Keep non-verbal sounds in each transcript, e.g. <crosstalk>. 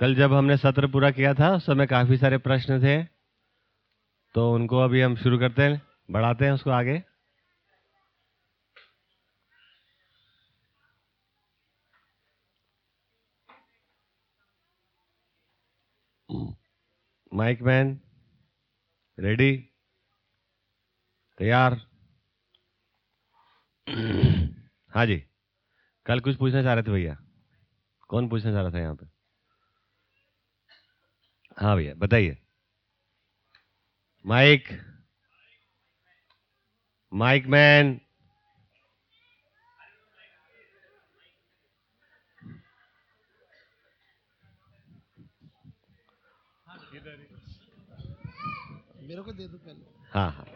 कल जब हमने सत्र पूरा किया था, उस समय काफ़ी सारे प्रश्न थे। तो उनको अभी हम शुरू करते हैं, बढ़ाते हैं उसको आगे। Mike man, ready? तैयार? हाँ जी। कल कुछ पूछना चाह रहे थे भैया? कौन पूछना चाह रहा था यहाँ पे? हाँ भैया बताइए। माइक। Mike man. मेरे को दे दो पहले। हाँ हाँ।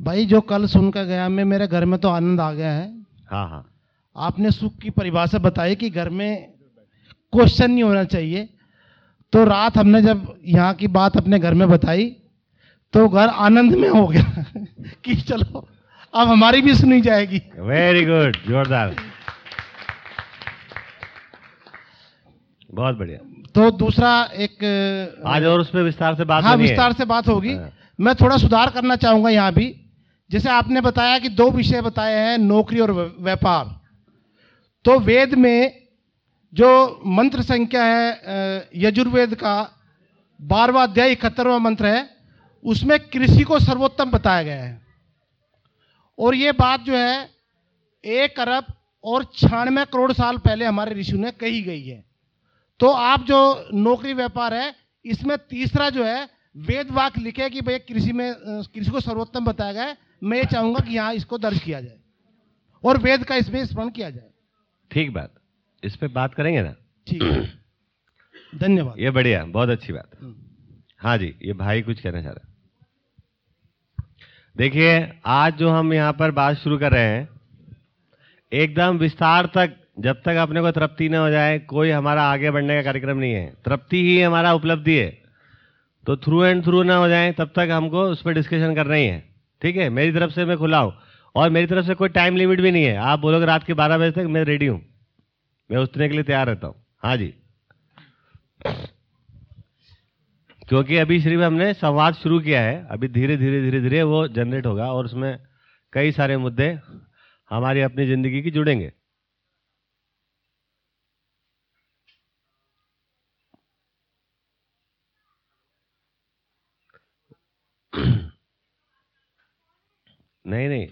भाई जो कल सुनकर गया मैं मेरे घर में तो आनंद आ गया है। हाँ हाँ। आपने सुख की परिभाषा बताई कि घर में क्वेश्चन नहीं होना चाहिए। तो रात हमने जब यहाँ की बात अपने घर में बताई तो घर आनंद में हो गया <laughs> कि चलो अब हमारी भी सुनी जाएगी। वेरी गुड जोरदार। बहुत बढ़िया। तो दूसरा एक आज और उस पर विस्तार से बात हाँ विस्तार से बात होगी। हाँ। मैं थोड़ा सुधार करना चाहूँगा यहाँ भी। जैसे आपने बताया कि दो विषय बताए हैं नौकरी और व्यापार। तो वेद में जो मंत्र संख्या है यजुर्वेद का बारवा अध्याय इकहत्तरवा मंत्र है, उसमें कृषि को सर्वोत्तम बताया गया है। और ये बात जो है, एक अरब और छियानवे करोड़ साल पहले हमारे ऋषि ने कही गई है। तो आप जो नौकरी व्यापार है, इसमें तीसरा जो है, वेद वाक्य लिखे कि भाई कृषि में कृषि को सर्वोत्तम बताया गया है। मैं ये चाहूँगा कि यहाँ इसको दर्ज किया जाए और वेद का इसमें स्मरण किया जाए। ठीक बात। इस पे बात करेंगे ना? ठीक है। <clears throat> धन्यवाद। ये बढ़िया बहुत अच्छी बात। हम्म। हाँ जी ये भाई कुछ कहना चाह रहे देखिए आज जो हम यहाँ पर बात शुरू कर रहे हैं एकदम विस्तार तक जब तक अपने को तृप्ति न हो जाए कोई हमारा आगे बढ़ने का कार्यक्रम नहीं है। तृप्ति ही हमारा उपलब्धि है। तो थ्रू एंड थ्रू ना हो जाए तब तक हमको उस पर डिस्कशन करना ही है। ठीक है? मेरी तरफ़ से मैं खुला हूँ। और मेरी तरफ़ से कोई टाइम लिमिट भी नहीं है। आप बोलोगे रात के बारह बजे तक मैं रेडी हूँ। मैं उतरने के लिए तैयार रहता हूँ। हाँ जी। क्योंकि अभी सिर्फ़ हमने संवाद शुरू किया है, अभी धीरे धीरे धीरे धीरे वो जनरेट होगा और उसमें कई सारे मुद्दे हमारी अपनी ज़िंदगी की जुड़ेंगे। नहीं नहीं।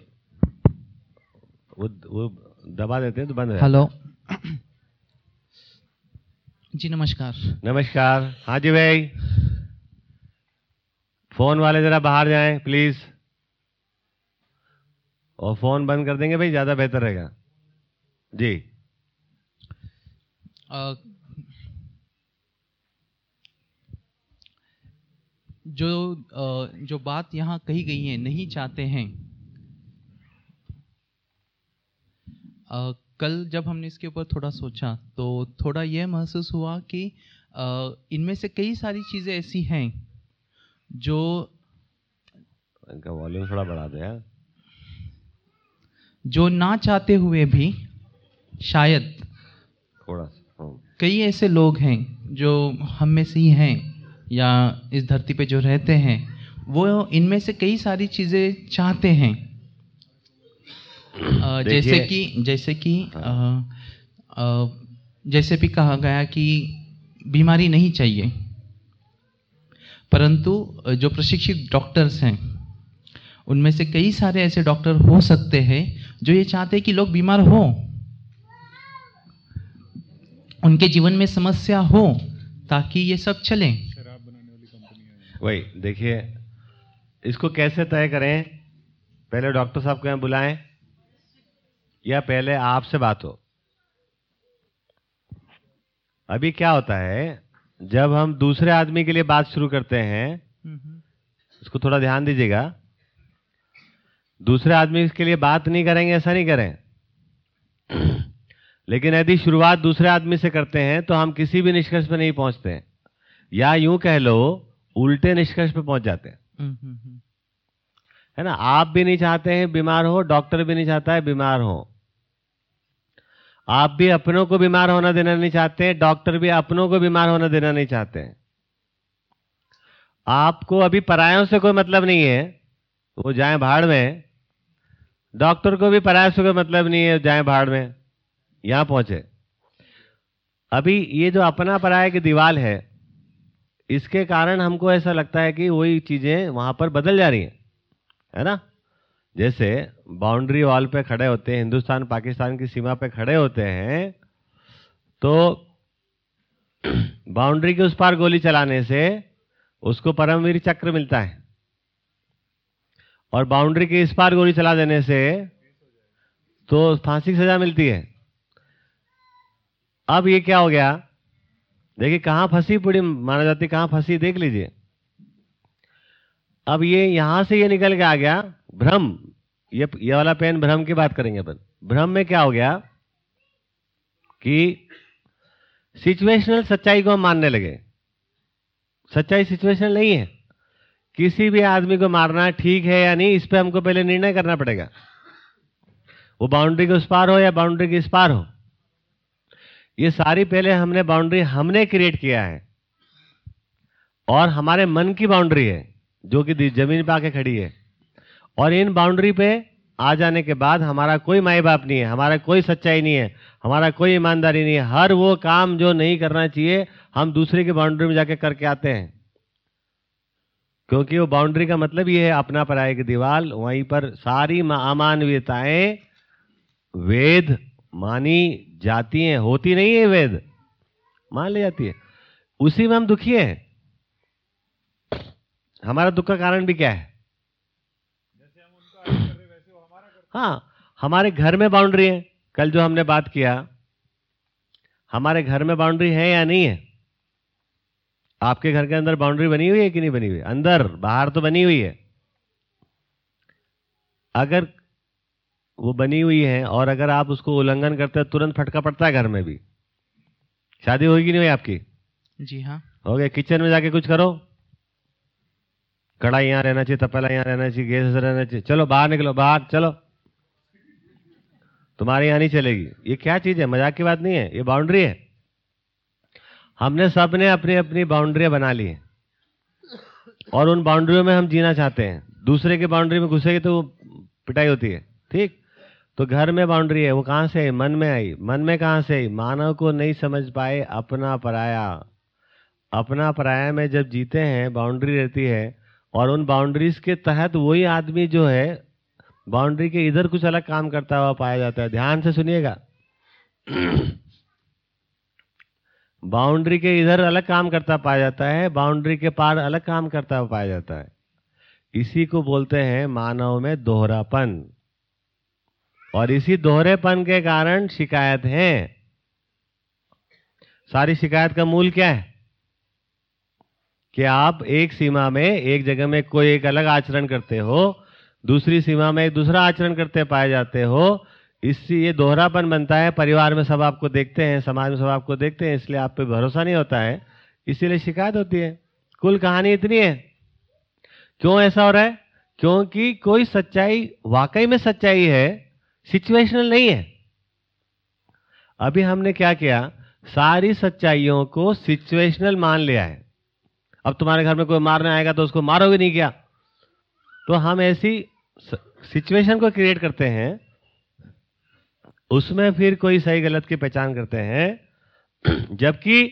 वो वो दबा देते हैं तो बंद। हेलो <clears throat> जी नमस्कार। नमस्कार। हाँ जी भाई। फ़ोन वाले जरा बाहर जाएँ प्लीज़ और फ़ोन बंद कर देंगे भाई ज़्यादा बेहतर रहेगा। जी। अ, जो अ, जो बात यहाँ कही गई है नहीं चाहते हैं। अ, कल जब हमने इसके ऊपर थोड़ा सोचा तो थोड़ा यह महसूस हुआ कि इनमें से कई सारी चीज़ें ऐसी हैं जो इनका वॉल्यूम थोड़ा बढ़ा दे यार जो ना चाहते हुए भी शायद थोड़ा हाँ। कई ऐसे लोग हैं जो हम में से ही हैं या इस धरती पे जो रहते हैं वो इनमें से कई सारी चीज़ें चाहते हैं <clears throat> जैसे कि जैसे कि अ, जैसे भी कहा गया कि बीमारी नहीं चाहिए परंतु जो प्रशिक्षित डॉक्टर्स हैं उनमें से कई सारे ऐसे डॉक्टर हो सकते हैं जो ये चाहते हैं कि लोग बीमार हो। उनके जीवन में समस्या हो ताकि ये सब चले। वही देखिए इसको कैसे तय करें? पहले डॉक्टर साहब को यहाँ बुलाएँ। या पहले आपसे बात हो? अभी क्या होता है जब हम दूसरे आदमी के लिए बात शुरू करते हैं इसको थोड़ा ध्यान दीजिएगा। दूसरे आदमी के लिए बात नहीं करेंगे ऐसा नहीं करें। <clears throat> लेकिन यदि शुरुआत दूसरे आदमी से करते हैं तो हम किसी भी निष्कर्ष पर नहीं पहुँचते हैं। या यूँ कह लो उल्टे निष्कर्ष पर पहुँच जाते हैं। है ना? आप भी नहीं चाहते हैं बीमार हो डॉक्टर भी नहीं चाहता है बीमार हो। आप भी अपनों को बीमार होना देना नहीं चाहते, डॉक्टर भी अपनों को बीमार होना देना नहीं चाहते। आपको अभी परायों से कोई मतलब नहीं है, वो जाए भाड़ में। डॉक्टर को भी परायों से कोई मतलब नहीं है, जाए भाड़ में। यहाँ पहुँचे। अभी ये जो अपना पराय की दीवार है, इसके कारण हमको ऐसा लगता है कि वही चीज़ें वहाँ पर बदल जा रही हैं। है ना? जैसे बाउंड्री वॉल पे खड़े होते हैं, हिंदुस्तान पाकिस्तान की सीमा पे खड़े होते हैं तो <clears throat> बाउंड्री के उस पार गोली चलाने से उसको परमवीर चक्र मिलता है। और बाउंड्री के इस पार गोली चला देने से तो फांसी की सजा मिलती है। अब ये क्या हो गया? देखिए, कहाँ फंसी पूरी माना जाती, कहाँ फंसी, देख लीजिए। अब ये यहाँ से ये निकल के आ गया भ्रम, ये ये वाला पेन भ्रम की बात करेंगे अपन। भ्रम में क्या हो गया कि सिचुएशनल सच्चाई को हम मानने लगे। सच्चाई सिचुएशनल नहीं है। किसी भी आदमी को मारना ठीक है या नहीं, इस पे हमको पहले निर्णय करना पड़ेगा। वो बाउंड्री के उस पार हो या बाउंड्री के इस पार हो। ये सारी पहले हमने बाउंड्री हमने क्रिएट किया है। और हमारे मन की बाउंड्री है, जो कि ज़मीन पे आके खड़ी है। और इन बाउंड्री पे आ जाने के बाद हमारा कोई माई बाप नहीं है, हमारा कोई सच्चाई नहीं है, हमारा कोई ईमानदारी नहीं है। हर वो काम जो नहीं करना चाहिए, हम दूसरे की बाउंड्री में जाके करके आते हैं। क्योंकि वो बाउंड्री का मतलब ये है, अपना पराये की दीवार, वहीं पर सारी अमानवीयताएँ वेद मानी जाती हैं। होती नहीं है वेद, मान ली जाती है। उसी में हम दुखी हैं। हमारा दुख का कारण भी क्या है? हाँ हमारे घर में बाउंड्री है। कल जो हमने बात किया हमारे घर में बाउंड्री है या नहीं है? आपके घर के अंदर बाउंड्री बनी हुई है कि नहीं बनी हुई? अंदर बाहर तो बनी हुई है। अगर वो बनी हुई है और अगर आप उसको उल्लंघन करते हैं तुरंत फटका पड़ता है घर में भी। शादी होगी नहीं हुई आपकी? जी हाँ। हो गया किचन में जाके कुछ करो। कढ़ाई यहाँ रहना चाहिए तपेला यहाँ रहना चाहिए गैस रहना चाहिए। चलो बाहर निकलो बाहर चलो। तुम्हारे यहाँ नहीं चलेगी। ये क्या चीज़ है? मज़ाक की बात नहीं है? ये बाउंड्री है। हमने सबने अपनी अपनी बाउंड्री बना ली है। और उन बाउंड्रियों में हम जीना चाहते हैं। दूसरे के बाउंड्री में घुसेगी तो पिटाई होती है। ठीक? तो घर में बाउंड्री है। वो कहाँ से आई? मन में आई। मन में कहाँ से आई? मानव को नहीं समझ पाए अपना पराया। अपना पराया में जब जीते हैं बाउंड्री रहती है। और उन बाउंड्रीज के तहत वही आदमी जो है बाउंड्री के इधर कुछ अलग काम करता हुआ पाया जाता है। ध्यान से सुनिएगा। बाउंड्री के इधर अलग काम करता पाया जाता है, बाउंड्री के पार अलग काम करता हुआ पाया जाता है। इसी को बोलते हैं मानव में दोहरापन। और इसी दोहरेपन के कारण शिकायत है। सारी शिकायत का मूल क्या है? कि आप एक सीमा में, एक जगह में कोई एक अलग आचरण करते हो दूसरी सीमा में एक दूसरा आचरण करते पाए जाते हो। इससे ये दोहरापन बनता है, परिवार में सब आपको देखते हैं, समाज में सब आपको देखते हैं, इसलिए आप पे भरोसा नहीं होता है। इसीलिए शिकायत होती है। कुल कहानी इतनी है। क्यों ऐसा हो रहा है? क्योंकि कोई सच्चाई, वाकई में सच्चाई है सिचुएशनल नहीं है। अभी हमने क्या किया? सारी सच्चाइयों को सिचुएशनल मान लिया है। अब तुम्हारे घर में कोई मारने आएगा तो उसको मारोगे नहीं क्या? तो हम ऐसी सिचुएशन को क्रिएट करते हैं, उसमें फिर कोई सही गलत की पहचान करते हैं, जबकि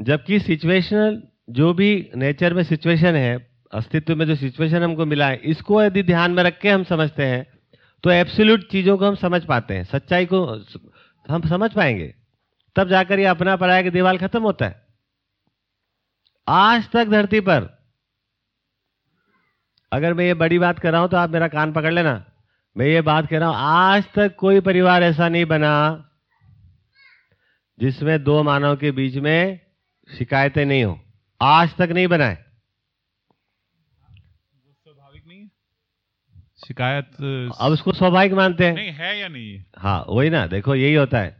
जबकि सिचुएशनल जो भी नेचर में सिचुएशन है, अस्तित्व में जो सिचुएशन हमको मिला है, इसको यदि ध्यान में रख के हम समझते हैं तो एब्सोल्यूट चीज़ों को हम समझ पाते हैं, सच्चाई को हम समझ पाएँगे। तब जाकर ये अपना पराया की दीवार खत्म होता है। आज तक धरती पर अगर मैं ये बड़ी बात कर रहा हूँ तो आप मेरा कान पकड़ लेना। मैं ये बात कह रहा हूँ आज तक कोई परिवार ऐसा नहीं बना जिसमें दो मानव के बीच में शिकायतें नहीं हो। आज तक नहीं बनाए। स्वाभाविक नहीं है? शिकायत अब उसको स्वाभाविक मानते हैं। नहीं है या नहीं है? हाँ वही ना देखो यही होता है।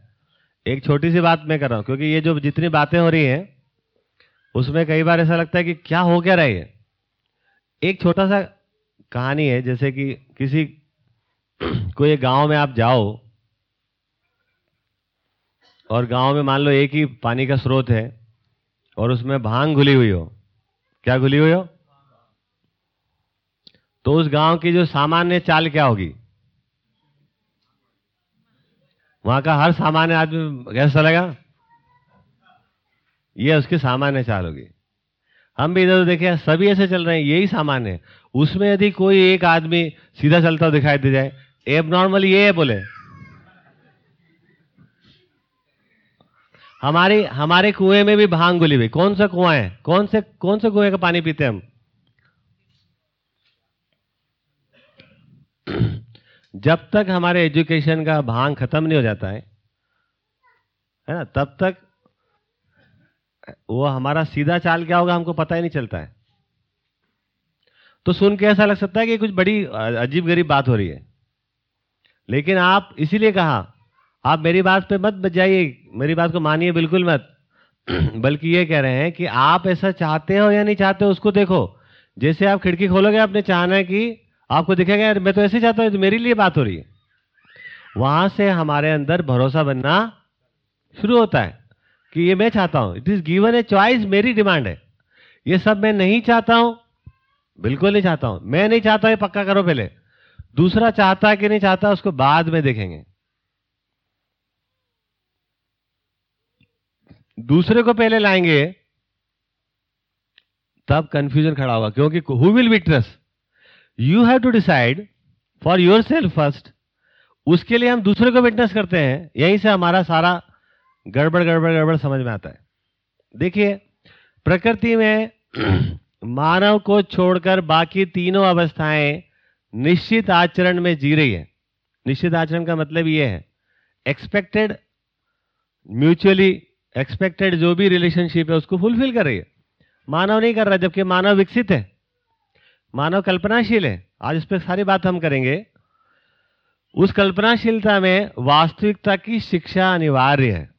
एक छोटी सी बात मैं कर रहा हूँ क्योंकि ये जो जितनी बातें हो रही हैं उसमें कई बार ऐसा लगता है कि क्या हो क्या रहा है एक छोटा सा कहानी है, जैसे कि किसी <clears throat> कोई गाँव में आप जाओ, और गाँव में मान लो एक ही पानी का स्रोत है, और उसमें भाँग घुली हुई हो। क्या घुली हुई हो? तो उस गाँव की जो सामान्य चाल क्या होगी? वहाँ का हर सामान्य आदमी कैसा चलेगा? ये उसकी सामान्य चाल होगी। हम भी इधर देखे सभी ऐसे चल रहे हैं, यही सामान्य है। उसमें यदि कोई एक आदमी सीधा चलता दिखाई दे जाए एब नॉर्मल ये है बोले। हमारे हमारे कुएँ में भी भाँग गुली हुई। कौन सा कुआँ है? कौन से कौन से कुएँ का पानी पीते हम? जब तक हमारे एजुकेशन का भाँग खत्म नहीं हो जाता है है ना, तब तक वो हमारा सीधा चाल क्या होगा हमको पता ही नहीं चलता है। तो सुन के ऐसा लग सकता है कि कुछ बड़ी अजीब गरीब बात हो रही है। लेकिन आप इसीलिए कहा, आप मेरी बात पे मत बजाइए, मेरी बात को मानिए बिल्कुल मत। <clears throat> बल्कि ये कह रहे हैं कि आप ऐसा चाहते हो या नहीं चाहते हो, उसको देखो। जैसे आप खिड़की खोलोगे, आपने चाहना है कि आपको दिखेगा, यार, मैं तो ऐसे चाहता हूँ तो मेरे लिए बात हो रही है। वहाँ से हमारे अंदर भरोसा बनना शुरू होता है। कि ये मैं चाहता हूँ। It is given a choice मेरी डिमांड है। ये सब मैं नहीं चाहता हूँ, बिल्कुल नहीं चाहता हूँ। मैं नहीं चाहता ये पक्का करो पहले। दूसरा चाहता है कि नहीं चाहता, उसको बाद में देखेंगे। दूसरे को पहले लाएँगे, तब कंफ्यूजन खड़ा होगा, क्योंकि who will witness you have to decide for yourself first उसके लिए हम दूसरे को विटनेस करते हैं। यहीं से हमारा सारा गड़बड़ गड़बड़ गड़बड़ समझ में आता है। देखिए, प्रकृति में <clears throat> मानव को छोड़कर बाकी तीनों अवस्थाएँ निश्चित आचरण में जी रही है। निश्चित आचरण का मतलब यह है एक्सपेक्टेड म्यूचुअली एक्सपेक्टेड जो भी रिलेशनशिप है, उसको फुलफिल कर रही है। मानव नहीं कर रहा, जबकि मानव विकसित है। मानव कल्पनाशील है। आज इस पर सारी बात हम करेंगे। उस कल्पनाशीलता में वास्तविकता की शिक्षा अनिवार्य है।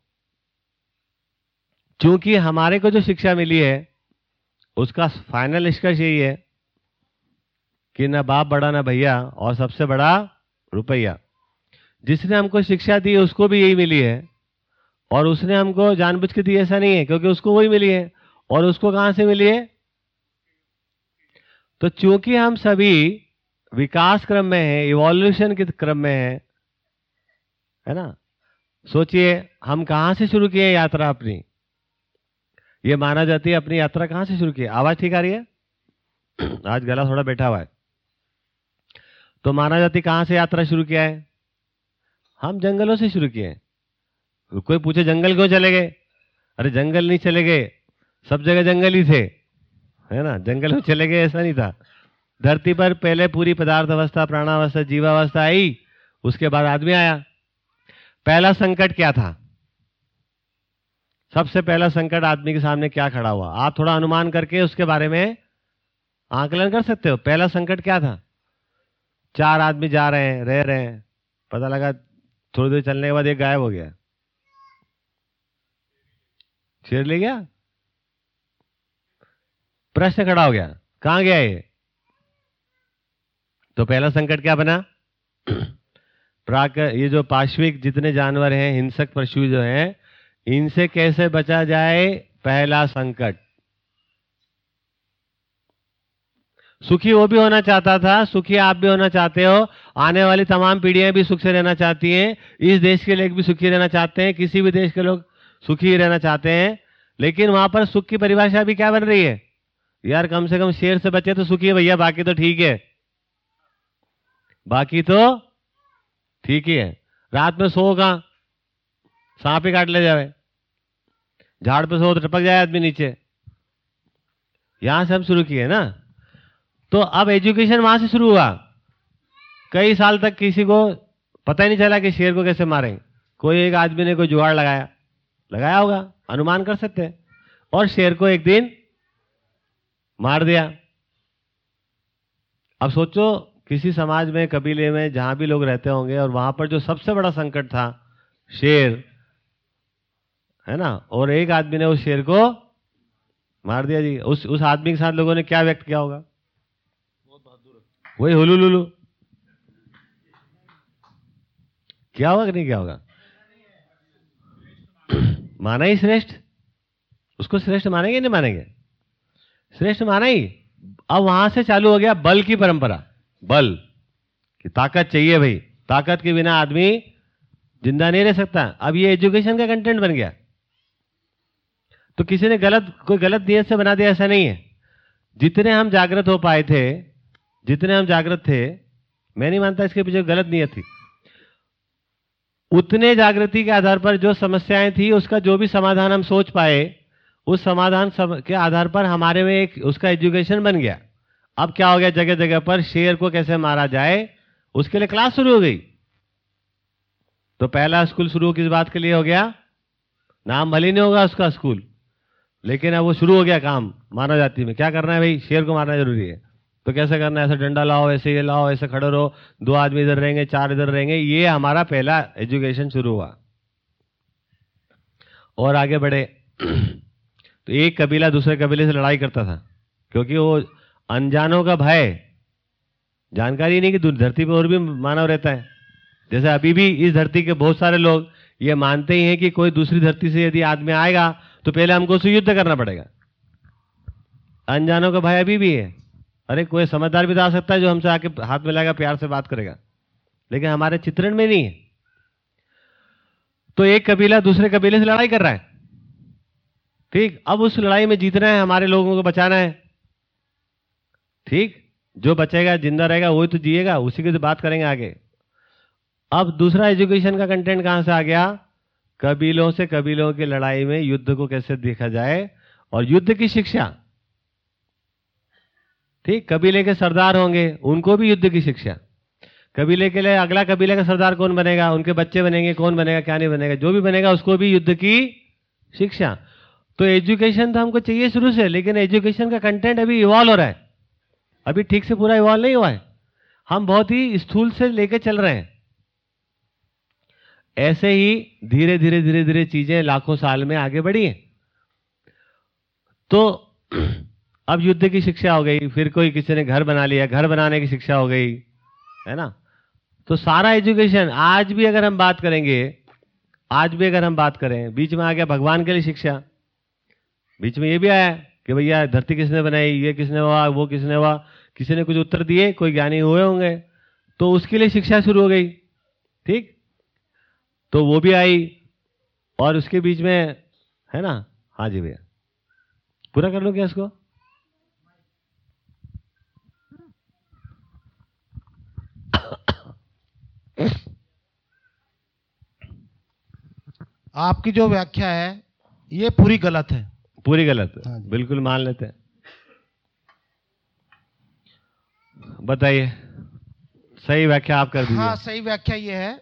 क्योंकि हमारे को जो शिक्षा मिली है, उसका फाइनल निष्कर्ष यही है कि ना बाप बड़ा, ना भैया, और सबसे बड़ा रुपया। जिसने हमको शिक्षा दी, उसको भी यही मिली है, और उसने हमको जानबूझ के दी, ऐसा नहीं है, क्योंकि उसको वही मिली है, और उसको कहाँ से मिली है? तो चूँकि हम सभी विकास क्रम में हैं इवोल्यूशन के क्रम में हैं, है ना? सोचिए, हम कहाँ से शुरू किए यात्रा अपनी? ये माना जाती है अपनी यात्रा कहाँ से शुरू की आवाज़ ठीक आ रही है? <clears throat> आज गला थोड़ा बैठा हुआ है। तो माना जाती कहाँ से यात्रा शुरू किया है? हम जंगलों से शुरू किए कोई पूछे जंगल क्यों चले गए? अरे जंगल नहीं चले गए। सब जगह जंगल ही थे। है ना? जंगल में चले गए ऐसा नहीं था। धरती पर पहले पूरी पदार्थ अवस्था प्राणावस्था जीवावस्था आई उसके बाद आदमी आया। पहला संकट क्या था? सबसे पहला संकट आदमी के सामने क्या खड़ा हुआ? आप थोड़ा अनुमान करके उसके बारे में आकलन कर सकते हो। पहला संकट क्या था? चार आदमी जा रहे हैं, रह रहे हैं। पता लगा थोड़ी देर चलने के बाद एक गायब हो गया। छेड़ ले गया? प्रश्न खड़ा हो गया। कहाँ गया ये? तो पहला संकट क्या बना? <clears throat> प्राक, ये जो पाश्विक जितने जानवर हैं, हिंसक पशु जो हैं इनसे कैसे बचा जाए पहला संकट? सुखी वो भी होना चाहता था, सुखी आप भी होना चाहते हो, आने वाली तमाम पीढ़ियाँ भी सुख से रहना चाहती हैं, इस देश के लोग भी सुखी रहना चाहते हैं, किसी भी देश के लोग सुखी रहना चाहते हैं, लेकिन वहाँ पर सुख की परिभाषा भी क्या बन रही है? यार, कम से कम शेर से बचे तो सुखी है भैया, बाकी तो ठीक है। बाकी तो ठीक ही है। रात में सो कहा? सांप ही काट ले जाए झाड़ पे सो तो टपक जाए आदमी नीचे। यहाँ से हम शुरू किए ना। तो अब एजुकेशन वहाँ से शुरू हुआ। कई साल तक किसी को पता ही नहीं चला कि शेर को कैसे मारें। कोई एक आदमी ने कोई जुगाड़ लगाया। लगाया होगा, अनुमान कर सकते और शेर को एक दिन मार दिया। अब सोचो, किसी समाज में, कबीले में, जहाँ भी लोग रहते होंगे, और वहाँ पर जो सबसे बड़ा संकट था, शेर है ना? और एक आदमी ने उस शेर को मार दिया जी। उस उस आदमी के साथ लोगों ने क्या व्यक्त किया होगा? वही हुलू लुलू। क्या होगा कि नहीं क्या होगा? माना ही श्रेष्ठ। उसको श्रेष्ठ मानेंगे नहीं मानेंगे? श्रेष्ठ माना ही। अब वहाँ से चालू हो गया बल की परंपरा। बल कि ताकत चाहिए भाई। ताकत के बिना आदमी ज़िंदा नहीं रह सकता। अब ये एजुकेशन का कंटेंट बन गया। तो किसी ने गलत कोई गलत नियत से बना दिया ऐसा नहीं है। जितने हम जागृत हो पाए थे जितने हम जागृत थे मैं नहीं मानता इसके पीछे गलत नियत थी। उतने जागृति के आधार पर जो समस्याएँ थी उसका जो भी समाधान हम सोच पाए उस समाधान सम, के आधार पर हमारे में एक उसका एजुकेशन बन गया। अब क्या हो गया जगह जगह पर? शेर को कैसे मारा जाए? उसके लिए क्लास शुरू हो गई। तो पहला स्कूल शुरू किस बात के लिए हो गया? नाम भले नहीं होगा उसका स्कूल। लेकिन अब वो शुरू हो गया काम, मानव जाति में। क्या करना है भाई? शेर को मारना ज़रूरी है। तो कैसे करना है? ऐसा डंडा लाओ, ऐसे ये लाओ, ऐसे खड़े रहो। दो आदमी इधर रहेंगे, चार इधर रहेंगे। ये हमारा पहला एजुकेशन शुरू हुआ। और आगे बढ़े। तो एक कबीला दूसरे कबीले से लड़ाई करता था, क्योंकि वो अनजानों का भय। जानकारी नहीं कि धरती पर और भी मानव रहता है। जैसे अभी भी इस धरती के बहुत सारे लोग ये मानते ही हैं कि कोई दूसरी धरती से यदि आदमी आएगा तो पहले हमको उससे युद्ध करना पड़ेगा। अनजानों का भय अभी भी है। अरे कोई समझदार भी तो आ सकता है जो हमसे आके हाथ मिलाएगा, प्यार से बात करेगा। लेकिन हमारे चित्रण में नहीं है। तो एक कबीला दूसरे कबीले से लड़ाई कर रहा है। ठीक? अब उस लड़ाई में जीतना है, हमारे लोगों को बचाना है। ठीक? जो बचेगा, ज़िंदा रहेगा, वही तो जिएगा, उसी की तो बात करेंगे आगे। अब दूसरा एजुकेशन का कंटेंट कहाँ से आ गया? कबीलों से कबीलों की लड़ाई में युद्ध को कैसे देखा जाए और युद्ध की शिक्षा। ठीक, कबीले के सरदार होंगे, उनको भी युद्ध की शिक्षा। कबीले के लिए अगला कबीले का सरदार कौन बनेगा? उनके बच्चे बनेंगे, कौन बनेगा, क्या नहीं बनेगा? जो भी बनेगा, उसको भी युद्ध की शिक्षा। तो एजुकेशन तो हमको चाहिए शुरू से, लेकिन एजुकेशन का कंटेंट अभी इवॉल्व हो रहा है। अभी ठीक से पूरा इवॉल्व नहीं हुआ है। हम बहुत ही स्थूल से लेके चल रहे हैं। ऐसे ही धीरे धीरे धीरे धीरे चीज़ें लाखों साल में आगे बढ़ी हैं। तो <clears throat> अब युद्ध की शिक्षा हो गई, फिर कोई किसी ने घर बना लिया, घर बनाने की शिक्षा हो गई, है ना? तो सारा एजुकेशन, आज भी अगर हम बात करेंगे, आज भी अगर हम बात करें, बीच में आ गया भगवान के लिए शिक्षा। बीच में ये भी आया कि भैया, धरती किसने बनाई, ये किसने हुआ, वो किसने हुआ, किसी ने कुछ उत्तर दिए, कोई ज्ञानी हुए होंगे तो उसके लिए शिक्षा शुरू हो गई, ठीक? तो वो भी आई और उसके बीच में है ना? हाँ जी भैया। पूरा कर लो क्या इसको? आपकी जो व्याख्या है ये पूरी गलत है। पूरी गलत है। हाँ बिल्कुल मान लेते हैं। बताइए। सही व्याख्या आप कर दीजिए। हाँ सही व्याख्या ये है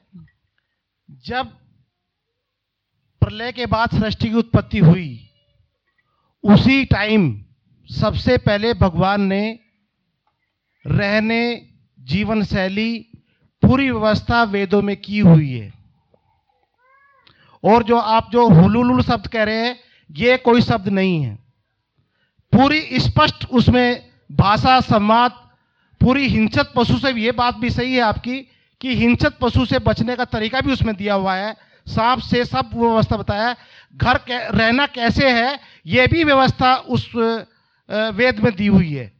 जब प्रलय के बाद सृष्टि की उत्पत्ति हुई, उसी टाइम सबसे पहले भगवान ने रहने जीवन शैली पूरी व्यवस्था वेदों में की हुई है। और जो आप जो हुलुलुल शब्द कह रहे हैं, ये कोई शब्द नहीं है। पूरी स्पष्ट उसमें भाषा, संवाद, पूरी हिंसक पशु से ये बात भी सही है आपकी कि हिंसक पशु से बचने का तरीका भी उसमें दिया हुआ है। सांप से सब व्यवस्था बताया है। घर कै, रहना कैसे है ये भी व्यवस्था उस वेद में दी हुई है।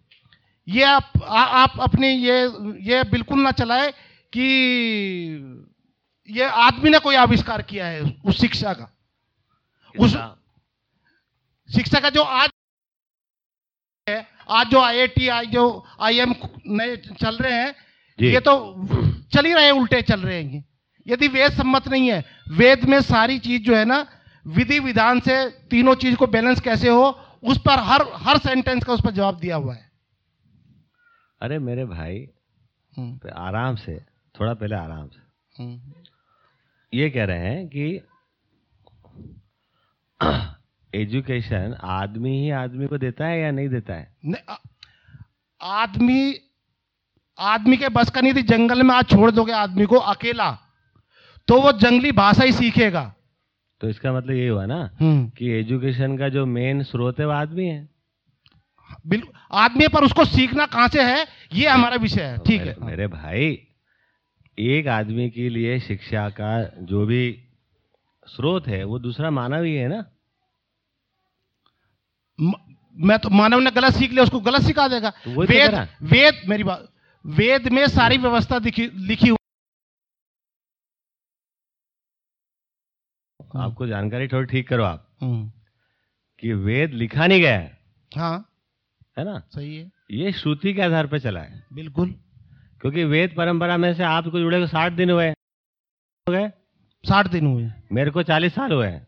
ये आप आ, आप अपनी ये ये बिल्कुल ना चलाए कि ये आदमी ने कोई आविष्कार किया है उस शिक्षा का। उस शिक्षा का जो आज है आज जो आईआईटी आज जो आईएम नए चल रहे हैं। ये तो चल ही रहे हैं उल्टे चल रहे हैं यदि वेद सम्मत नहीं है वेद में सारी चीज़ जो है ना विधि विधान से तीनों चीज़ को बैलेंस कैसे हो उस पर हर हर सेंटेंस का उस पर जवाब दिया हुआ है। अरे मेरे भाई हम्म, आराम से थोड़ा पहले आराम से। हम्म। ये कह रहे हैं कि <clears throat> एजुकेशन आदमी ही आदमी को देता है या नहीं देता है? आदमी आदमी के बस का नहीं थी जंगल में आज छोड़ दोगे आदमी को अकेला तो वो जंगली भाषा ही सीखेगा। तो इसका मतलब ये हुआ ना हम्म। कि एजुकेशन का जो मेन स्रोत है वो आदमी है। बिल्कुल आदमी पर उसको सीखना कहाँ से है ये हमारा विषय है ठीक मेरे, है। मेरे भाई एक आदमी के लिए शिक्षा का जो भी स्रोत है वो दूसरा मानव ही है ना? म- मैं तो मानव ने गलत सीख लिया उसको गलत सिखा देगा। तो तो वेद वेद मेरी बात वेद में सारी व्यवस्था लिखी हुई आपको जानकारी थोड़ी ठीक करो आप हम्म, कि वेद लिखा नहीं गया है। हाँ। है ना? सही है। ये श्रुति के आधार पर चला है। बिल्कुल। क्योंकि वेद परंपरा में से आपको जुड़े को साठ दिन हुए हो। गए? साठ दिन हुए। मेरे को चालीस साल हुए हैं।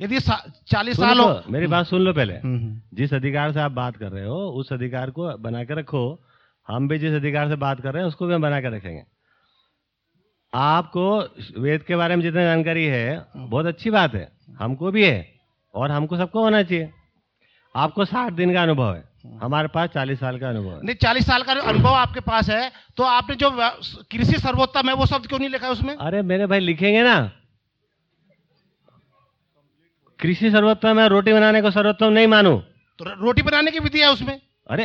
यदि चालीस साल हो मेरी बात सुन लो पहले। हम्म, हम्म, जिस अधिकार से आप बात कर रहे हो उस अधिकार को बना के रखो। हम भी जिस अधिकार से बात कर रहे हैं उसको भी हम बना के रखेंगे। आपको वेद के बारे में जितनी जानकारी है बहुत अच्छी बात है। हमको भी है और हमको सबको होना चाहिए। आपको साठ दिन का अनुभव है। हमारे पास चालीस साल का अनुभव है। नहीं चालीस साल का अनुभव आपके पास है तो आपने जो कृषि सर्वोत्तम है वो शब्द क्यों नहीं लिखा है उसमें? अरे मेरे भाई लिखेंगे ना। कृषि सर्वोत्तम है रोटी बनाने को सर्वोत्तम नहीं मानू। तो रोटी बनाने की विधि है उसमें? अरे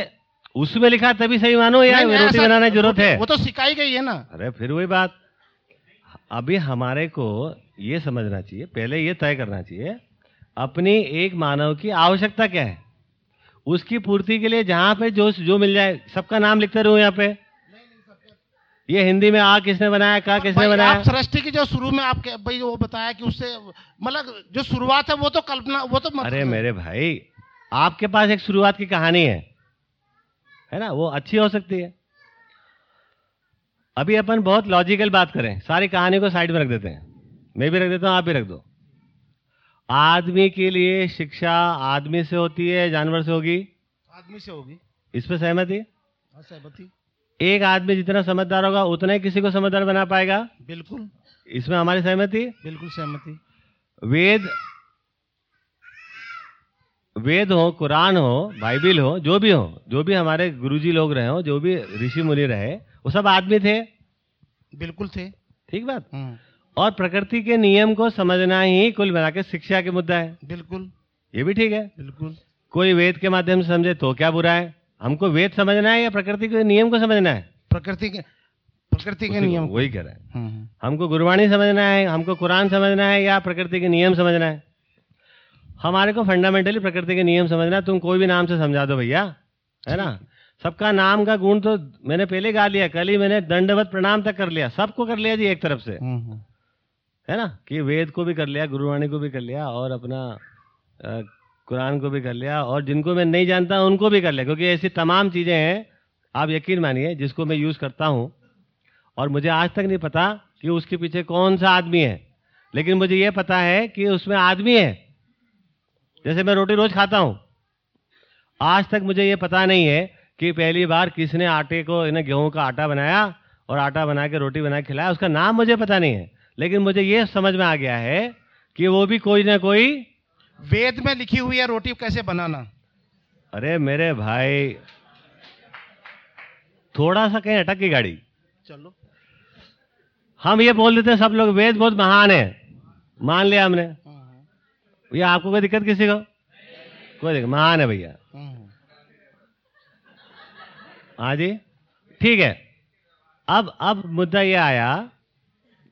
उसमें लिखा तभी सही मानो यार रोटी बनाने की ज़रूरत है। वो तो सिखाई गई है ना। अरे फिर वही बात। अभी हमारे को ये समझना चाहिए पहले ये तय करना चाहिए अपनी एक मानव की आवश्यकता क्या है? उसकी पूर्ति के लिए जहाँ पे जो जो मिल जाए सबका नाम लिखते रहूँ यहाँ पे। ये हिंदी में आ किसने बनाया का किसने बनाया? आप सृष्टि की जो शुरू में आपके भाई वो बताया कि उससे मतलब जो शुरुआत है वो तो कल्पना वो तो अरे मेरे भाई आपके पास एक शुरुआत की कहानी है। है ना? वो अच्छी हो सकती है। अभी अपन बहुत लॉजिकल बात करें। सारी कहानी को साइड में रख देते हैं। मैं भी रख देता हूँ आप भी रख दो। आदमी के लिए शिक्षा आदमी से होती है जानवर से होगी? आदमी से होगी। इस पर सहमति हाँ, सहमति एक आदमी जितना समझदार होगा उतना ही किसी को समझदार बना पाएगा? बिल्कुल। इसमें हमारी सहमति? बिल्कुल सहमति वेद वेद हो कुरान हो बाइबिल हो जो भी हो जो भी हमारे गुरुजी लोग रहे हो जो भी ऋषि मुनि रहे वो सब आदमी थे? बिल्कुल थे। ठीक बात? हम्म, और प्रकृति के नियम को समझना ही कुल मिला के शिक्षा के मुद्दा है। बिल्कुल। ये भी ठीक है? बिल्कुल। कोई वेद के माध्यम से समझे तो क्या बुरा है? हमको वेद समझना है या प्रकृति के नियम को समझना है? प्रकृति के प्रकृति के नियम वही कह रहे हैं। हम्म, हम्म, हमको गुरबाणी समझना है हमको कुरान समझना है या प्रकृति के नियम समझना है? हमारे को फंडामेंटली प्रकृति के नियम समझना तुम कोई भी नाम से समझा दो भैया है ना? सबका नाम का गुण तो मैंने पहले गा लिया कल ही मैंने दंडवत प्रणाम तक कर लिया सबको कर लिया जी एक तरफ़ से। हम्म, हम्म, है ना? कि वेद को भी कर लिया गुरुवाणी को भी कर लिया और अपना अ, कुरान को भी कर लिया और जिनको मैं नहीं जानता उनको भी कर लिया क्योंकि ऐसी तमाम चीज़ें हैं आप यकीन मानिए जिसको मैं यूज़ करता हूँ और मुझे आज तक नहीं पता कि उसके पीछे कौन सा आदमी है। लेकिन मुझे ये पता है कि उसमें आदमी है। जैसे मैं रोटी रोज खाता हूँ। आज तक मुझे ये पता नहीं है कि पहली बार किसने आटे को इन्हें गेहूँ का आटा बनाया और आटा बना के रोटी बना के खिलाया उसका नाम मुझे पता नहीं है। लेकिन मुझे ये समझ में आ गया है कि वो भी कोई ना कोई वेद में लिखी हुई है रोटी कैसे बनाना। अरे मेरे भाई थोड़ा सा कहीं अटक गई गाड़ी। चलो। हम ये बोल देते हैं सब लोग वेद बहुत महान है। मान लिया हमने। भैया आपको कोई दिक्कत किसी को? कोई दिक्कत महान है भैया। हाँ जी? ठीक है। अब अब मुद्दा ये आया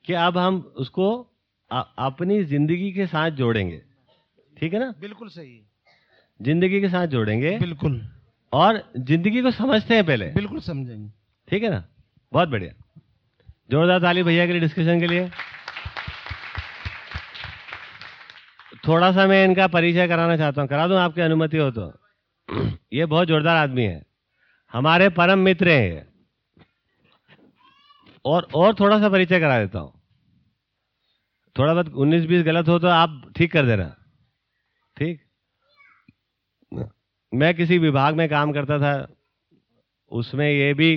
कि अब हम उसको अ- अपनी ज़िंदगी के साथ जोड़ेंगे। ठीक है ना? बिल्कुल सही। ज़िंदगी के साथ जोड़ेंगे। बिल्कुल। और ज़िंदगी को समझते हैं पहले। बिल्कुल समझेंगे। ठीक है ना? बहुत बढ़िया। जोरदार ताली भैया के लिए डिस्कशन के लिए। थोड़ा सा मैं इनका परिचय कराना चाहता हूँ। करा दूँ आपकी अनुमति हो तो? <clears throat> ये बहुत जोरदार आदमी है। हमारे परम मित्र हैं और और थोड़ा सा परिचय करा देता हूँ। थोड़ा बहुत उन्नीस बीस गलत हो तो आप ठीक कर देना ठीक? मैं किसी विभाग में काम करता था, उसमें ये भी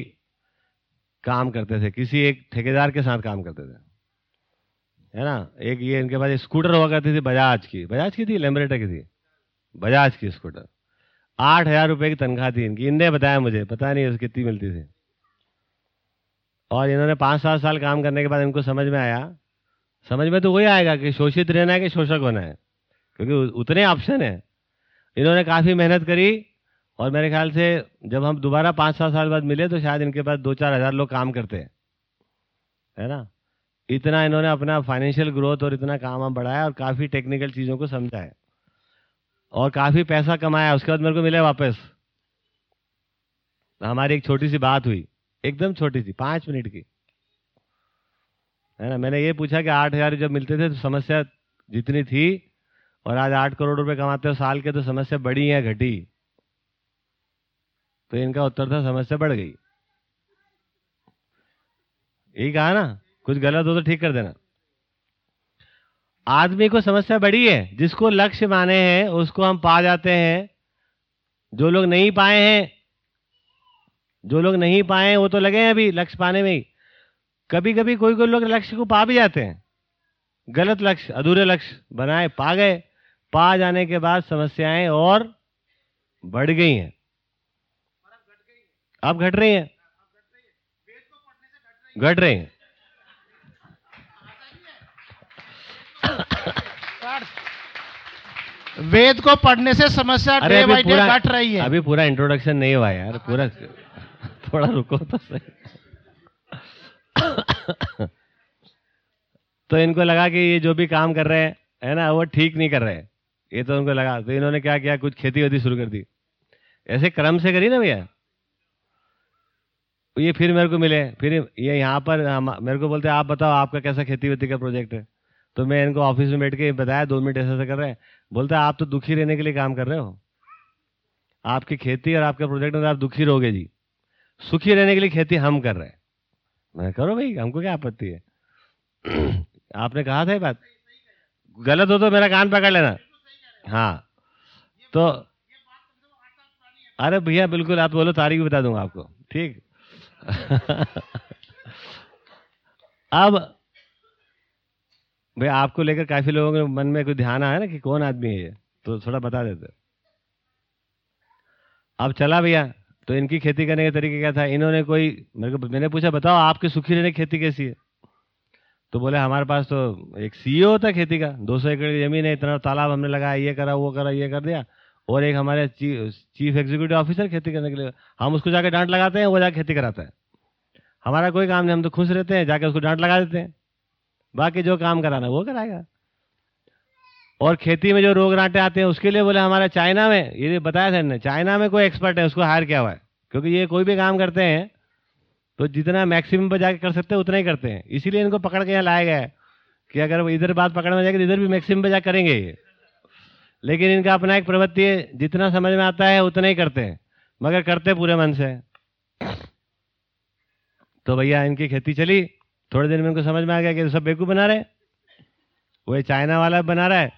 काम करते थे। किसी एक ठेकेदार के साथ काम करते थे। है ना? एक ये इनके पास स्कूटर हुआ करती थी बजाज की। बजाज की थी? लेमरेटा की थी। बजाज की स्कूटर। आठ हज़ार रुपये की तनख्वाह थी इनकी। इनने बताया मुझे। पता नहीं उसकी कितनी मिलती थी। और इन्होंने पाँच सात साल काम करने के बाद इनको समझ में आया। समझ में तो वही आएगा कि शोषित रहना है कि शोषक होना है? क्योंकि उतने ऑप्शन है। इन्होंने काफ़ी मेहनत करी और मेरे ख्याल से जब हम दोबारा पाँच सात साल बाद मिले तो शायद इनके पास दो चार हज़ार लोग काम करते हैं। है ना? इतना इन्होंने अपना फाइनेंशियल ग्रोथ और इतना काम बढ़ाया और काफ़ी टेक्निकल चीज़ों को समझा है और काफ़ी पैसा कमाया, उसके बाद मेरे को मिले वापस। हमारी एक छोटी सी बात हुई, एकदम छोटी सी, पाँच मिनट की। है ना? मैंने ये पूछा कि आठ हज़ार जब मिलते थे तो समस्या जितनी थी, और आज आठ करोड़ रुपए कमाते हो, साल के तो समस्या बढ़ी है घटी? तो इनका उत्तर था, समस्या बढ़ गई। यही कहा ना? कुछ गलत हो तो ठीक कर देना। आदमी को समस्या बड़ी है जिसको लक्ष्य माने हैं उसको हम पा जाते हैं। जो लोग नहीं पाए हैं जो लोग नहीं पाए हैं वो तो लगे हैं अभी लक्ष्य पाने में ही। कभी कभी कोई कोई लोग लक्ष्य को पा भी जाते हैं। गलत लक्ष्य अधूरे लक्ष्य बनाए पा गए। पा जाने के बाद समस्याएँ और बढ़ गई हैं। अब घट रही हैं। घट रही हैं। वेद को पढ़ने से समस्या डे बाई डे घट रही है। अभी पूरा इंट्रोडक्शन नहीं हुआ यार पूरा थोड़ा रुको तो सही। तो इनको लगा कि ये जो भी काम कर रहे हैं है ना वो ठीक नहीं कर रहे हैं। ये तो उनको लगा। तो इन्होंने क्या किया? कुछ खेती वेती शुरू कर दी। ऐसे क्रम से करी ना भैया? ये फिर मेरे को मिले। फिर ये यहाँ पर मेरे को बोलते आप बताओ आपका कैसा खेती वेती का प्रोजेक्ट है? तो मैं इनको ऑफ़िस में बैठ के बताया दो मिनट ऐसे ऐसे कर रहे हैं। बोलते आप तो दुखी रहने के लिए काम कर रहे हो। आपकी खेती और आपके प्रोजेक्ट में तो आप दुखी रहोगे जी। सुखी रहने के लिए खेती हम कर रहे हैं। मैं करो भाई, हमको क्या आपत्ति है? <clears throat> आपने कहा था ये बात? गलत हो तो मेरा कान पकड़ लेना। हाँ। तो अरे भैया, बिल्कुल, आप बोलो, तारीख बता दूँगा आपको। ठीक। <laughs> अब भाई आपको लेकर काफ़ी लोगों के मन में कोई ध्यान आया ना कि कौन आदमी है ये? तो थोड़ा बता देते। अब चला भैया तो इनकी खेती करने का तरीका क्या था? इन्होंने कोई मेरे को मैंने पूछा बताओ आपके सुखी रहने खेती कैसी है? तो बोले हमारे पास तो एक सीईओ होता है खेती का 200 एकड़ की ज़मीन है इतना तालाब हमने लगाया ये करा वो करा ये कर दिया और एक हमारे ची, चीफ एग्जीक्यूटिव ऑफिसर खेती करने के लिए हम उसको जाके डांट लगाते हैं वो जाके खेती कराता है। हमारा कोई काम नहीं हम तो खुश रहते हैं जाके उसको डांट लगा देते हैं। बाकी जो काम कराना, वो कराएगा। और खेती में जो रोग रांटे आते हैं, उसके लिए बोले हमारा चाइना में, ये बताया था चाइना में कोई एक्सपर्ट है, उसको हायर किया हुआ है। क्योंकि ये कोई भी काम करते हैं तो जितना मैक्सिमम पर जाके कर सकते हैं, उतना ही करते हैं। इसीलिए इनको पकड़ के यहाँ लाया गया है कि अगर इधर बात पकड़ में जाएगी तो इधर भी मैक्सिमम पे जाकर करेंगे ये। लेकिन इनका अपना एक प्रवृत्ति है, जितना समझ में आता है, उतना ही करते हैं। मगर करते पूरे मन से। तो भैया, इनकी खेती चली। थोड़े दिन में इनको समझ में आ गया कि सब बेवकूफ़ बना रहे वो चाइना वाला बना रहा है,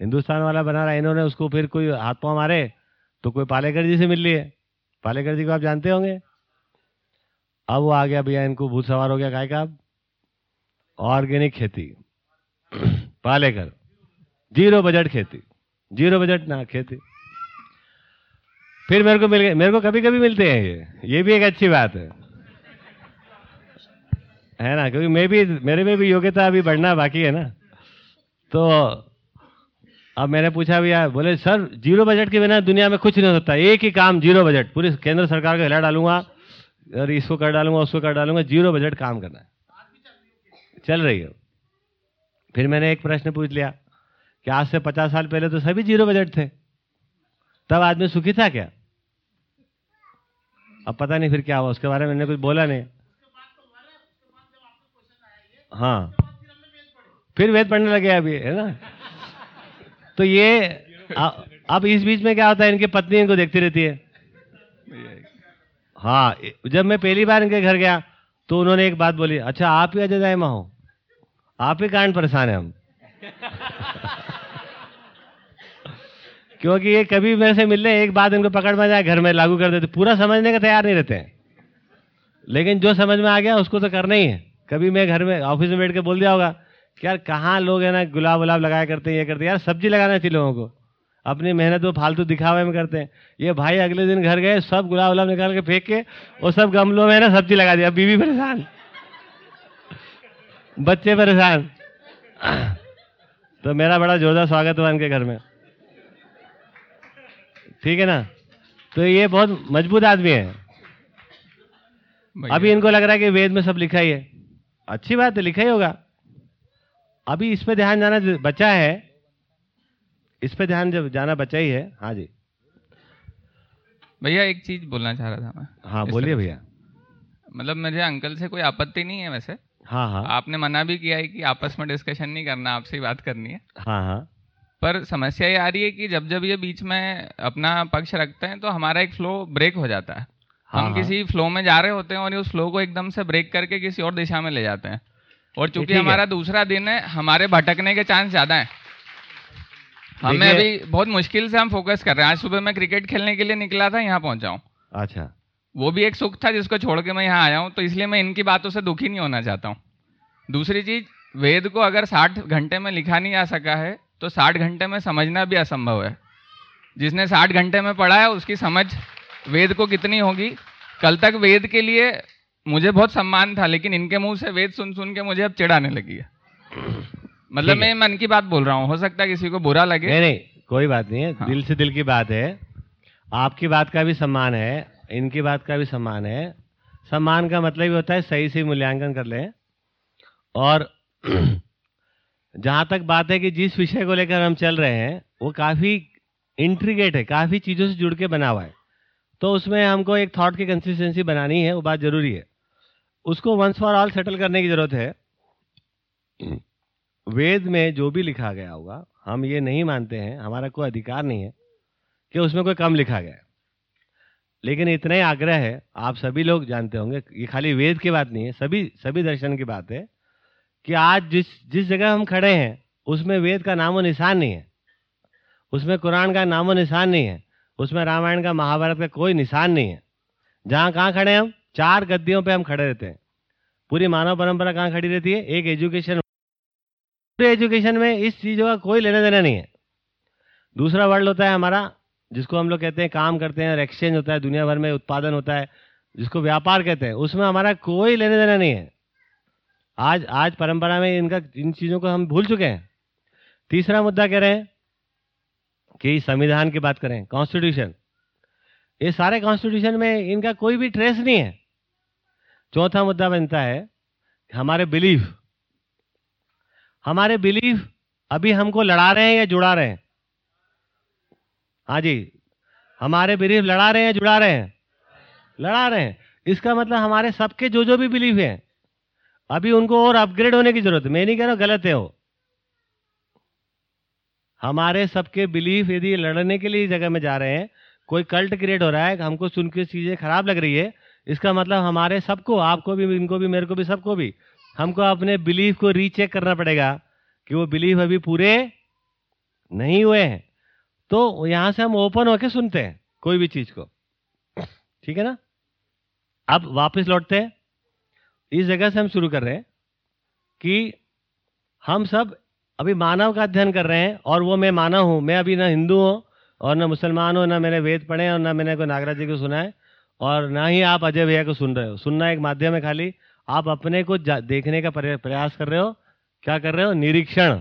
हिंदुस्तान वाला बना रहा है, इन्होंने उसको फिर कोई हाथ पाँव मारे तो कोई पालेकर जी से मिल लिए। पालेकर जी को आप जानते होंगे। अब वो आ गया भैया, इनको भूत सवार हो गया काय का। ऑर्गेनिक खेती। <clears throat> पालेकर। ज़ीरो बजट खेती। ज़ीरो बजट ना खेती। फिर मेरे को मिल गए। मेरे को कभी कभी मिलते हैं ये। ये भी एक अच्छी बात है। है ना? क्योंकि मैं भी, मेरे में भी योग्यता अभी बढ़ना बाकी है ना। तो अब मैंने पूछा भी, यार बोले, सर, ज़ीरो बजट के बिना दुनिया में कुछ नहीं हो सकता। एक ही काम, ज़ीरो बजट। पूरी केंद्र सरकार को हिला डालूँगा, और इसको कर डालूँगा, उसको कर डालूँगा, ज़ीरो बजट काम करना है। चल रही है। फिर मैंने एक प्रश्न पूछ लिया कि आज से पचास साल पहले तो सभी ज़ीरो बजट थे। तब आदमी सुखी था क्या? अब पता नहीं फिर क्या हुआ, उसके बारे में मैंने कुछ बोला नहीं। हाँ। फिर वेद पढ़ने लगे अभी, है ना? तो ये अब इस बीच में क्या होता है, इनकी पत्नी इनको देखती रहती है। हाँ जब मैं पहली बार इनके घर गया तो उन्होंने एक बात बोली अच्छा आप ही अजय दायमा हो? आप ही कारण परेशान है हम। <laughs> क्योंकि ये कभी मेरे से मिलने, एक बात इनको पकड़ में जाए, घर में लागू कर देते, पूरा समझने का तैयार नहीं रहते हैं। लेकिन जो समझ में आ गया, उसको तो करना ही है। कभी मैं घर में ऑफ़िस में बैठ के बोल दिया होगा कि यार कहाँ लोग है ना गुलाब गुलाब लगाया करते हैं ये करते हैं। यार सब्ज़ी लगाना चाहिए लोगों को। अपनी मेहनत वो फालतू दिखावे में करते हैं। ये भाई अगले दिन घर गए सब गुलाब गुलाब निकाल के फेंक के और सब गमलों में ना सब्ज़ी लगा दिया। बीवी परेशान। बच्चे परेशान। तो मेरा बड़ा जोरदार स्वागत हुआ इनके घर में। ठीक है ना? तो ये बहुत मज़बूत आदमी है। अभी इनको लग रहा है कि वेद में सब लिखा ही है। अच्छी बात है लिखा ही होगा। अभी इस पे ध्यान जाना बचा है इस पे ध्यान जब जाना बचा ही है। हाँ जी। भैया एक चीज़ बोलना चाह रहा था मैं। हाँ बोलिए भैया। मतलब मुझे अंकल से कोई आपत्ति नहीं है वैसे। हाँ हाँ। आपने मना भी किया है कि आपस में डिस्कशन नहीं करना आपसे ही बात करनी है। हाँ हाँ। पर समस्या ये आ रही है कि जब जब ये बीच में अपना पक्ष रखते हैं तो हमारा एक फ्लो ब्रेक हो जाता हाँ, हम हाँ। किसी फ्लो में जा रहे होते हैं और ये उस फ्लो को एकदम से ब्रेक करके किसी और दिशा में ले जाते हैं। और चूँकि हमारा दूसरा दिन है हमारे भटकने के चांस ज़्यादा है। हमें अभी बहुत मुश्किल से हम फोकस कर रहे हैं। आज सुबह मैं क्रिकेट खेलने के लिए निकला था यहाँ पहुँचा हूँ। अच्छा। वो भी एक सुख था जिसको छोड़ के मैं यहाँ आया हूँ तो इसलिए मैं इनकी बातों से दुखी नहीं होना चाहता हूँ। दूसरी चीज़ वेद को अगर साठ घंटे में लिखा नहीं आ सका है तो साठ घंटे में समझना भी असंभव है। जिसने साठ घंटे में पढ़ा है उसकी समझ वेद को कितनी होगी? कल तक वेद के लिए मुझे बहुत सम्मान था लेकिन इनके मुँह से वेद सुन सुन के मुझे अब चिड़ाने लगी है। मतलब मैं मन की बात बोल रहा हूँ। हो सकता है किसी को बुरा लगे। नहीं नहीं कोई बात नहीं है। हाँ। दिल से दिल की बात है। आपकी बात का भी सम्मान है इनकी बात का भी सम्मान है। सम्मान का मतलब ये होता है सही से मूल्यांकन कर लें। और <clears throat> जहाँ तक बात है कि जिस विषय को लेकर हम चल रहे हैं वो काफ़ी इंट्रीगेट है काफ़ी चीज़ों से जुड़ के बना हुआ है। तो उसमें हमको एक थॉट की कंसिस्टेंसी बनानी है, वो बात ज़रूरी है। उसको वंस फॉर ऑल सेटल करने की ज़रूरत है। वेद में जो भी लिखा गया होगा, हम ये नहीं मानते हैं, हमारा कोई अधिकार नहीं है कि उसमें कोई कम लिखा गया है। लेकिन इतना ही आग्रह है, आप सभी लोग जानते होंगे, ये खाली वेद की बात नहीं है, सभी सभी दर्शन की बात है कि आज जिस जिस जगह हम खड़े हैं, उसमें वेद का नामो निशान नहीं है। उसमें कुरान का नामो निशान नहीं है। उसमें रामायण का महाभारत का कोई निशान नहीं है। जहाँ कहाँ खड़े हैं हम? चार गद्दियों पे हम खड़े रहते हैं। पूरी मानव परंपरा कहाँ खड़ी रहती है? एक एजुकेशन पूरे एजुकेशन में इस चीज़ों का कोई लेना देना नहीं है। दूसरा वर्ल्ड होता है हमारा, जिसको हम लोग कहते हैं काम करते हैं और एक्सचेंज होता है, दुनिया भर में उत्पादन होता है, जिसको व्यापार कहते हैं, उसमें हमारा कोई लेने देना नहीं है। आज आज परंपरा में इनका, इन चीज़ों को हम भूल चुके हैं। तीसरा मुद्दा कह रहे हैं कि संविधान की बात करें कॉन्स्टिट्यूशन ये सारे कॉन्स्टिट्यूशन में इनका कोई भी ट्रेस नहीं है। चौथा मुद्दा बनता है हमारे बिलीफ हमारे बिलीफ अभी हमको लड़ा रहे हैं या जुड़ा रहे हैं? हाँ जी, हमारे बिलीफ लड़ा रहे हैं या जुड़ा रहे हैं? लड़ा रहे हैं। इसका मतलब हमारे सबके जो जो भी बिलीफ हैं, अभी उनको और अपग्रेड होने की ज़रूरत है। मैं नहीं कह रहा गलत है वो। हमारे सबके बिलीफ यदि लड़ने के लिए जगह में जा रहे हैं, कोई कल्ट क्रिएट हो रहा है, हमको सुन के चीज़ें खराब लग रही है, इसका मतलब हमारे सबको, आपको भी, इनको भी, मेरे को भी, सबको भी, हमको अपने बिलीफ को रीचेक करना पड़ेगा कि वो बिलीफ अभी पूरे नहीं हुए हैं। तो यहाँ से हम ओपन होके सुनते हैं कोई भी चीज़ को। ठीक है ना? अब वापस लौटते हैं। इस जगह से हम शुरू कर रहे हैं कि हम सब अभी मानव का अध्ययन कर रहे हैं और वो मैं मानव हूँ। मैं अभी ना हिंदू हूँ और ना मुसलमान हूँ, ना मैंने वेद पढ़े और ना मैंने कोई नागराज जी को सुना है और ना ही आप अजय भैया को सुन रहे हो। सुनना एक माध्यम है खाली। आप अपने को देखने का प्रयास कर रहे हो। क्या कर रहे हो? निरीक्षण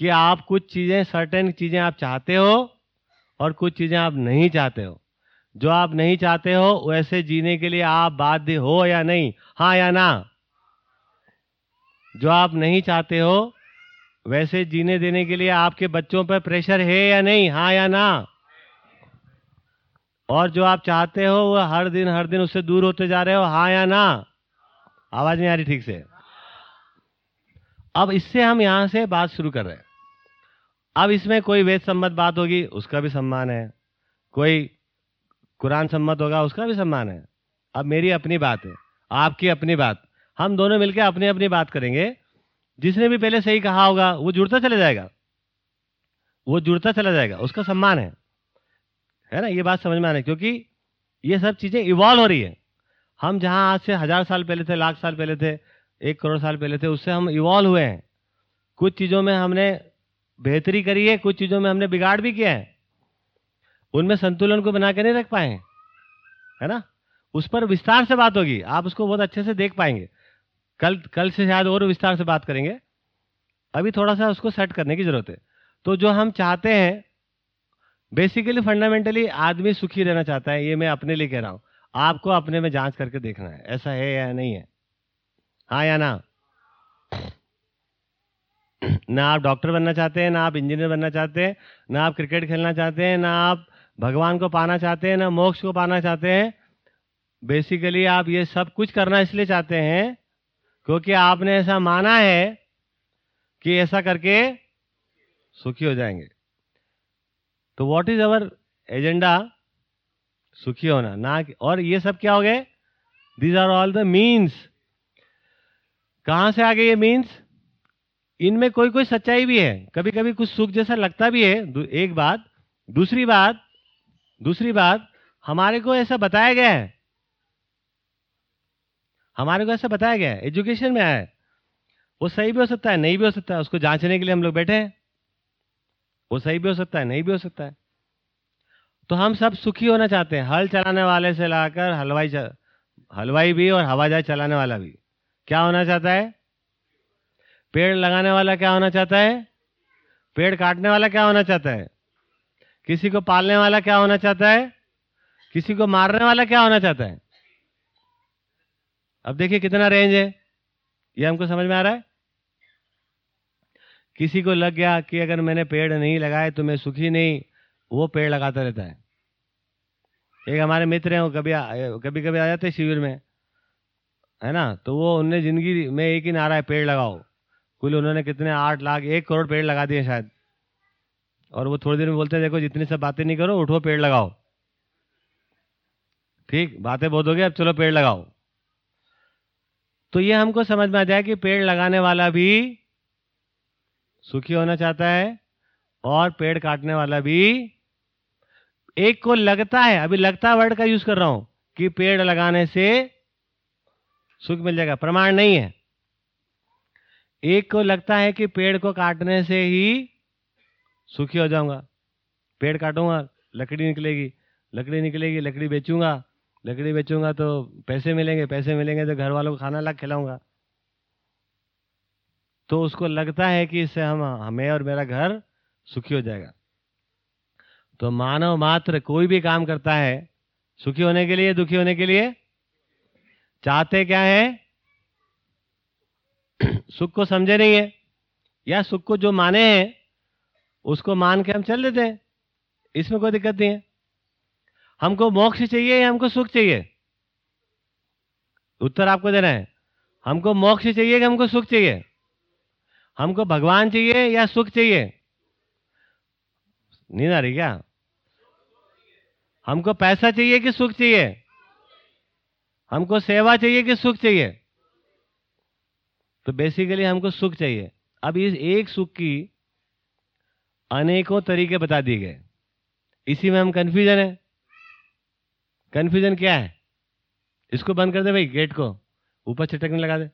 कि आप कुछ चीज़ें सर्टेन चीज़ें आप चाहते हो और कुछ चीज़ें आप नहीं चाहते हो। जो आप नहीं चाहते हो, वैसे जीने के लिए आप बाध्य हो या नहीं? हाँ या ना? जो आप नहीं चाहते हो वैसे जीने देने के लिए आपके बच्चों पर प्रेशर है या नहीं? हाँ या ना? और जो आप चाहते हो, वो हर दिन हर दिन उससे दूर होते जा रहे हो हाँ या ना? आवाज़ नहीं आ रही ठीक से। अब इससे हम यहाँ से बात शुरू कर रहे हैं। अब इसमें कोई वेद सम्मत बात होगी, उसका भी सम्मान है। कोई कुरान सम्मत होगा, उसका भी सम्मान है। अब मेरी अपनी बात है, आपकी अपनी बात। हम दोनों मिलकर अपनी अपनी बात करेंगे। जिसने भी पहले सही कहा होगा, वो जुड़ता चले जाएगा। वो जुड़ता चला जाएगा, उसका सम्मान है। है ना? ये बात समझ में आना, क्योंकि ये सब चीज़ें इवॉल्व हो रही है। हम जहाँ आज से हज़ार साल पहले थे, लाख साल पहले थे, एक करोड़ साल पहले थे, उससे हम इवॉल्व हुए हैं। कुछ चीज़ों में हमने बेहतरी करी है, कुछ चीज़ों में हमने बिगाड़ भी किया है। उनमें संतुलन को बना के नहीं रख पाए है ना? उस पर विस्तार से बात होगी। आप उसको बहुत अच्छे से देख पाएँगे। कल कल से शायद और विस्तार से बात करेंगे। अभी थोड़ा सा उसको सेट करने की ज़रूरत है। तो जो हम चाहते हैं बेसिकली फंडामेंटली आदमी सुखी रहना चाहता है, ये मैं अपने लिए कह रहा हूँ। आपको अपने में जाँच करके देखना है, ऐसा है या नहीं है। हाँ या ना? ना आप डॉक्टर बनना चाहते हैं, ना आप इंजीनियर बनना चाहते हैं, ना आप क्रिकेट खेलना चाहते हैं, ना आप भगवान को पाना चाहते हैं, ना मोक्ष को पाना चाहते हैं। बेसिकली आप ये सब कुछ करना इसलिए चाहते हैं क्योंकि आपने ऐसा माना है कि ऐसा करके सुखी हो जाएँगे। तो व्हाट इज़ अवर एजेंडा सुखी होना, ना और ये सब क्या हो गए? These are all the means कहाँ से आ गए ये मीन्स इनमें कोई कोई सच्चाई भी है। कभी कभी कुछ सुख जैसा लगता भी है एक बात। दूसरी बात दूसरी बात, हमारे को ऐसा बताया गया है हमारे को ऐसा बताया गया एजुकेशन में आया है। वो सही भी हो सकता है, नहीं भी हो सकता है, उसको जांचने के लिए हम लोग बैठे हैं। वो सही भी हो सकता है, नहीं भी हो सकता है। तो हम सब सुखी होना चाहते हैं, हल चलाने वाले से लाकर हलवाई हलवाई भी और हवा जहाज़ चलाने वाला भी। क्या होना चाहता है? पेड़ लगाने वाला क्या होना चाहता है? पेड़ काटने वाला क्या होना चाहता है? किसी को पालने वाला क्या होना चाहता है? किसी को मारने वाला क्या होना चाहता है? अब देखिए कितना रेंज है। ये हमको समझ में आ रहा है? किसी को लग गया कि अगर मैंने पेड़ नहीं लगाए तो मैं सुखी नहीं, वो पेड़ लगाता रहता है। एक हमारे मित्र हैं, वो कभी आ- कभी कभी आ जाते शिविर में, है ना? तो वो उनने ज़िंदगी में एक ही नारा है, पेड़ लगाओ। कुल उन्होंने कितने? आठ लाख, एक करोड़ पेड़ लगा दिए शायद। और वो थोड़ी देर में बोलते हैं, देखो, जितनी सब बातें नहीं करो, उठो पेड़ लगाओ। ठीक? बातें बहुत हो गई, अब चलो पेड़ लगाओ। तो ये हमको समझ में आ जाए कि पेड़ लगाने वाला भी सुखी होना चाहता है और पेड़ काटने वाला भी। एक को लगता है, अभी लगता वर्ड का यूज़ कर रहा हूँ, कि पेड़ लगाने से सुख मिल जाएगा, प्रमाण नहीं है। एक को लगता है कि पेड़ को काटने से ही सुखी हो जाऊँगा। पेड़ काटूँगा, लकड़ी निकलेगी लकड़ी निकलेगी, लकड़ी बेचूँगा लकड़ी बेचूँगा तो पैसे मिलेंगे पैसे मिलेंगे तो घर वालों को खाना ला खिलाऊँगा। तो उसको लगता है कि इससे हम, हमें और मेरा घर सुखी हो जाएगा। तो मानव मात्र कोई भी काम करता है, सुखी होने के लिए, दुखी होने के लिए, चाहते क्या है? <clears throat> सुख को समझे नहीं है, या सुख को जो माने हैं, उसको मान के हम चल देते हैं। इसमें कोई दिक्कत नहीं है। हमको मोक्ष चाहिए या हमको सुख चाहिए? उत्तर आपको देना है। हमको मोक्ष चाहिए कि हमको सुख चाहिए? हमको भगवान चाहिए या सुख चाहिए? नींद आ रही क्या? हमको पैसा चाहिए कि सुख चाहिए? हमको सेवा चाहिए कि सुख चाहिए? तो बेसिकली हमको सुख चाहिए। अब इस एक सुख की अनेकों तरीके बता दिए गए। इसी में हम कंफ्यूजन है। कंफ्यूजन क्या है? इसको बंद कर दे भाई गेट को। ऊपर छिटकने लगा दे।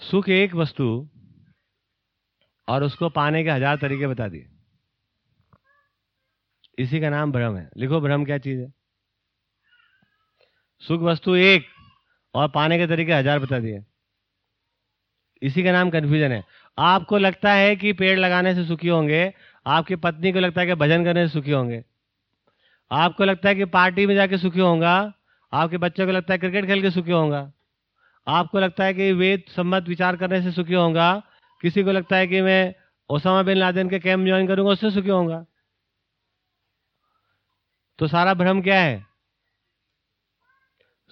सुख एक वस्तु और उसको पाने के हज़ार तरीके बता दिए। इसी का नाम भ्रम है। लिखो, भ्रम क्या चीज़ है? सुख वस्तु एक और पाने के तरीके हज़ार बता दिए। इसी का नाम कंफ्यूजन है। आपको लगता है कि पेड़ लगाने से सुखी होंगे आपकी पत्नी को लगता है कि भजन करने से सुखी होंगे। आपको लगता है कि पार्टी में जाके सुखी होगा आपके बच्चों को लगता है क्रिकेट खेल के सुखी होगा आपको लगता है कि वेद सम्मत विचार करने से सुखी होगा किसी को लगता है कि मैं ओसामा बिन लादेन के कैंप ज्वाइन करूँगा, उससे सुखी होगा तो सारा भ्रम क्या है?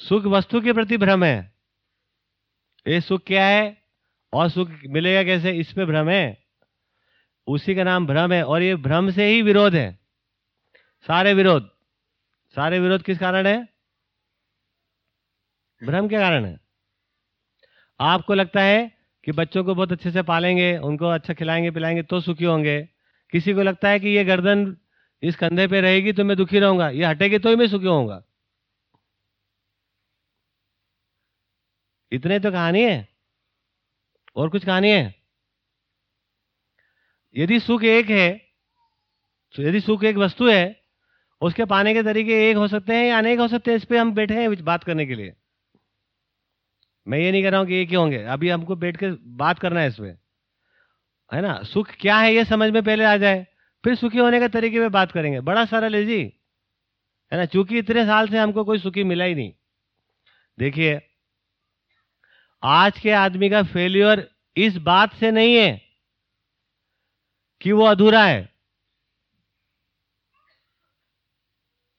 सुख वस्तु के प्रति भ्रम है। ये सुख क्या है? और सुख मिलेगा कैसे? इस भ्रम है। उसी का नाम भ्रम है और ये भ्रम से ही विरोध है। सारे विरोध। सारे विरोध किस कारण है? भ्रम के कारण है। आपको लगता है कि बच्चों को बहुत अच्छे से पालेंगे, उनको अच्छा खिलाएँगे, पिलाएँगे तो सुखी होंगे। किसी को लगता है कि ये गर्दन इस कंधे पे रहेगी तो मैं दुखी रहूँगा, ये हटेगी तो ही मैं सुखी होऊँगा। इतने तो कहानी है। और कुछ कहानी है? यदि सुख एक है तो यदि सुख एक वस्तु है, उसके पाने के तरीके एक हो सकते हैं या अनेक हो सकते हैं, इस पर हम बैठे हैं बात करने के लिए। मैं ये नहीं कर रहा हूँ कि एक ही होंगे, अभी हमको बैठ के बात करना है इसमें। है ना? सुख क्या है ये समझ में पहले आ जाए, फिर सुखी होने के तरीके पे बात करेंगे। बड़ा सरल है जी। है ना? चूँकि इतने साल से हमको कोई सुखी मिला ही नहीं। देखिए, आज के आदमी का फेल्योर इस बात से नहीं है कि वो अधूरा है?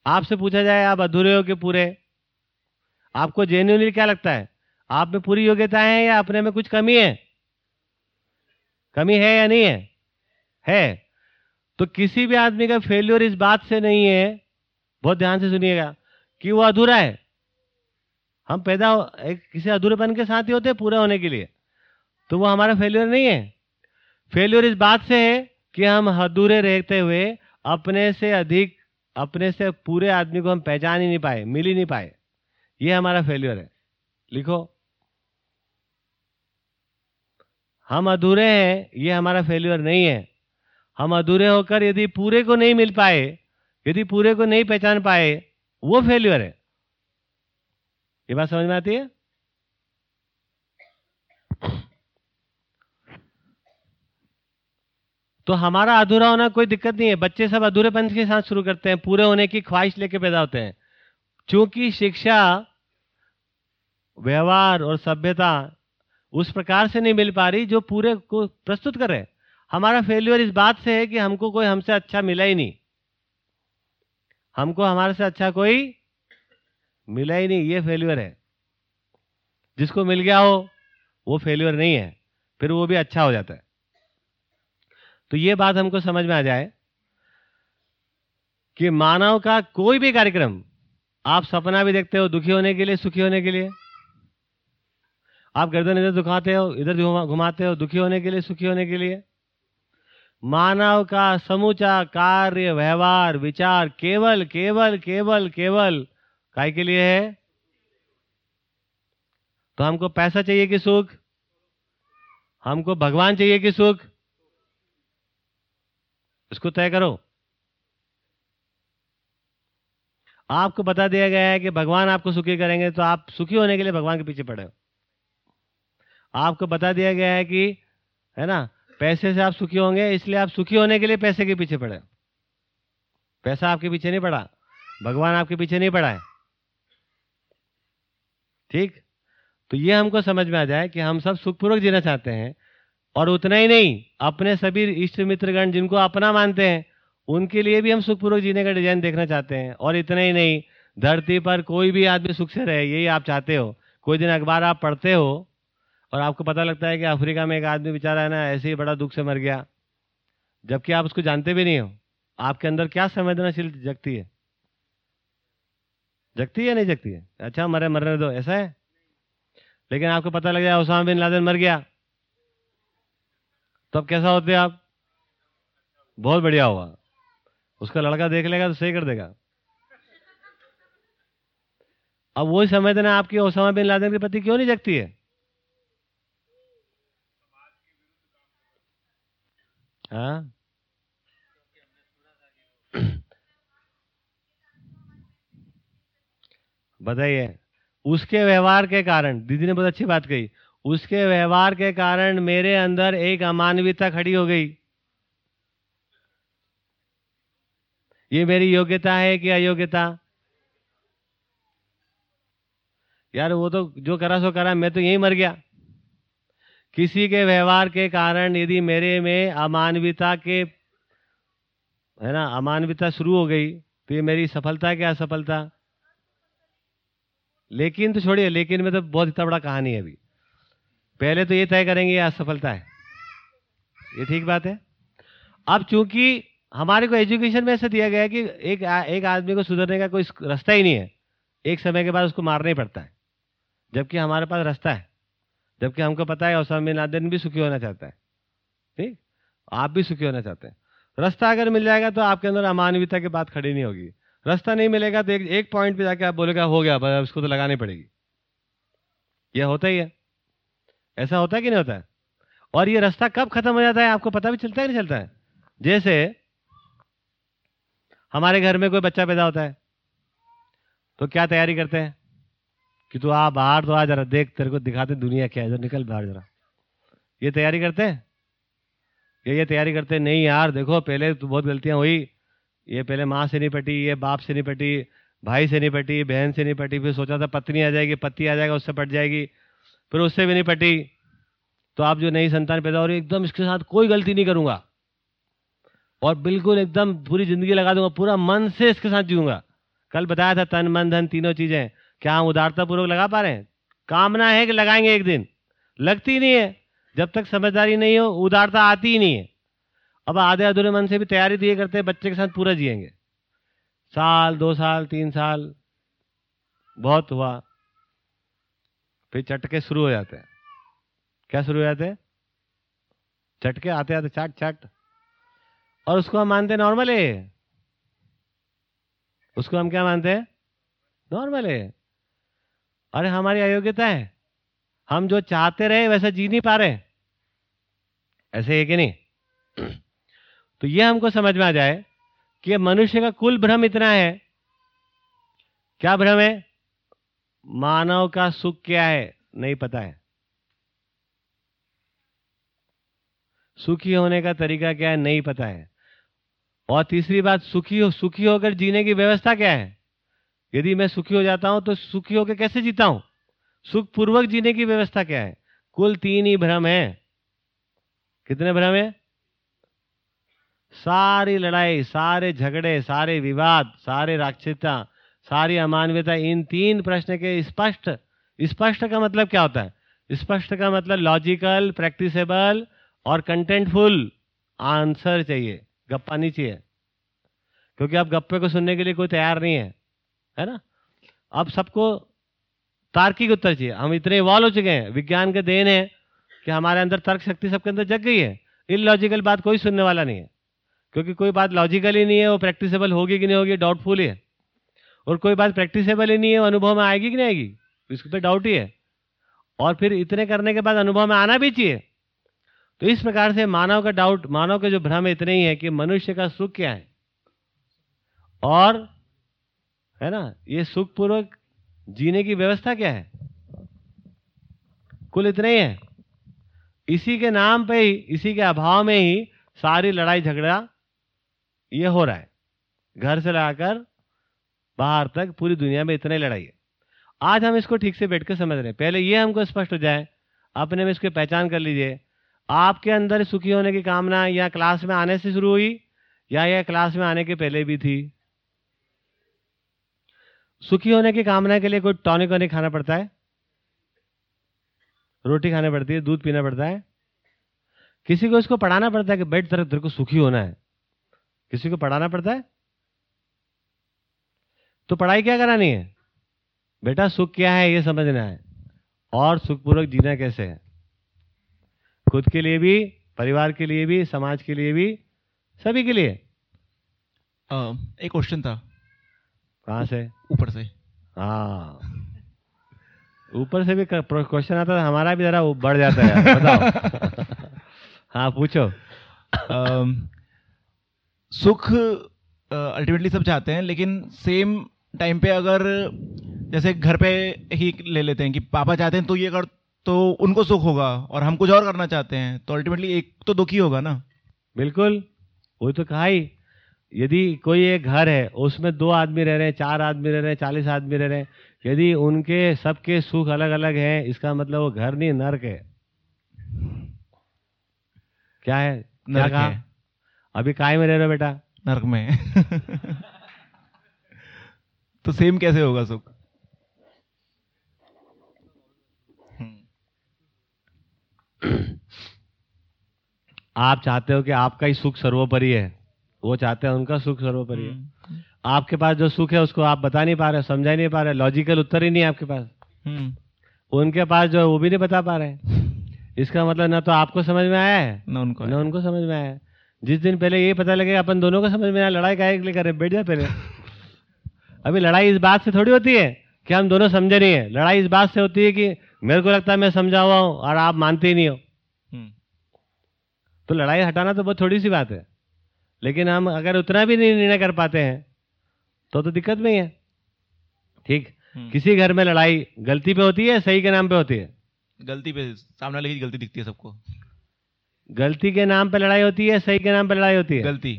आपसे पूछा जाए, आप अधूरे हो कि पूरे? आपको जेन्यूनली क्या लगता है? आप में पूरी योग्यता है या अपने में कुछ कमी है? कमी है या नहीं है? है। तो किसी भी आदमी का फेल्योर इस बात से नहीं है, बहुत ध्यान से सुनिएगा, कि वो अधूरा है। हम पैदा एक किसी अधूरेपन के साथ ही होते पूरे होने के लिए। तो वो हमारा फेल्योर नहीं है। फेल्योर इस बात से है कि हम अधूरे रहते हुए अपने से अधिक, अपने से पूरे आदमी को हम पहचान ही नहीं पाए, मिल ही नहीं पाए। ये हमारा फेल्योर है। लिखो। हम अधूरे हैं, ये हमारा फेल्योर नहीं है। हम अधूरे होकर यदि पूरे को नहीं मिल पाए, यदि पूरे को नहीं पहचान पाए, वो फेल्योर है। ये बात समझ में आती है? तो हमारा अधूरा होना कोई दिक्कत नहीं है। बच्चे सब अधूरेपन के साथ शुरू करते हैं, पूरे होने की ख्वाहिश लेके पैदा होते हैं। क्योंकि शिक्षा, व्यवहार और सभ्यता उस प्रकार से नहीं मिल पा रही जो पूरे को प्रस्तुत करे हमारा फेल्योर इस बात से है कि हमको कोई हमसे अच्छा मिला ही नहीं। हमको हमारे से अच्छा कोई मिला ही नहीं। ये फेल्योर है। जिसको मिल गया हो, वो फेल्योर नहीं है। फिर वो भी अच्छा हो जाता है। तो ये बात हमको समझ में आ जाए कि मानव का कोई भी कार्यक्रम, आप सपना भी देखते हो दुखी होने के लिए, सुखी होने के लिए। आप गर्दन इधर दुखाते हो, इधर घुमाते हो, दुखी होने के लिए, सुखी होने के लिए। मानव का समूचा कार्य, व्यवहार, विचार केवल केवल केवल केवल काय के लिए है? तो हमको पैसा चाहिए कि सुख? हमको भगवान चाहिए कि सुख? इसको तय करो। आपको बता दिया गया है कि भगवान आपको सुखी करेंगे तो आप सुखी होने के लिए भगवान के पीछे पड़े हो। आपको बता दिया गया है कि, है ना, पैसे से आप सुखी होंगे, इसलिए आप सुखी होने के लिए पैसे के पीछे पड़े पैसा आपके पीछे नहीं पड़ा, भगवान आपके पीछे नहीं पड़ा है। ठीक? तो ये हमको समझ में आ जाए कि हम सब सुखपूर्वक जीना चाहते हैं और उतना ही नहीं, अपने सभी इष्ट मित्रगण जिनको अपना मानते हैं, उनके लिए भी हम सुखपूर्वक जीने का डिज़ाइन देखना चाहते हैं। और इतना ही नहीं, धरती पर कोई भी आदमी सुख से रहे, यही आप चाहते हो। कोई दिन अखबार आप पढ़ते हो, और आपको पता लगता है कि अफ्रीका में एक आदमी बेचारा है ना, ऐसे ही बड़ा दुख से मर गया। जबकि आप उसको जानते भी नहीं हो। आपके अंदर क्या संवेदनाशील जगती है? जगती है नहीं जगती है? अच्छा मरे, मरने दो, ऐसा है? लेकिन आपको पता लग जाए उसामा बिन लादेन मर गया। तो अब कैसा होते आप? बहुत बढ़िया हुआ। उसका लड़का देख लेगा तो सही कर देगा। अब वही संवेदना आपकी ओसामा बिन लादेन के प्रति क्यों नहीं जगती है? हाँ? बताइए, उसके व्यवहार के कारण, दीदी ने बहुत अच्छी बात कही। उसके व्यवहार के कारण मेरे अंदर एक अमानवीयता खड़ी हो गई। ये मेरी योग्यता है कि अयोग्यता? यार वो तो जो करा सो करा, मैं तो यही मर गया। किसी के व्यवहार के कारण यदि मेरे में अमानवीयता के, है ना, अमानवीयता शुरू हो गई तो ये मेरी सफलता क्या असफलता? लेकिन तो छोड़िए, लेकिन में तो बहुत इतना बड़ा कहानी है अभी। पहले तो ये तय करेंगे असफलता है। ये ठीक बात है? अब चूँकि हमारे को एजुकेशन में ऐसा दिया गया है कि एक एक आदमी को सुधरने का कोई रास्ता ही नहीं है। एक समय के बाद उसको मारना ही पड़ता है। जबकि हमारे पास रास्ता है। जबकि हमको पता है ओसामा बिन लादेन भी सुखी होना चाहता है। ठीक? आप भी सुखी होना चाहते हैं। रास्ता अगर मिल जाएगा तो आपके अंदर अमानवीयता की बात खड़ी नहीं होगी। रास्ता नहीं मिलेगा तो एक एक पॉइंट पे जाके आप बोलेगा हो गया उसको तो लगानी पड़ेगी। यह होता ही है। ऐसा होता है कि नहीं होता है? और ये रास्ता कब खत्म हो जाता है, आपको पता भी चलता है नहीं चलता है? जैसे हमारे घर में कोई बच्चा पैदा होता है तो क्या तैयारी करते हैं? कि तू आ बाहर तो आ जरा देख, तेरे को दिखाते दुनिया क्या है निकल बाहर जरा। ये तैयारी करते हैं? ये ये तैयारी करते नहीं यार, देखो, पहले तो बहुत गलतियाँ हुई। ये पहले माँ से नहीं पटी, ये बाप से नहीं पटी, भाई से नहीं पटी, बहन से नहीं पटी, फिर सोचा था पत्नी आ जाएगी, पति आ जाएगा, उससे पट जाएगी। फिर उससे भी नहीं पटी। तो आप जो नई संतान पैदा हो रही एकदम इसके साथ कोई गलती नहीं करूँगा। और बिल्कुल एकदम पूरी ज़िंदगी लगा दूँगा, पूरा मन से इसके साथ जीऊँगा। कल बताया था तन मन धन तीनों चीज़ें। क्या हम उदारता पूर्वक लगा पा रहे हैं? कामना है कि लगाएँगे एक दिन। लगती नहीं है। जब तक समझदारी नहीं हो, उदारता आती ही नहीं है। अब आधे अधूरे मन से भी तैयारी दिए करते हैं, बच्चे के साथ पूरा जिएँगे। साल, दो साल, तीन साल, बहुत हुआ। फिर चटके शुरू हो जाते हैं। क्या शुरू हो जाते हैं? चटके, आते आते, चट चट। और उसको हम मानते हैं नॉर्मल है उसको हम क्या मानते हैं? नॉर्मल है अरे, हमारी अयोग्यता है। हम जो चाहते रहे, वैसा जी नहीं पा रहे। ऐसे है कि नहीं? तो ये हमको समझ में आ जाए कि मनुष्य का कुल भ्रम इतना है। क्या भ्रम है? मानव का सुख क्या है, नहीं पता है। सुखी होने का तरीका क्या है, नहीं पता है। और तीसरी बात, सुखी हो, सुखी होकर जीने की व्यवस्था क्या है? यदि मैं सुखी हो जाता हूँ तो सुखी होकर कैसे जीता हूँ? सुख पूर्वक जीने की व्यवस्था क्या है? कुल तीन ही भ्रम है। कितने भ्रम है? सारी लड़ाई, सारे झगड़े, सारे विवाद, सारे राक्षसता सारी अमानवीयता इन तीन प्रश्न के स्पष्ट स्पष्ट का मतलब क्या होता है? स्पष्ट का मतलब लॉजिकल प्रैक्टिसेबल और कंटेंटफुल आंसर चाहिए, गप्पा नहीं चाहिए। क्योंकि अब गप्पे को सुनने के लिए कोई तैयार नहीं है है ना? अब सबको तार्किक उत्तर चाहिए। हम इतने इवॉल्व हो चुके हैं, विज्ञान के देन है कि हमारे अंदर तर्क शक्ति सबके अंदर जग गई है। इलॉजिकल बात कोई सुनने वाला नहीं है, क्योंकि कोई बात लॉजिकल ही नहीं है, वो प्रैक्टिसेबल होगी कि नहीं होगी डाउटफुल ही है। और कोई बात प्रैक्टिसेबल ही नहीं है, अनुभव में आएगी कि नहीं आएगी? इस पर डाउट ही है। और फिर इतने करने के बाद अनुभव में आना भी चाहिए। तो इस प्रकार से मानव का डाउट मानव के जो भ्रम इतने ही है कि मनुष्य का सुख क्या है? और, है ना, ये सुख पूर्वक जीने की व्यवस्था क्या है? कुल इतना ही है। इसी के नाम पे ही, इसी के अभाव में ही सारी लड़ाई झगड़ा ये हो रहा है। घर से लगाकर बाहर तक पूरी दुनिया में इतना लड़ाई है। आज हम इसको ठीक से बैठ कर समझ रहे हैं। पहले ये हमको स्पष्ट हो जाए, अपने में इसकी पहचान कर लीजिए। आपके अंदर सुखी होने की कामना या क्लास में आने से शुरू हुई, या यह क्लास में आने के पहले भी थी? सुखी होने की कामना के लिए कोई टॉनिक वॉनिक खाना पड़ता है? रोटी खानी पड़ती है, दूध पीना पड़ता है? किसी को इसको पढ़ाना पड़ता है कि बैठ तेरे को सुखी होना है। किसी को पढ़ाना पड़ता है? तो पढ़ाई क्या करानी है? बेटा सुख क्या है ये समझना है। और सुखपूर्वक जीना कैसे है? खुद के लिए भी परिवार के लिए भी समाज के लिए भी सभी के लिए। अ, एक क्वेश्चन था। कहाँ से? ऊपर से। हाँ। ऊपर से भी क्वेश्चन आता है हमारा भी जरा बढ़ जाता है बताओ। <laughs> हाँ पूछो। सुख अल्टीमेटली सब चाहते हैं लेकिन सेम टाइम पे अगर जैसे घर पे ही ले लेते हैं कि पापा चाहते हैं तो ये कर तो उनको सुख होगा और हम कुछ और करना चाहते हैं तो अल्टीमेटली एक तो दुखी होगा ना। बिल्कुल। वही तो कहा ही। यदि कोई एक घर है उसमें दो आदमी रह रहे हैं चार आदमी रह रहे हैं चालीस आदमी रह रहे हैं यदि उनके सबके सुख अलग अलग हैं इसका मतलब वो घर नहीं नर्क है। क्या है? क्या नरक है। अभी काय में रह रहे हो बेटा। नर्क में। <laughs> तो सेम कैसे होगा सुख? हम्म, आप चाहते हो कि आपका ही सुख सर्वोपरि है? वो चाहते हैं उनका सुख सर्वोपरि है। हम्म, आपके पास जो सुख है उसको आप बता नहीं पा रहे समझा नहीं पा रहे लॉजिकल उत्तर ही नहीं है आपके पास। हम्म, उनके पास जो है वो भी नहीं बता पा रहे। इसका मतलब ना तो आपको समझ में आया है ना उनको ना उनको समझ में आया है। जिस दिन पहले ये पता लगेगा अपन दोनों को समझ में आया लड़ाई के लिए कर बैठ जाए पहले। अभी लड़ाई इस बात से थोड़ी होती है कि हम दोनों समझे नहीं है। लड़ाई इस बात से होती है कि मेरे को लगता है मैं समझा हुआ हूँ और आप मानते ही नहीं हो। हम्म, तो लड़ाई हटाना तो बहुत थोड़ी सी बात है। लेकिन हम अगर उतना भी नहीं निर्णय कर पाते हैं तो तो दिक्कत में ही है। ठीक? हम्म। किसी घर में लड़ाई गलती पे होती है सही के नाम पे होती है? गलती पे सामने वाले की गलती दिखती है सबको। गलती के नाम पे लड़ाई होती है सही के नाम पे लड़ाई होती है? गलती।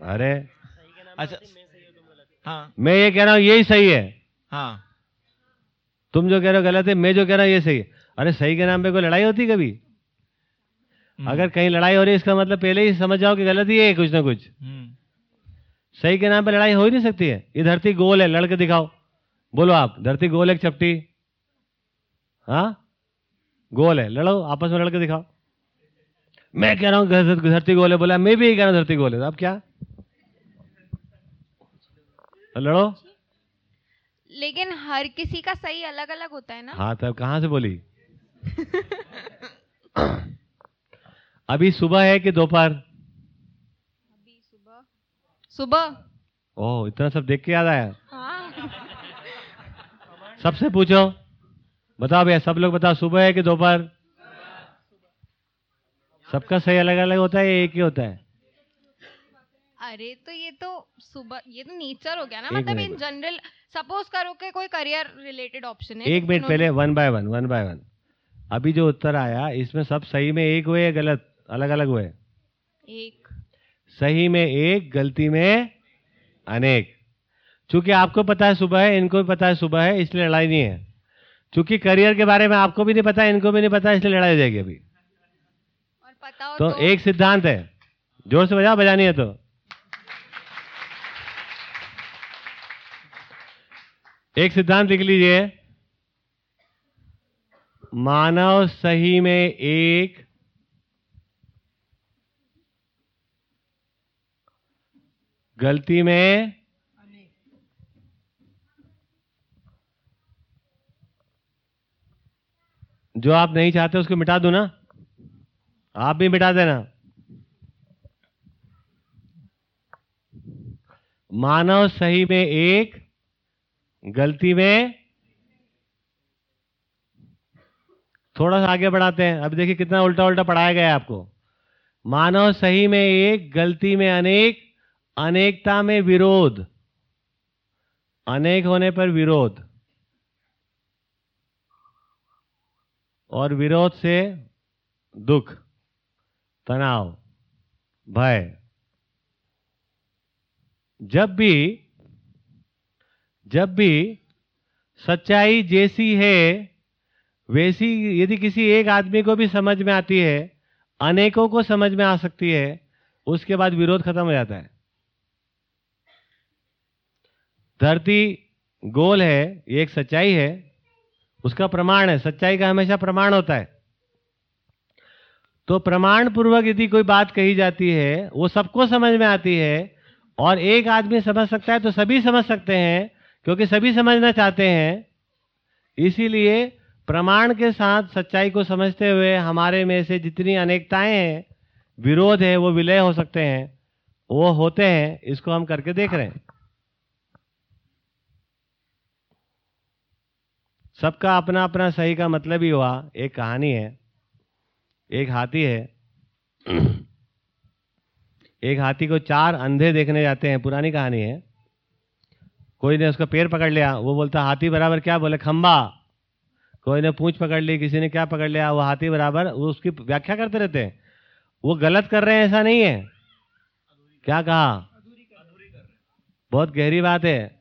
अरे। अच्छा हाँ। मैं ये कह रहा हूँ यही सही है। हाँ। तुम जो कह रहे हो गलत है मैं जो कह रहा हूँ ये सही है। अरे सही के नाम पे कोई लड़ाई होती कभी? हम्म, अगर कहीं लड़ाई हो रही है इसका मतलब पहले ही समझ जाओ कि गलत ही है कुछ ना कुछ। हम्म, सही के नाम पे लड़ाई हो ही नहीं सकती है। ये धरती गोल है लड़के दिखाओ। बोलो आप धरती गोल है चपटी? हाँ? गोल है लड़ो आपस में लड़के दिखाओ। मैं कह रहा हूँ धरती गोल है बोला मैं भी यही कह रहा हूँ धरती गोल है। तो अब क्या? लड़ो। लेकिन हर किसी का सही अलग अलग होता है ना? हाँ तब कहाँ से बोली? <laughs> अभी सुबह है कि दोपहर? अभी सुबह। सुबह। ओह इतना सब देख के याद आया? हाँ। सबसे पूछो। बताओ भैया सब लोग बताओ सुबह है कि दोपहर? सबका सही अलग अलग होता है या एक ही होता है? अरे तो ये तो सुबह ये तो नेचर हो गया ना मतलब इन जनरल सपोज़ करो कि कोई करियर रिलेटेड ऑप्शन है एक मिनट पहले one by one one by one अभी जो उत्तर आया इसमें सब सही में एक हुए या गलत? अलग अलग हुए। एक। सही में एक गलती में अनेक। चूँकि आपको पता है सुबह है इनको भी पता है सुबह है इसलिए लड़ाई नहीं है। चूँकि करियर के बारे में आपको भी नहीं पता इनको भी नहीं पता इसलिए लड़ाई हो जाएगी अभी। और पता हो तो तो, एक सिद्धांत है। ज़ोर से बजाओ बजानी है तो। एक सिद्धांत लिख लीजिए। मानव सही में एक गलती में जो आप नहीं चाहते उसको मिटा दो ना। आप भी मिटा देना। मानव सही में एक गलती में थोड़ा सा आगे बढ़ाते हैं। अभी देखिए कितना उल्टा उल्टा पढ़ाया गया है आपको। मानव सही में एक, गलती में अनेक, अनेकता में विरोध। अनेक होने पर विरोध। और विरोध से दुख, तनाव, भय। जब भी जब भी सच्चाई जैसी है, वैसी यदि किसी एक आदमी को भी समझ में आती है, अनेकों को समझ में आ सकती है, उसके बाद विरोध खत्म हो जाता है। धरती गोल है, ये एक सच्चाई है, उसका प्रमाण है, सच्चाई का हमेशा प्रमाण होता है। तो प्रमाण पूर्वक यदि कोई बात कही जाती है, वो सबको समझ में आती है, और एक आदमी समझ सकता है तो सभी समझ सकते हैं क्योंकि सभी समझना चाहते हैं। इसीलिए प्रमाण के साथ सच्चाई को समझते हुए हमारे में से जितनी अनेकताएँ हैं विरोध है वो विलय हो सकते हैं। वो होते हैं इसको हम करके देख रहे हैं। सबका अपना अपना सही का मतलब ही हुआ। एक कहानी है एक हाथी है। <clears throat> एक हाथी को चार अंधे देखने जाते हैं पुरानी कहानी है। कोई ने उसका पैर पकड़ लिया, वो बोलता, हाथी बराबर क्या? बोले, खंबा। कोई ने पूछ पकड़ ली, किसी ने क्या पकड़ लिया, वो हाथी बराबर, वो उसकी व्याख्या करते रहते हैं। वो गलत कर रहे हैं, ऐसा नहीं है। क्या कहा? बहुत गहरी बात है।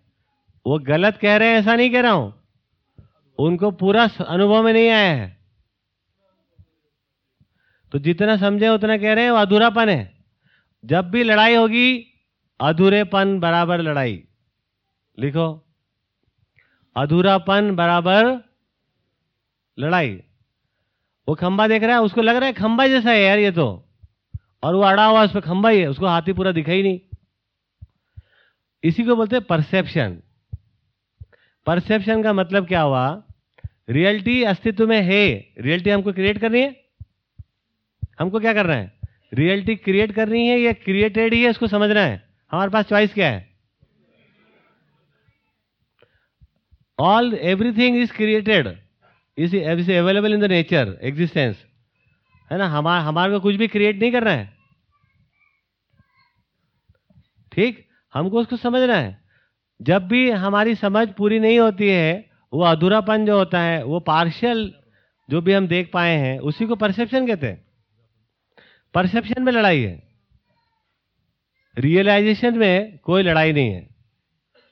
वो गलत कह रहे हैं, ऐसा नहीं कह रहा हूँ। उनको पूरा अनुभव में नहीं आया है। तो जितना समझे, उतना कह रहे हैं, वो अधूरापन है। जब भी लड़ाई होगी, अधूरेपन बराबर लड़ाई। लिखो। अधूरापन बराबर लड़ाई। वो खंबा देख रहा है, उसको लग रहा है खंबा जैसा है यार ये तो। और वो अड़ा हुआ उस पर खंबा ही है, उसको हाथी पूरा दिखा ही नहीं। इसी को बोलते हैं परसेप्शन परसेप्शन का मतलब क्या हुआ? रियलिटी अस्तित्व में है। रियलिटी हमको क्रिएट करनी है? हमको क्या करना है? रियलिटी क्रिएट करनी है या क्रिएटेड ही है इसको समझना है। हमारे पास चॉइस क्या है? All everything is created is available in the nature existence है ना? हमारे हमारे को कुछ भी क्रिएट नहीं करना है। ठीक? हमको उसको समझना है। जब भी हमारी समझ पूरी नहीं होती है, वो अधूरापन जो होता है, वो पार्शियल जो भी हम देख पाए हैं, उसी को परसेप्शन कहते हैं। परसेप्शन में लड़ाई है। रियलाइजेशन में कोई लड़ाई नहीं है।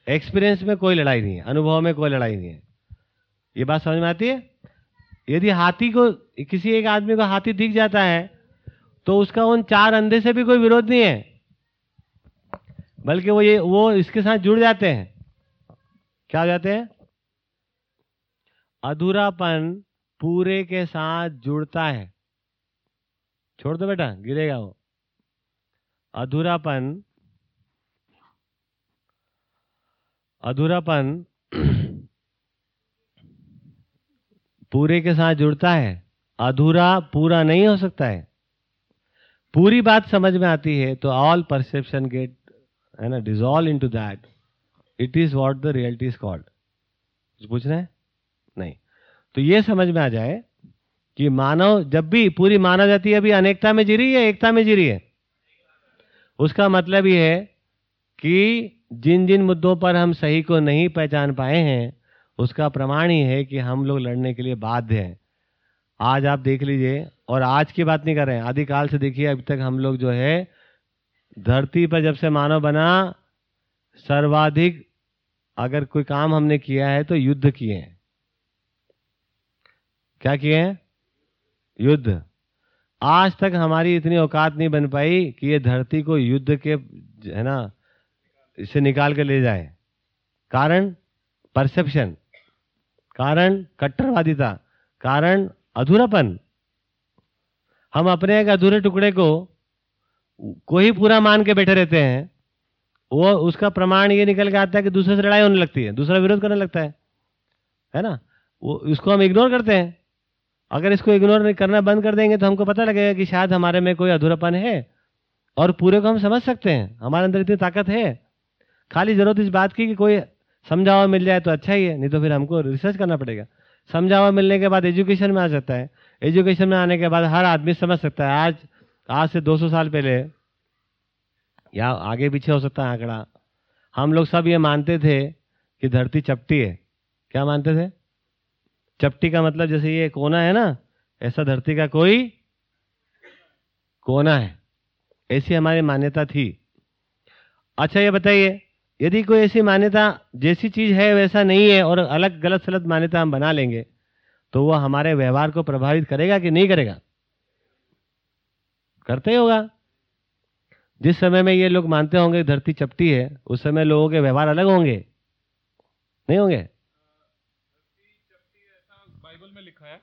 एक्सपीरियंस में कोई लड़ाई नहीं है, अनुभव में कोई लड़ाई नहीं है। ये बात समझ में आती है? यदि हाथी को, किसी एक आदमी को हाथी दिख जाता है तो उसका उन चार अंधे से भी कोई विरोध नहीं है। बल्कि वो ये, वो इसके साथ जुड़ जाते हैं। क्या हो जाते हैं? अधूरापन पूरे के साथ जुड़ता है। छोड़ दो बेटा, गिरेगा वो। अधूरापन अधूरापन पूरे के साथ जुड़ता है। अधूरा पूरा नहीं हो सकता है। पूरी बात समझ में आती है तो ऑल परसेप्शन गेट है ना dissolve into that it is what the reality is called कुछ पूछना है? नहीं। तो ये समझ में आ जाए कि मानव, जब भी पूरी मानव जाति अभी अनेकता में जी रही है, एकता में जी रही है। उसका मतलब ये है कि जिन जिन मुद्दों पर हम सही को नहीं पहचान पाए हैं, उसका प्रमाण ही है कि हम लोग लड़ने के लिए बाध्य हैं। आज आप देख लीजिए, और आज की बात नहीं कर रहे हैं, आदिकाल से देखिए अभी तक हम लोग जो है, धरती पर जब से मानव बना, सर्वाधिक अगर कोई काम हमने किया है तो युद्ध किए हैं। क्या किए हैं? युद्ध। आज तक हमारी इतनी औकात नहीं बन पाई कि ये धरती को युद्ध के, है ना इसे निकाल के ले जाए। कारण परसेप्शन कारण, कट्टरवादिता. कारण, अधूरापन. हम अपने एक अधूरे टुकड़े को कोई पूरा मान के बैठे रहते हैं। वो, उसका प्रमाण ये निकल के आता है कि दूसरे से लड़ाई होने लगती है, दूसरा विरोध करने लगता है। है ना? वो, इसको हम इग्नोर करते हैं। अगर इसको इग्नोर करना बंद कर देंगे तो हमको पता लगेगा कि शायद हमारे में कोई अधूरापन है। और पूरे को हम समझ सकते हैं। हमारे अंदर इतनी ताकत है। खाली ज़रूरत इस बात की कि कोई समझा हुआ मिल जाए तो अच्छा ही है, नहीं तो फिर हमको रिसर्च करना पड़ेगा। समझा हुआ मिलने के बाद एजुकेशन में आ सकता है। एजुकेशन में आने के बाद हर आदमी समझ सकता है, आज आज से 200 साल पहले, या आगे पीछे हो सकता है आंकड़ा। हम लोग सब ये मानते थे कि धरती चपटी है। क्या मानते थे? चपटी का मतलब जैसे ये कोना है ना, ऐसा धरती का कोई कोना है। ऐसी हमारी मान्यता थी। अच्छा ये बताइए यदि कोई ऐसी मान्यता जैसी चीज़ है वैसा नहीं है और अलग गलत सलत मान्यता हम बना लेंगे तो वो हमारे व्यवहार को प्रभावित करेगा कि नहीं करेगा? करते होगा। जिस समय में ये लोग मानते होंगे धरती चपटी है उस समय लोगों के व्यवहार अलग होंगे। नहीं होंगे? बाइबल में लिखा है।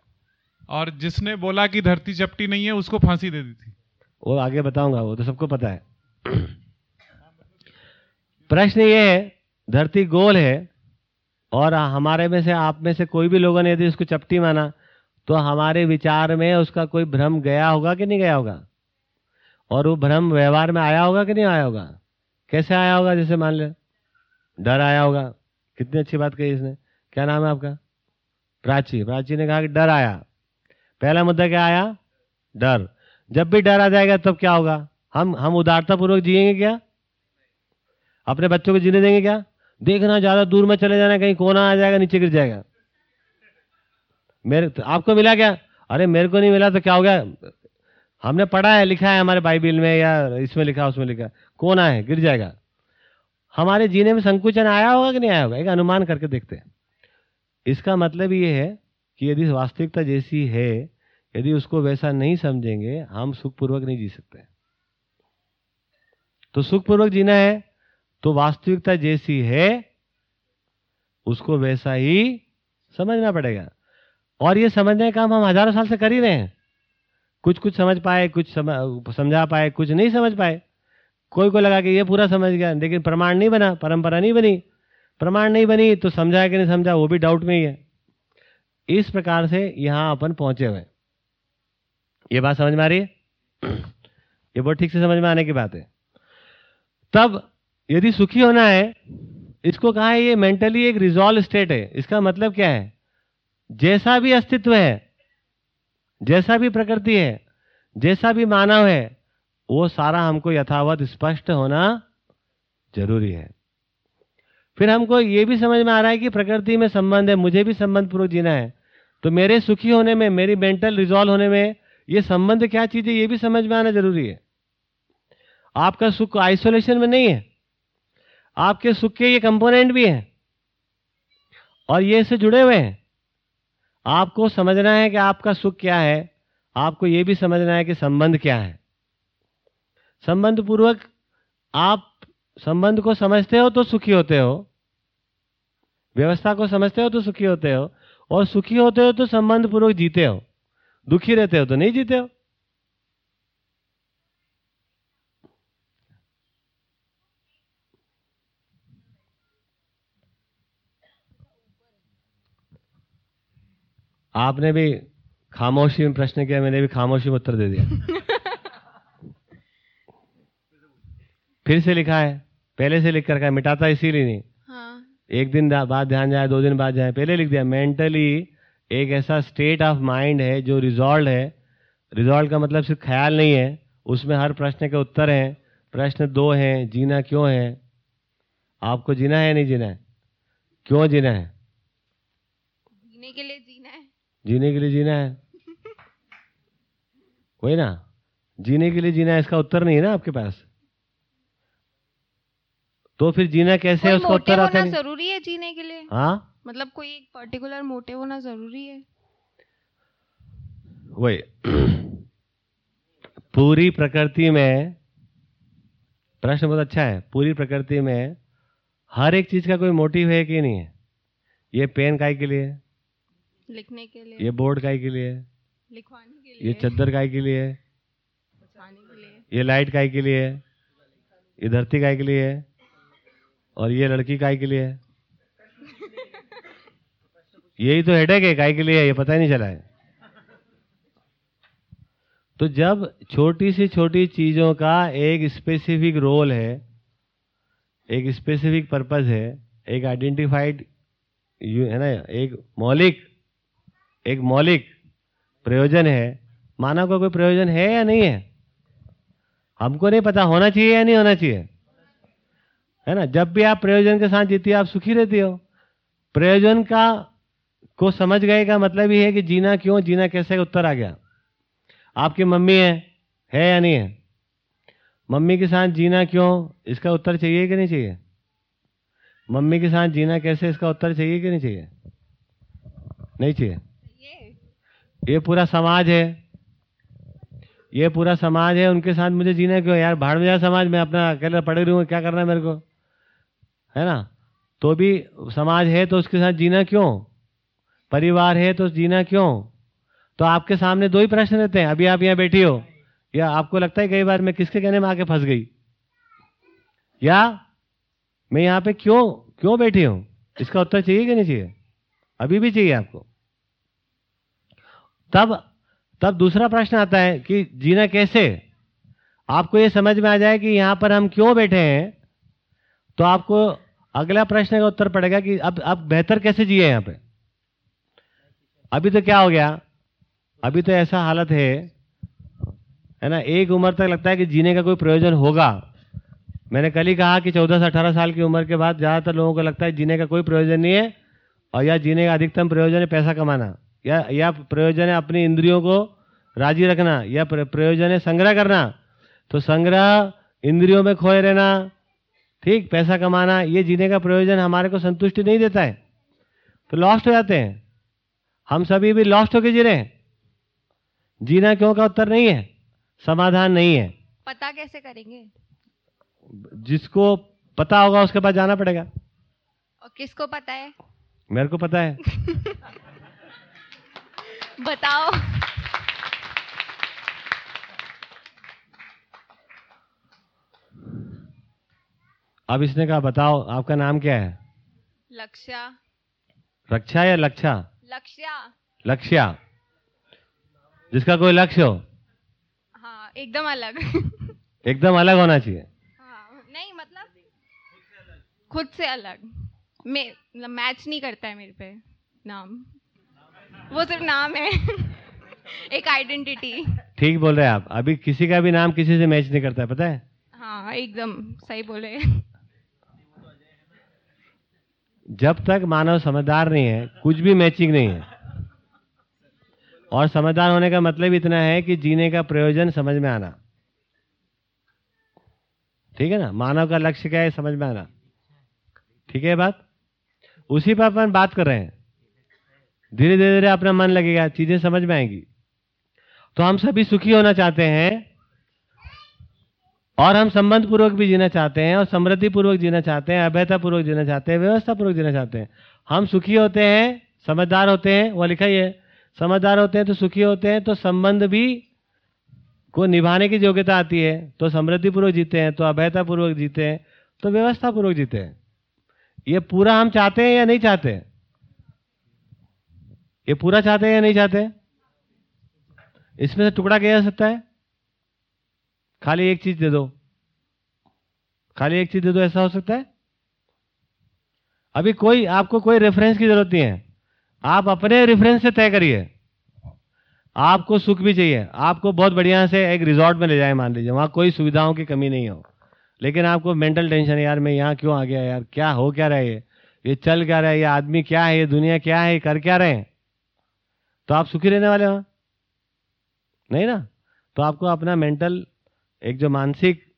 और जिसने बोला कि धरती चपटी नहीं है उसको फांसी दे दी थी। वो आगे बताऊँगा वो तो सबको पता है। प्रश्न ये है, धरती गोल है और हमारे में से, आप में से कोई भी लोगों ने यदि उसको चपटी माना तो हमारे विचार में उसका कोई भ्रम गया होगा कि नहीं गया होगा? और वो भ्रम व्यवहार में आया होगा कि नहीं आया होगा? कैसे आया होगा? जैसे मान ले, डर आया होगा। कितनी अच्छी बात कही इसने। क्या नाम है आपका? प्राची। प्राची ने कहा कि डर आया। पहला मुद्दा क्या आया? डर। जब भी डर आ जाएगा तब क्या होगा? हम हम उदारता पूर्वक जिएँगे क्या? अपने बच्चों को जीने देंगे क्या? देखना, ज़्यादा दूर में चले जाना, कहीं कोना आ जाएगा, नीचे गिर जाएगा। मेरे तो आपको मिला क्या? अरे, मेरे को नहीं मिला तो क्या हो गया? हमने पढ़ा है, लिखा है हमारे बाइबिल में, या इसमें लिखा, उसमें लिखा। कोना है, गिर जाएगा। हमारे जीने में संकुचन आया होगा कि नहीं आया होगा? एक अनुमान करके देखते हैं। इसका मतलब ये है कि यदि वास्तविकता जैसी है, यदि उसको वैसा नहीं समझेंगे, हम सुखपूर्वक नहीं जी सकते। तो सुखपूर्वक जीना है तो वास्तविकता जैसी है, उसको वैसा ही समझना पड़ेगा। और ये समझने का काम हम हज़ारों साल से कर ही रहे हैं। कुछ कुछ समझ पाए, कुछ समझा पाए, कुछ नहीं समझ पाए। कोई को लगा कि ये पूरा समझ गया, लेकिन प्रमाण नहीं बना, परंपरा नहीं बनी। प्रमाण नहीं बनी तो समझा कि नहीं समझा, वो भी डाउट में ही है। इस प्रकार से यहाँ अपन पहुँचे हुए ये बात समझ में आ रही है? <clears throat> ये बहुत ठीक से समझ में आने की बात है। तब यदि सुखी होना है, इसको कहा है, ये मेंटली एक रिजॉल्व स्टेट है। इसका मतलब क्या है? जैसा भी अस्तित्व है, जैसा भी प्रकृति है, जैसा भी मानव है, वो सारा हमको यथावत स्पष्ट होना ज़रूरी है। फिर हमको ये भी समझ में आ रहा है कि प्रकृति में संबंध है, मुझे भी संबंध पूर्वक जीना है। तो मेरे सुखी होने में, मेरी मेंटल रिजॉल्व होने में, ये संबंध क्या चीज़ है, ये भी समझ में आना ज़रूरी है। आपका सुख आइसोलेशन में नहीं है। आपके सुख के ये कंपोनेंट भी हैं और ये इससे जुड़े हुए हैं। आपको समझना है कि आपका सुख क्या है, आपको ये भी समझना है कि संबंध क्या है। संबंध पूर्वक आप संबंध को समझते हो तो सुखी होते हो, व्यवस्था को समझते हो तो सुखी होते हो, और सुखी होते हो तो संबंध पूर्वक जीते हो, दुखी रहते हो तो नहीं जीते हो। आपने भी खामोशी में प्रश्न किया मैंने भी खामोशी में उत्तर दे दिया। <laughs> फिर से लिखा है पहले से लिख कर रखा है मिटाता इसीलिए नहीं। हाँ। एक दिन बाद ध्यान जाए दो दिन बाद जाए पहले लिख दिया मेंटली एक ऐसा स्टेट ऑफ़ माइंड है जो रिजॉल्व है। रिजॉल्व का मतलब सिर्फ़ ख्याल नहीं है उसमें हर प्रश्न के उत्तर हैं। प्रश्न दो हैं जीना क्यों है? आपको जीना है नहीं जीना है? क्यों जीना है? जीने के लिए जीना के लिए जीना है। वही ना? जीने के लिए जीना है इसका उत्तर नहीं है ना आपके पास? तो फिर जीना कैसे है उसका उत्तर आता नहीं। ज़रूरी है जीने के लिए? हाँ? मतलब कोई एक पर्टिकुलर मोटिव होना ज़रूरी है? वही। पूरी प्रकृति में प्रश्न बहुत अच्छा है पूरी प्रकृति में हर एक चीज़ का कोई मोटिव है कि नहीं है? ये पेन काय के लिए है? लिखने के लिए ये बोर्ड काय के लिए है? लिखवाने के लिए ये चद्दर काय के लिए है? के लिए ये लाइट काय के लिए है? ये धरती काय के लिए है और ये लड़की काय के लिए है यही तो हेडेक है काय के लिए है ये पता ही नहीं चला है तो जब छोटी से छोटी चीज़ों का एक स्पेसिफिक रोल है एक स्पेसिफिक पर्पस है एक आइडेंटिफाइड है ना एक मौलिक एक मौलिक प्रयोजन है। मानव का को कोई प्रयोजन है या नहीं है? हमको नहीं पता, होना चाहिए या नहीं होना चाहिए। है ना? जब भी आप प्रयोजन के साथ जीती आप सुखी रहती हो। प्रयोजन का, को समझ गए का मतलब ये है कि जीना क्यों, जीना कैसे, उत्तर आ गया। आपकी मम्मी है है या नहीं है? मम्मी के साथ जीना क्यों, इसका उत्तर चाहिए कि नहीं चाहिए? मम्मी के साथ जीना कैसे, इसका उत्तर चाहिए कि नहीं चाहिए? नहीं चाहिए। ये पूरा समाज है। ये पूरा समाज है, उनके साथ मुझे जीना क्यों यार भाड़ में समाज में अपना अकेला पड़े रहूँ, क्या करना है मेरे को? है ना? तो भी समाज है तो उसके साथ जीना क्यों? परिवार है तो जीना क्यों? तो आपके सामने दो ही प्रश्न रहते हैं। अभी आप यहाँ बैठी हो, या आपको लगता है कई बार मैं किसके कहने में आके फंस गई? या मैं यहाँ पे क्यों क्यों बैठी हूँ? इसका उत्तर चाहिए कि नहीं चाहिए? अभी भी चाहिए आपको। तब तब दूसरा प्रश्न आता है कि जीना कैसे? आपको ये समझ में आ जाए कि यहाँ पर हम क्यों बैठे हैं? तो आपको अगला प्रश्न का उत्तर पड़ेगा कि अब अब बेहतर कैसे जिए यहाँ पे? अभी तो क्या हो गया? अभी तो ऐसा हालत है है ना? एक उम्र तक लगता है कि जीने का कोई प्रयोजन होगा। मैंने कल ही कहा कि चौदह से अठारह साल की उम्र के बाद ज़्यादातर लोगों को लगता है जीने का कोई प्रयोजन नहीं है और या जीने का अधिकतम प्रयोजन है पैसा कमाना। या या प्रयोजन है अपनी इंद्रियों को राज़ी रखना या प्रयोजन है संग्रह करना तो संग्रह इंद्रियों में खोए रहना ठीक पैसा कमाना ये जीने का प्रयोजन हमारे को संतुष्टि नहीं देता है। तो लॉस्ट हो जाते हैं। हम सभी भी लॉस्ट होके जी रहे हैं। जीना क्यों का उत्तर नहीं है? समाधान नहीं है। पता कैसे करेंगे? जिसको पता होगा उसके पास जाना पड़ेगा। और किसको पता है? मेरे को पता है। <laughs> बताओ। अब इसने कहा बताओ आपका नाम क्या है? लक्ष्या रक्षा या लक्षा? लक्ष्या। लक्ष्या। जिसका कोई लक्ष्य हो। हाँ एकदम अलग। एकदम अलग होना चाहिए। हाँ नहीं मतलब खुद से अलग। मैं मतलब मैच नहीं करता है मेरे पे नाम। वो सिर्फ़ नाम है। <laughs> एक आइडेंटिटी ठीक बोल रहे हैं आप। अभी किसी का भी नाम किसी से मैच नहीं करता है पता है? हाँ एकदम सही बोले। जब तक मानव समझदार नहीं है कुछ भी मैचिंग नहीं है। और समझदार होने का मतलब इतना है कि जीने का प्रयोजन समझ में आना। ठीक है ना? मानव का लक्ष्य क्या है समझ में आना। ठीक है बात? उसी पर अपन बात कर रहे हैं। धीरे धीरे धीरे अपना मन लगेगा, चीज़ें समझ में आएँगी। तो हम सभी सुखी होना चाहते हैं और हम संबंध पूर्वक भी जीना चाहते हैं और समृद्धि पूर्वक जीना चाहते हैं अभयता पूर्वक जीना चाहते हैं व्यवस्था पूर्वक जीना चाहते हैं। हम सुखी होते हैं, समझदार होते हैं, वो लिखा ही है, समझदार होते हैं तो सुखी होते हैं तो संबंध भी को निभाने की योग्यता आती है तो समृद्धि पूर्वक जीते हैं तो अभयता पूर्वक जीते हैं तो व्यवस्था पूर्वक जीते हैं। ये पूरा हम चाहते हैं या नहीं चाहते ये पूरा चाहते हैं या नहीं चाहते इसमें से टुकड़ा किया जा सकता है? खाली एक चीज़ दे दो। खाली एक चीज़ दे दो, ऐसा हो सकता है? अभी कोई, आपको कोई रेफरेंस की ज़रूरत नहीं है। आप अपने रेफरेंस से तय करिए। आपको सुख भी चाहिए। आपको बहुत बढ़िया से एक रिजॉर्ट में ले जाए, मान लीजिए। वहाँ कोई सुविधाओं की कमी नहीं हो। लेकिन आपको मेंटल टेंशन यार, मैं यहाँ क्यों आ गया यार? क्या हो क्या रहा है ये? चल क्या रहा है? ये आदमी क्या है? ये दुनिया क्या है? कर क्या रहे हैं? तो आप सुखी रहने वाले हो? नहीं ना? तो आपको अपना मेंटल एक जो मानसिक,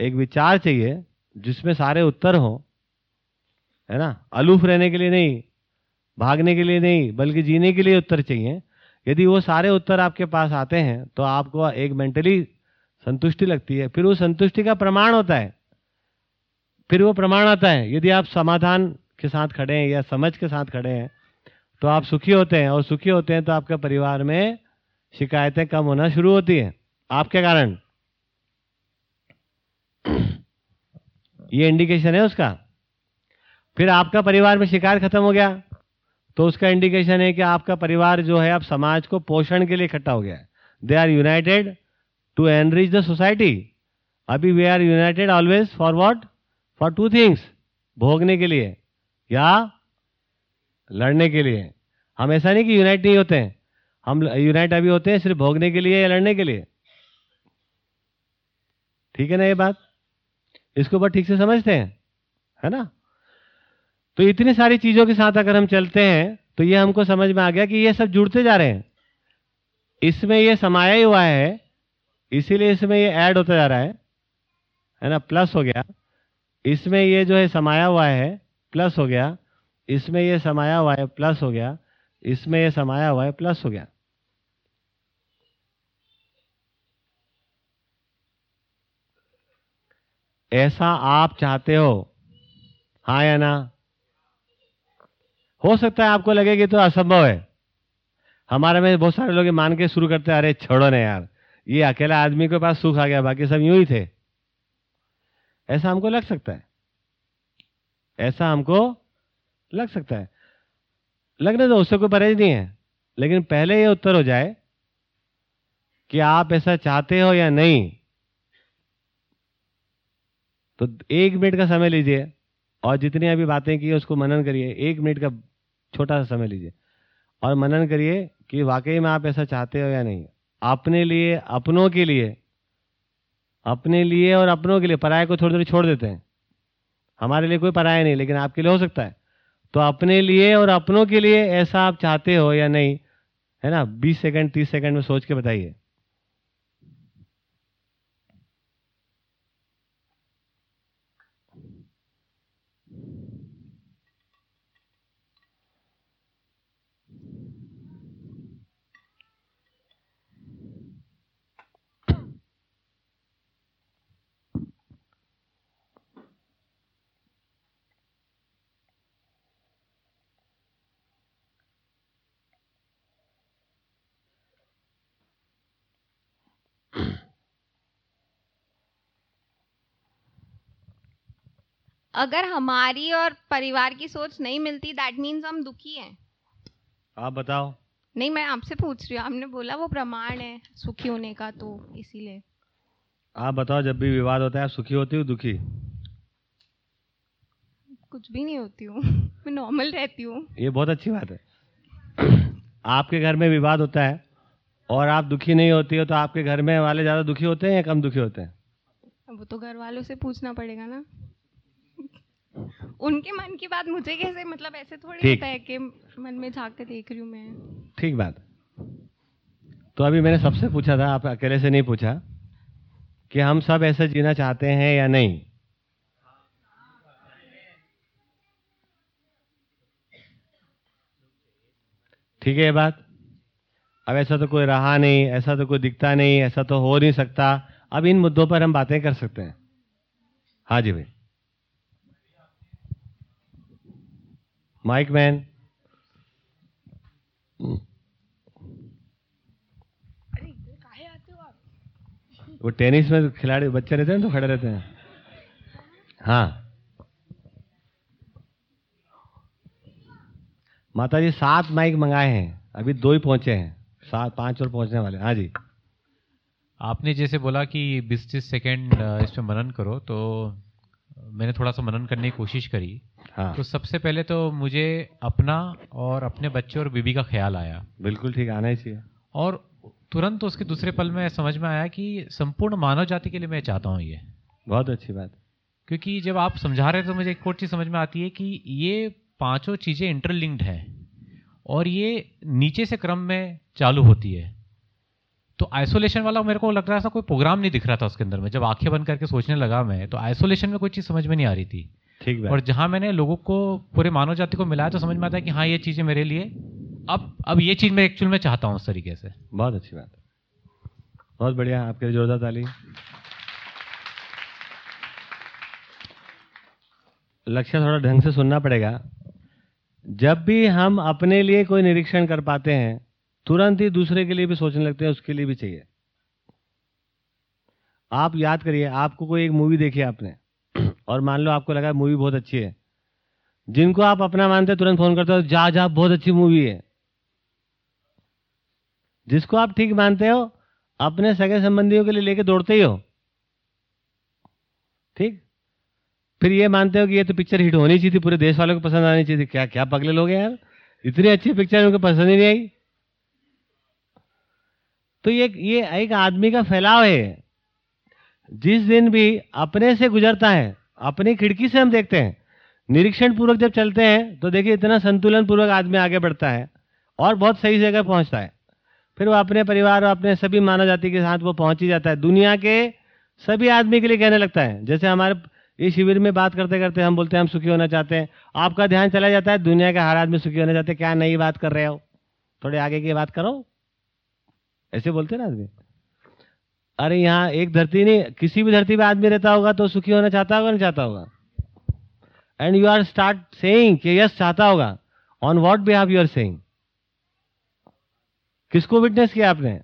एक विचार चाहिए, जिसमें सारे उत्तर हो, है ना? अलूफ रहने के लिए नहीं, भागने के लिए नहीं, बल्कि जीने के लिए उत्तर चाहिए। यदि वो सारे उत्तर आपके पास आते हैं तो आपको एक मेंटली संतुष्टि लगती है। फिर वो संतुष्टि का प्रमाण होता है। फिर वो प्रमाण आता है। यदि आप समाधान के साथ खड़े हैं या समझ के साथ खड़े हैं तो आप सुखी होते हैं और सुखी होते हैं तो आपके परिवार में शिकायतें कम होना शुरू होती हैं। आपके कारण? ये इंडिकेशन है उसका। फिर आपका परिवार में शिकायत खत्म हो गया। तो उसका इंडिकेशन है कि आपका परिवार जो है आप समाज को पोषण के लिए इकट्ठा हो गया they are united to enrich the society अभी we are united always for what for two things भोगने के लिए या लड़ने के लिए। हम ऐसा नहीं कि यूनाइट नहीं होते हैं। हम यूनाइट अभी होते हैं सिर्फ़ भोगने के लिए या लड़ने के लिए। ठीक है ना ये बात? इसको बहुत ठीक से समझते हैं, है ना? तो इतनी सारी चीज़ों के साथ अगर हम चलते हैं तो ये हमको समझ में आ गया कि ये सब जुड़ते जा रहे हैं। इसमें ये समाया ही हुआ है, इसीलिए इसमें ये ऐड होता जा रहा है है ना? प्लस हो गया। इसमें ये जो है समाया हुआ है प्लस हो गया। इसमें ये समाया हुआ है प्लस हो गया। इसमें ये समाया हुआ है प्लस हो गया। ऐसा आप चाहते हो? हाँ या ना? हो सकता है आपको लगे कि तो असंभव है। हमारे में बहुत सारे लोग मान के शुरू करते हैं, अरे, छोड़ो ना यार। ये अकेला आदमी के पास सुख आ गया, बाकी सब यूँ ही थे। ऐसा हमको लग सकता है। ऐसा हमको लग सकता है। लगने दो उससे कोई परहेज नहीं है। लेकिन पहले ये उत्तर हो जाए कि आप ऐसा चाहते हो या नहीं तो एक मिनट का समय लीजिए और जितनी अभी बातें की उसको मनन करिए। एक मिनट का छोटा सा समय लीजिए और मनन करिए कि वाकई में आप ऐसा चाहते हो या नहीं। अपने लिए, अपनों के लिए, अपने लिए और अपनों के लिए। पराये को थोड़ी थोड़ी छोड़ देते हैं। हमारे लिए कोई पराया नहीं, लेकिन आपके लिए हो सकता है। तो अपने लिए और अपनों के लिए ऐसा आप चाहते हो या नहीं? है ना? बीस सेकंड, तीस सेकंड में सोच के बताइए। अगर हमारी और परिवार की सोच नहीं मिलती दैट मीन्स हम दुखी हैं। आप बताओ। नहीं मैं आपसे पूछ रही हूँ आपने बोला वो प्रमाण है सुखी होने का तो इसीलिए। आप बताओ जब भी विवाद होता है आप सुखी होती हो दुखी? कुछ भी नहीं होती हूँ <laughs> मैं नॉर्मल रहती हूँ। ये बहुत अच्छी बात है। <clears throat> आपके घर में विवाद होता है और आप दुखी नहीं होती हो तो आपके घर में वाले ज़्यादा दुखी होते हैं या कम दुखी होते हैं? वो तो घर वालों से पूछना पड़ेगा ना। उनके मन की बात मुझे कैसे मतलब ऐसे थोड़ी होता है कि मन में झाक के देख रही हूँ मैं। ठीक बात। तो अभी मैंने सबसे पूछा था आप अकेले से नहीं पूछा कि हम सब ऐसे जीना चाहते हैं या नहीं? ठीक है ये बात। अब ऐसा तो कोई रहा नहीं ऐसा तो कोई दिखता नहीं ऐसा तो हो नहीं सकता। अब इन मुद्दों पर हम बातें कर सकते हैं। हाँ जी भाई। माइक मैन वो टेनिस में खिलाड़ी, बच्चे रहते हैं तो खड़े रहते हैं। हाँ। माता जी सात माइक मंगाए हैं। अभी दो ही पहुँचे हैं। सात, पाँच और पहुँचने वाले। हाँ जी। आपने जैसे बोला कि बीस तीस सेकेंड इस पे मनन करो तो मैंने थोड़ा सा मनन करने की कोशिश करी। हाँ। तो सबसे पहले तो मुझे अपना और अपने बच्चे और बीबी का ख्याल आया। बिल्कुल ठीक आना ही चाहिए। और तुरंत उसके दूसरे पल में समझ में आया कि संपूर्ण मानव जाति के लिए मैं चाहता हूँ ये। बहुत अच्छी बात। क्योंकि जब आप समझा रहे हैं तो मुझे एक और चीज़ समझ में आती है कि ये पाँचों चीज़ें इंटरलिंक्ड हैं और ये नीचे से क्रम में चालू होती है। तो आइसोलेशन वाला मेरे को लग रहा था कोई प्रोग्राम नहीं दिख रहा था उसके अंदर में। जब आँखें बंद करके सोचने लगा मैं तो आइसोलेशन में कोई चीज़ समझ में नहीं आ रही थी। ठीक बात। और जहाँ मैंने लोगों को पूरे मानव जाति को मिलाया तो समझ में आता है कि हाँ ये चीज़ें मेरे लिए अब अब ये चीज़ मैं एक्चुअल में चाहता हूँ उस तरीके से। बहुत अच्छी बात। बहुत बढ़िया आपके लिए जोरदार ताली। लक्ष्य थोड़ा ढंग से सुनना पड़ेगा। जब भी हम अपने लिए कोई निरीक्षण कर पाते हैं तुरंत ही दूसरे के लिए भी सोचने लगते हैं, उसके लिए भी चाहिए। आप याद करिए, आपको कोई एक मूवी देखी आपने? <clears throat> और मान लो आपको लगा मूवी बहुत अच्छी है। जिनको आप अपना मानते तुरंत फ़ोन करते हो, जा जा, बहुत अच्छी मूवी है। जिसको आप ठीक मानते हो, अपने सगे संबंधियों के लिए लेके दौड़ते ही हो। ठीक? फिर ये मानते हो कि ये तो पिक्चर हिट होनी चाहिए थी, पूरे देश वालों को पसंद आनी चाहिए थी। क्या क्या पगले लोग यार? इतनी अच्छी पिक्चर उनको पसंद ही नहीं आई। तो ये ये एक आदमी का फैलाव है। जिस दिन भी अपने से गुजरता है, अपनी खिड़की से हम देखते हैं निरीक्षण पूर्वक जब चलते हैं तो देखिए इतना संतुलन पूर्वक आदमी आगे बढ़ता है और बहुत सही जगह पहुँचता है। फिर वो अपने परिवार और अपने सभी मानव जाति के साथ वो पहुँच ही जाता है। दुनिया के सभी आदमी के लिए कहने लगता है। जैसे हमारे इस शिविर में बात करते करते हम बोलते हैं, हम सुखी होना चाहते हैं। आपका ध्यान चला जाता है, दुनिया के हर आदमी सुखी होना चाहते हैं, क्या नई बात कर रहे हो? थोड़े आगे की बात करो। ऐसे बोलते हैं ना आदमी? अरे यहाँ एक धरती नहीं, किसी भी धरती पे आदमी रहता होगा तो सुखी होना चाहता होगा नहीं चाहता होगा? And you are start saying कि यस चाहता होगा। On what behalf you are saying किसको विटनेस किया आपने?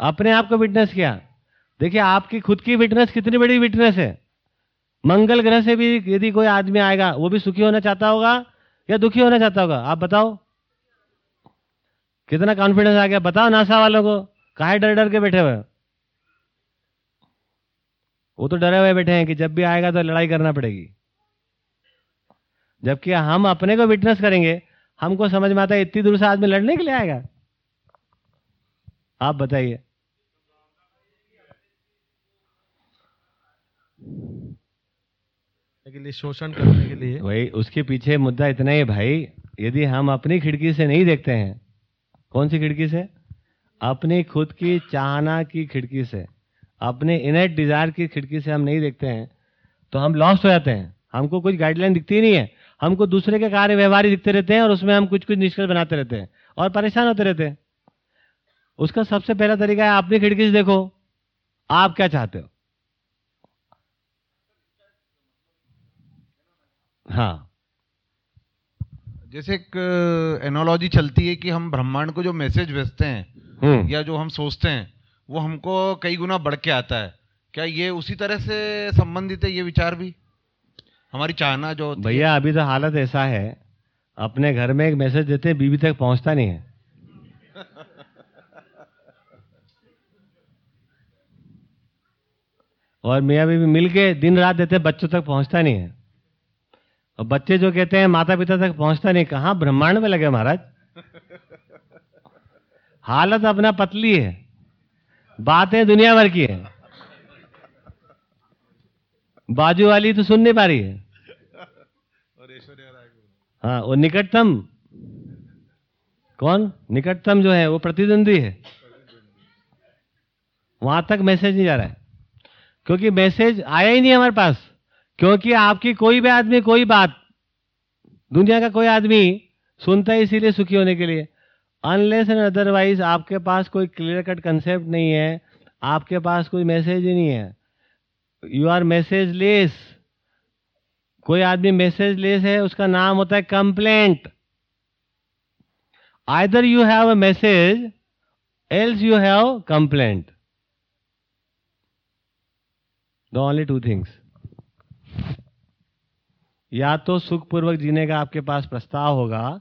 अपने आप को विटनेस किया? देखिए, आपकी खुद की विटनेस कितनी बड़ी विटनेस है। मंगल ग्रह से भी यदि कोई आदमी आएगा, वो भी सुखी होना चाहता होगा या दुखी होना चाहता होगा? आप बताओ। कितना कॉन्फिडेंस आ गया? बताओ नासा वालों को। काहे डर डर के बैठे हुए वो तो डरे हुए बैठे हैं कि जब भी आएगा तो लड़ाई करना पड़ेगी। जबकि हम अपने को विटनेस करेंगे हमको समझ में आता है इतनी दूर से आदमी लड़ने के लिए आएगा। आप बताइए। के लिए शोषण करने के लिए। वही उसके पीछे मुद्दा इतना ही भाई यदि हम अपनी खिड़की से नहीं देखते हैं कौन सी खिड़की से? अपनी खुद की चाहना की खिड़की से। अपने इनेट डिज़ायर की खिड़की से हम नहीं देखते हैं तो हम लॉस्ट हो जाते हैं। हमको कुछ गाइडलाइन दिखती नहीं है। हमको दूसरे के कार्य व्यवहार दिखते रहते हैं और उसमें हम कुछ कुछ निष्कर्ष बनाते रहते हैं और परेशान होते रहते हैं। उसका सबसे पहला तरीका है, अपनी खिड़की से देखो। आप क्या चाहते हो? हाँ। जैसे एक एनोलॉजी चलती है कि हम ब्रह्मांड को जो मैसेज भेजते हैं हम्म। या जो हम सोचते हैं वो हमको कई गुना बढ़ के आता है। क्या ये उसी तरह से संबंधित है ये विचार भी? हमारी चाहना जो भैया अभी तो हालत ऐसा है अपने घर में एक मैसेज देते हैं बीवी तक पहुँचता नहीं है। और मियाँ बीवी मिल के दिन रात देते बच्चों तक पहुँचता नहीं है। और बच्चे जो कहते हैं माता पिता तक पहुँचता नहीं कहाँ? ब्रह्मांड में लगे महाराज। हालत अपना पतली है। बातें दुनिया भर की है। बाजू वाली तो सुन नहीं पा रही है। हाँ वो निकटतम। कौन? निकटतम जो है वो प्रतिद्वंदी है। वहाँ तक मैसेज नहीं जा रहा है। क्योंकि मैसेज आया ही नहीं हमारे पास। क्योंकि आपकी कोई भी आदमी, कोई बात, दुनिया का कोई आदमी सुनता है इसीलिए सुखी होने के लिए। अनलेस एंड अदरवाइज़ आपके पास कोई क्लियर कट कंसेप्ट नहीं है, आपके पास कोई मैसेज ही नहीं है। यू आर मैसेज लेस कोई आदमी मैसेज लेस है, उसका नाम होता है complaint either you have a message else you have complaint the only two things या तो सुखपूर्वक जीने का आपके पास प्रस्ताव होगा,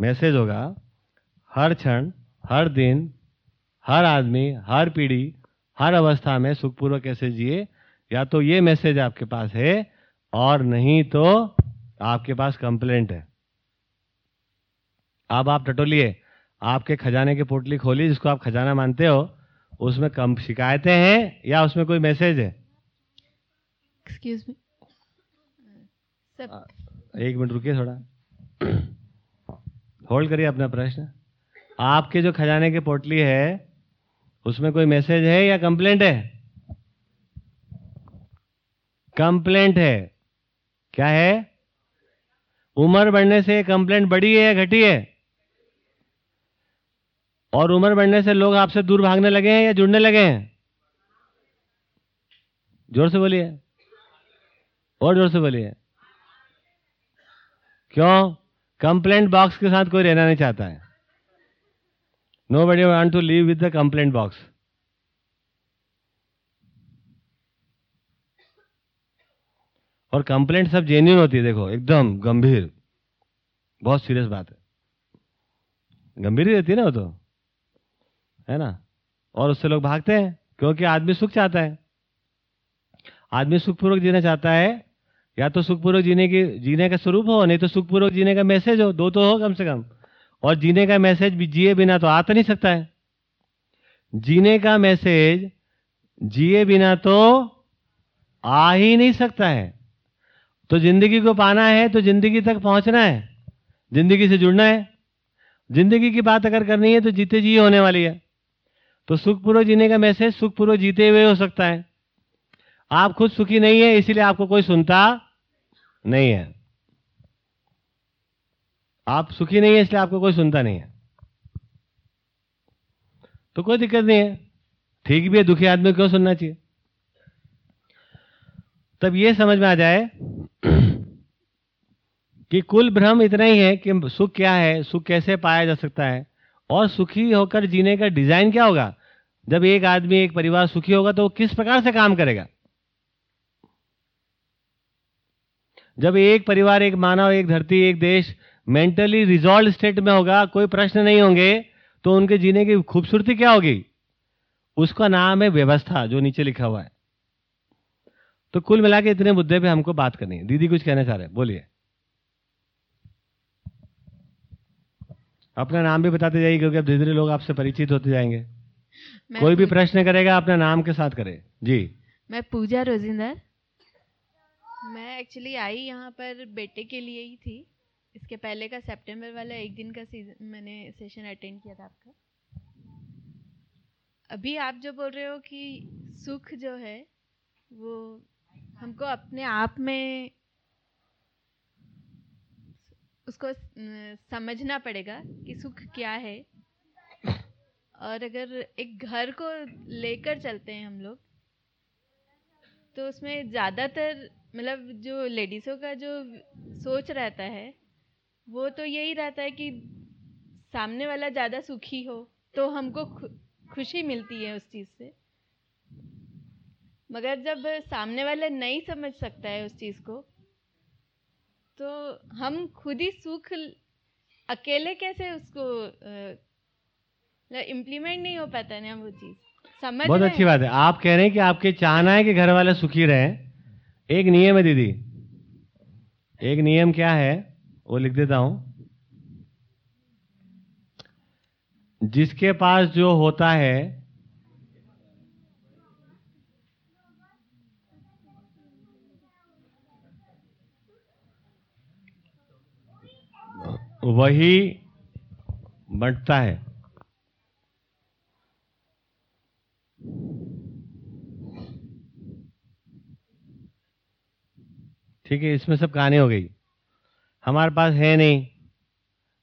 मैसेज होगा, हर क्षण, हर दिन, हर आदमी, हर पीढ़ी, हर अवस्था में सुखपूर्वक कैसे जिए, या तो ये मैसेज आपके पास है, और नहीं तो आपके पास कंप्लेंट है। अब आप टटोलिए, आपके खजाने की पोटली खोली, जिसको आप खजाना मानते हो, उसमें कम शिकायतें हैं या उसमें कोई मैसेज है? एक्सक्यूज मी एक मिनट रुकिए थोड़ा। <coughs> होल्ड करिए अपना प्रश्न। आपके जो खजाने की पोटली है, उसमें कोई मैसेज है या कंप्लेंट है? कंप्लेंट है। क्या है? उम्र बढ़ने से कंप्लेंट बढ़ी है या घटी है? और उम्र बढ़ने से लोग आपसे दूर भागने लगे हैं या जुड़ने लगे हैं? ज़ोर से बोलिए। और ज़ोर से बोलिए। क्यों? कंप्लेंट बॉक्स के साथ कोई रहना नहीं चाहता है। Nobody want to live with the complaint box और कंप्लेंट सब जेन्यून होती है, देखो, एकदम गंभीर। बहुत सीरियस बात है। गंभीर ही रहती है ना वो तो। है ना? और उससे लोग भागते हैं, क्योंकि आदमी सुख चाहता है। आदमी सुखपूर्वक जीना चाहता है या तो सुखपूर्वक जीने की, जीने का स्वरूप हो, नहीं तो सुखपूर्वक जीने का मैसेज हो, दो तो हो कम से कम। और जीने का मैसेज भी जिए बिना तो आ तो नहीं सकता है। जीने का मैसेज जिए बिना तो आ ही नहीं सकता है। तो ज़िंदगी को पाना है तो ज़िंदगी तक पहुँचना है। ज़िंदगी से जुड़ना है। ज़िंदगी की बात अगर करनी है तो जीते जी होने वाली है। तो सुखपूर्वक जीने का मैसेज सुखपूर्वक जीते हुए हो सकता है। आप खुद सुखी नहीं है, इसीलिए आपको कोई सुनता नहीं है। आप सुखी नहीं है, इसलिए आपको कोई सुनता नहीं है। तो कोई दिक्कत नहीं है। ठीक भी है, दुखी आदमी क्यों सुनना चाहिए? तब यह समझ में आ जाए <clears throat> कि कुल भ्रम इतना ही है कि सुख क्या है, सुख कैसे पाया जा सकता है, और सुखी होकर जीने का डिज़ाइन क्या होगा? जब एक आदमी, एक परिवार सुखी होगा तो वो किस प्रकार से काम करेगा? जब एक परिवार एक मानव एक धरती एक देश मेंटली रिजॉल्व स्टेट में होगा कोई प्रश्न नहीं होंगे तो उनके जीने की खूबसूरती क्या होगी? उसका नाम है व्यवस्था जो नीचे लिखा हुआ है। तो कुल मिला के इतने मुद्दे पे हमको बात करनी है। दीदी कुछ कहना चाह रहे हैं बोलिए। अपना नाम भी बताते जाइए क्योंकि अब धीरे धीरे लोग आपसे परिचित होते जाएँगे। कोई भी प्रश्न करेगा अपने नाम के साथ करे। जी। मैं पूजा रोजिंदर मैं एक्चुअली आई यहाँ पर बेटे के लिए ही थी। इसके पहले का सितंबर वाला एक दिन का सीज़न मैंने सेशन अटेंड किया था आपका। अभी आप जो बोल रहे हो कि सुख जो है, वो हमको अपने आप में उसको समझना पड़ेगा कि सुख क्या है। और अगर एक घर को लेकर चलते हैं हम लोग तो उसमें ज़्यादातर मतलब जो लेडीज़ों का जो सोच रहता है वो तो यही रहता है कि सामने वाला ज़्यादा सुखी हो तो हमको खुशी मिलती है उस चीज़ से। मगर जब सामने वाला नहीं समझ सकता है उस चीज़ को तो हम खुद ही सुख अकेले कैसे उसको इम्प्लीमेंट नहीं हो पाता ना वो चीज़। समझ बहुत अच्छी बात है। आप कह रहे हैं कि आपके चाहना है कि घर वाले सुखी रहें एक नियम है दीदी। एक नियम क्या है, वो लिख देता हूँ। जिसके पास जो होता है, वही बंटता है। ठीक है इसमें सब कहानी हो गई। हमारे पास है नहीं।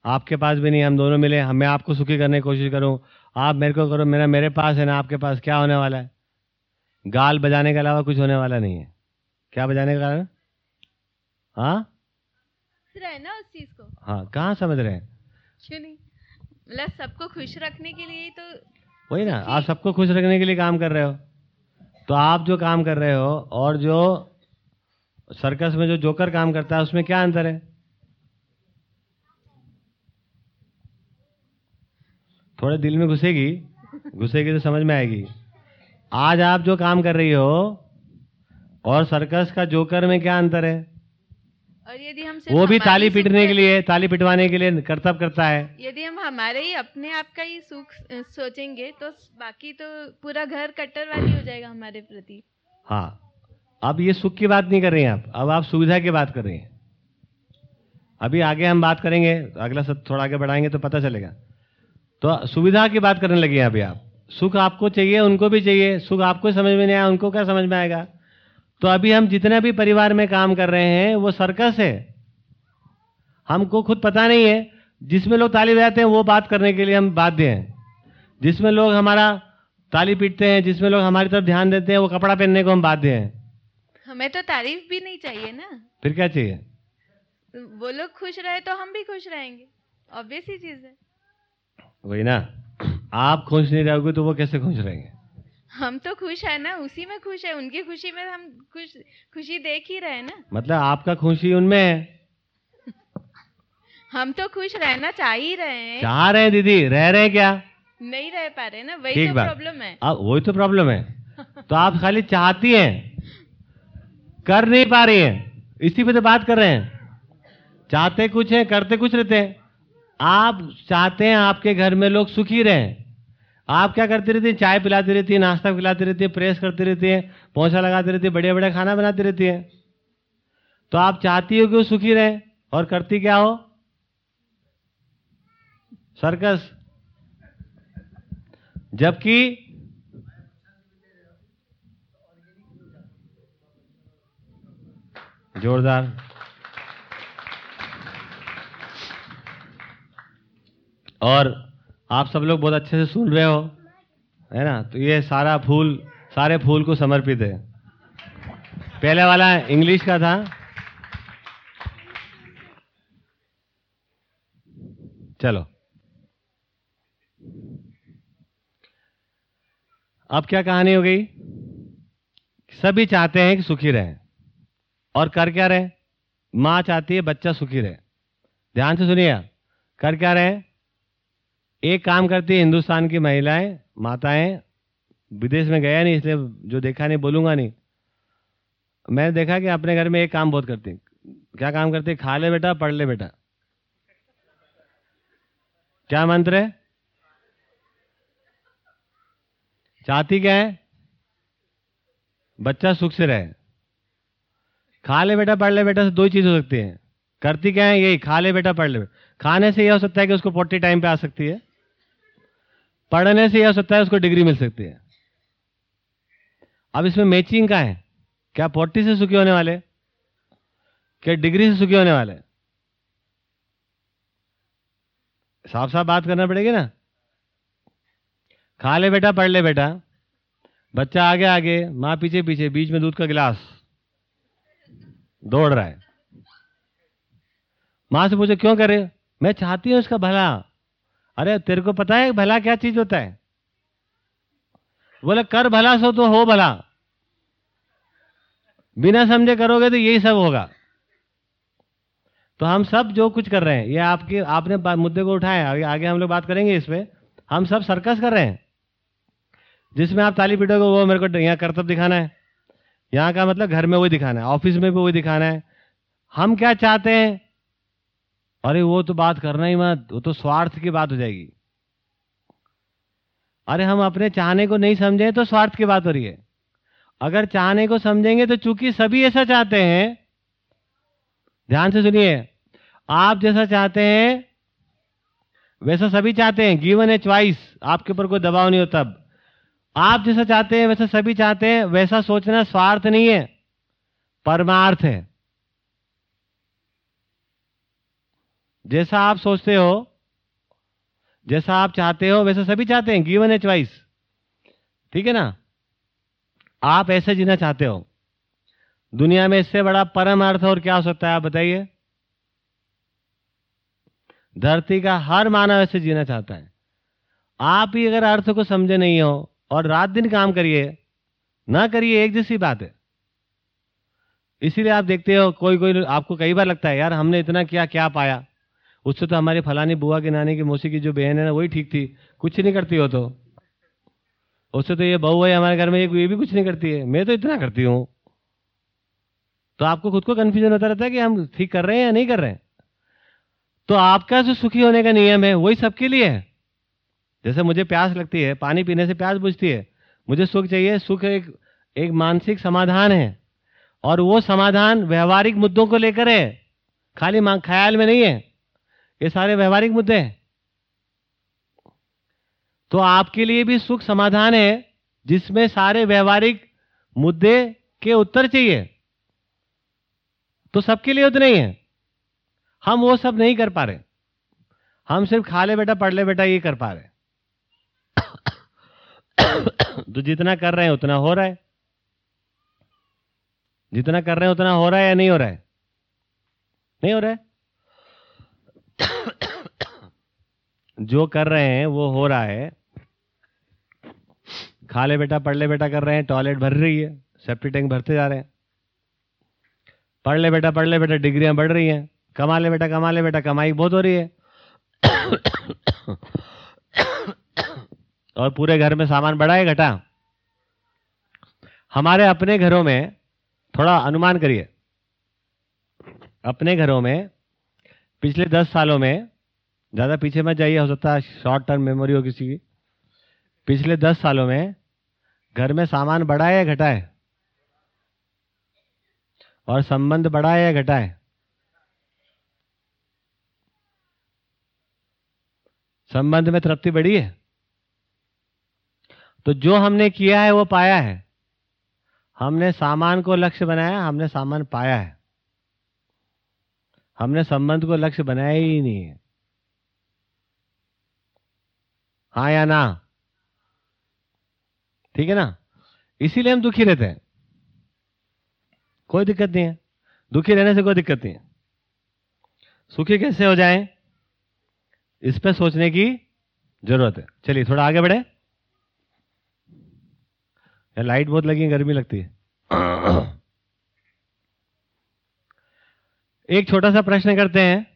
आपके पास भी नहीं हम दोनों मिले। हम मैं आपको सुखी करने की कोशिश करूँ। आप मेरे को करो मेरा मेरे पास है ना आपके पास क्या होने वाला है? गाल बजाने के अलावा कुछ होने वाला नहीं है। क्या बजाने का कारण? हाँ? रहा ना उस चीज़ को? हाँ कहाँ समझ रहे हैं? क्यों नहीं? मतलब सबको खुश रखने के लिए ही तो वही ना आप सबको खुश रखने के लिए काम कर रहे हो। तो आप जो काम कर रहे हो और जो सर्कस में जो जोकर काम करता है उसमें क्या अंतर है? थोड़े दिल में घुसेगी घुसेगी तो समझ में आएगी। आज आप जो काम कर रही हो और सर्कस का जोकर में क्या अंतर है? और यदि हम वो भी ताली पीटने के लिए ताली पिटवाने के लिए कर्तव्य करता है। यदि हम हमारे ही अपने आप का ही सुख सोचेंगे तो बाकी तो पूरा घर कट्टर वाली हो जाएगा हमारे प्रति। हाँ। अब ये सुख की बात नहीं कर रहे हैं आप। अब आप सुविधा की बात कर रहे हैं। अभी आगे हम बात करेंगे, अगला सब थोड़ा आगे बढ़ाएँगे तो पता चलेगा। तो सुविधा की बात करने लगे हैं अभी आप। सुख आपको चाहिए, उनको भी चाहिए। सुख आपको समझ में नहीं आया, उनको क्या समझ में आएगा? तो अभी हम जितने भी परिवार में काम कर रहे हैं, वो सर्कस है। हमको खुद पता नहीं है, जिसमें लोग ताली बजाते हैं, वो बात करने के लिए हम बाध्य हैं। जिसमें लोग हमारा ताली पीटते हैं, जिसमें लोग हमारी तरफ़ ध्यान देते हैं, वो कपड़ा पहनने को हम बाध्य हैं। हमें तो तारीफ़ भी नहीं चाहिए ना। फिर क्या चाहिए? वो लोग खुश रहे तो हम भी खुश रहेंगे। ऑब्वियस ही चीज़ है। वही ना। आप खुश नहीं रहोगे तो वो कैसे खुश रहेंगे? हम तो खुश है ना उसी में खुश है। उनकी खुशी में हम खुश खुशी देख ही रहे ना। मतलब आपका खुशी उनमें है। हम तो खुश रहना चाह ही रहे हैं। चाह रहे हैं दीदी रह रहे हैं क्या? नहीं रह पा रहे ना वही तो प्रॉब्लम है। अब वही तो प्रॉब्लम है। <laughs> तो आप खाली चाहती हैं। कर नहीं पा रही हैं। इसी पे तो बात कर रहे हैं। चाहते कुछ हैं, करते कुछ रहते हैं। आप चाहते हैं आपके घर में लोग सुखी रहें। आप क्या करती रहती हैं? चाय पिलाती रहती है, नाश्ता खिलाती रहती है, प्रेस करती रहती है, पोछा लगाती रहती है बढ़िया बढ़िया खाना बनाती रहती है। तो आप चाहती हो कि वो सुखी रहे और करती क्या हो? सर्कस। जबकि जोरदार और आप सब लोग बहुत अच्छे से सुन रहे हो, है ना? तो ये सारा फूल, सारे फूल को समर्पित है। पहले वाला इंग्लिश का था। चलो। अब क्या कहानी हो गई? सभी चाहते हैं कि सुखी रहें। और कर क्या रहे? माँ चाहती है बच्चा सुखी रहे। ध्यान से सुनिए। कर क्या रहे? एक काम करती है हिंदुस्तान की महिलाएँ, माताएँ, विदेश में गया नहीं, इसलिए जो देखा नहीं, बोलूँगा नहीं। मैंने देखा कि अपने घर में एक काम बहुत करती क्या काम करती खा ले बेटा, पढ़ ले बेटा। क्या मंत्र है? चाहती क्या है? बच्चा सुख से रहे। खा ले बेटा पढ़ ले बेटा से दो ही चीज़ हो सकती है। करती क्या है? यही खा ले बेटा पढ़ ले खाने से यह हो सकता है कि उसको पोटी टाइम पे आ सकती है। पढ़ने से यह हो सकता है उसको डिग्री मिल सकती है। अब इसमें मैचिंग का है? क्या पोटी से सुखी होने वाले? क्या डिग्री से सुखी होने वाले? साफ़ साफ़ बात करना पड़ेगी ना। खा ले बेटा पढ़ ले बेटा। बच्चा आगे आगे, माँ पीछे पीछे, बीच में दूध का गिलास। दौड़ रहा है। माँ से पूछे क्यों करे मैं चाहती हूँ उसका भला। अरे तेरे को पता है भला क्या चीज़ होता है? बोले कर भला सो तो हो भला। बिना समझे करोगे तो यही सब होगा। तो हम सब जो कुछ कर रहे हैं ये आपके आपने मुद्दे को उठाया आगे, आगे हम लोग बात करेंगे इस पे। हम सब सर्कस कर रहे हैं। जिसमें आप ताली पीटोगे वो मेरे को यहाँ कर्तव्य दिखाना है। यहाँ का मतलब घर में वही दिखाना है, ऑफ़िस में भी वही दिखाना है। हम क्या चाहते हैं? अरे वो तो बात करना ही मत, वो तो स्वार्थ की बात हो जाएगी। अरे हम अपने चाहने को नहीं समझे तो स्वार्थ की बात हो रही है। अगर चाहने को समझेंगे तो चूँकि सभी ऐसा चाहते हैं, ध्यान से सुनिए, आप जैसा चाहते हैं, वैसा सभी चाहते हैं गिवन ए च्वाइस आपके ऊपर कोई दबाव नहीं होता अब आप जैसा चाहते हैं, वैसा सभी चाहते हैं, वैसा सोचना स्वार्थ नहीं है। परमार्थ है। जैसा आप सोचते हो, जैसा आप चाहते हो, वैसा सभी चाहते हैं। गिवन ए चॉइस ठीक है ना? आप ऐसे जीना चाहते हो। दुनिया में इससे बड़ा परम अर्थ और क्या हो सकता है, आप बताइए। धरती का हर मानव ऐसे जीना चाहता है। आप ही अगर अर्थ को समझे नहीं हो और रात दिन काम करिए। ना करिए, एक जैसी बात है। इसीलिए आप देखते हो कोई कोई आपको कई बार लगता है, यार, हमने इतना किया, क्या पाया? उससे तो हमारी फलानी बुआ की नानी की, मौसी की जो बहन है ना, वही ठीक थी। कुछ नहीं करती हो तो? उससे तो ये बहू है हमारे घर में, ये भी कुछ नहीं करती है। मैं तो इतना करती हूँ। तो आपको खुद को कंफ्यूजन होता रहता है कि हम ठीक कर रहे हैं या नहीं कर रहे हैं? तो आपका जो सुखी होने का नियम है, वही सबके लिए है। जैसे मुझे प्यास लगती है, पानी पीने से प्यास बुझती है, मुझे सुख चाहिए, सुख एक एक मानसिक समाधान है। और वो समाधान व्यवहारिक मुद्दों को लेकर है, खाली ख्याल में नहीं है। ये सारे व्यवहारिक मुद्दे हैं। तो आपके लिए भी सुख समाधान है, जिसमें सारे व्यवहारिक मुद्दे के उत्तर चाहिए। तो सबके लिए उतने ही है। हम वो सब नहीं कर पा रहे। हम सिर्फ़ खा ले बेटा पढ़ ले बेटा ये कर पा रहे तो जितना कर रहे हैं, उतना हो रहा है। जितना कर रहे हैं, उतना हो रहा है या नहीं हो रहा है? नहीं हो रहा है। जो कर रहे हैं, वो हो रहा है। खा ले बेटा, पढ़ ले बेटा कर रहे हैं टॉयलेट भर रही है सेप्टी टैंक भरते जा रहे हैं। पढ़ ले बेटा, पढ़ ले बेटा, डिग्रियाँ बढ़ रही हैं। कमा ले बेटा, कमा ले बेटा, कमाई बहुत हो रही है। और पूरे घर में सामान बढ़ा है, घटा। हमारे अपने घरों में थोड़ा अनुमान करिए। अपने घरों में पिछले दस सालों में, ज़्यादा पीछे मत जाइए, हो सकता है शॉर्ट टर्म मेमोरी हो किसी की। पिछले दस सालों में घर में सामान बढ़ा है या घटा है? और संबंध बढ़ा है या घटा है? संबंध में तृप्ति बढ़ी है? तो जो हमने किया है, वो पाया है। हमने सामान को लक्ष्य बनाया, हमने सामान पाया है। हमने संबंध को लक्ष्य बनाया ही नहीं है। हाँ या ना? ठीक है ना? इसीलिए हम दुखी रहते हैं। कोई दिक्कत नहीं है। दुखी रहने से कोई दिक्कत नहीं है। सुखी कैसे हो जाए? इस पर सोचने की ज़रूरत है। चलिए, थोड़ा आगे बढ़े। लाइट बहुत लगी गर्मी लगती है। एक छोटा सा प्रश्न करते हैं।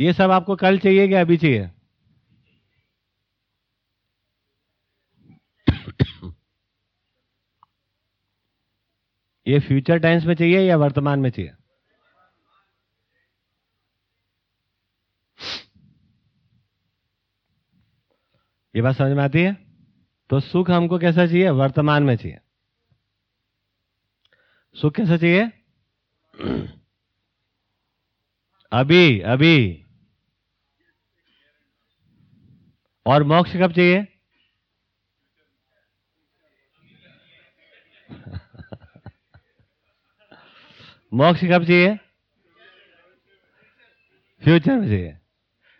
ये सब आपको कल चाहिए कि अभी चाहिए? ये फ्यूचर टाइम्स में चाहिए या वर्तमान में चाहिए? ये बात समझ में आती है? तो सुख हमको कैसा चाहिए? वर्तमान में चाहिए। सुख कैसा चाहिए? अभी अभी। और मोक्ष कब चाहिए? मोक्ष कब चाहिए? फ्यूचर में चाहिए।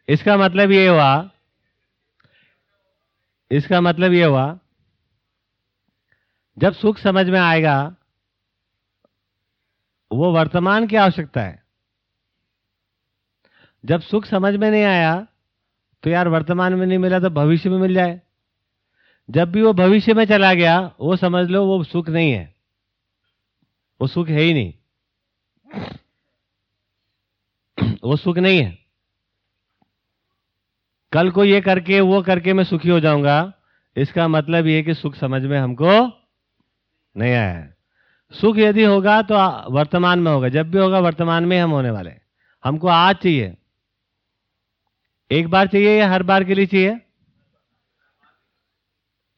इसका मतलब ये हुआ इसका मतलब ये हुआ, जब सुख समझ में आएगा, वो वर्तमान की आवश्यकता है। जब सुख समझ में नहीं आया तो यार वर्तमान में नहीं मिला तो भविष्य में मिल जाए। जब भी वो भविष्य में चला गया, वो समझ लो वो सुख नहीं है। वो सुख है ही नहीं। वो सुख नहीं है। कल को ये करके, वो करके मैं सुखी हो जाऊँगा। इसका मतलब ये कि सुख समझ में हमको नहीं आया है। सुख यदि होगा तो वर्तमान में होगा। जब भी होगा, वर्तमान में हम होने वाले हमको आज चाहिए। एक बार चाहिए या हर बार के लिए चाहिए?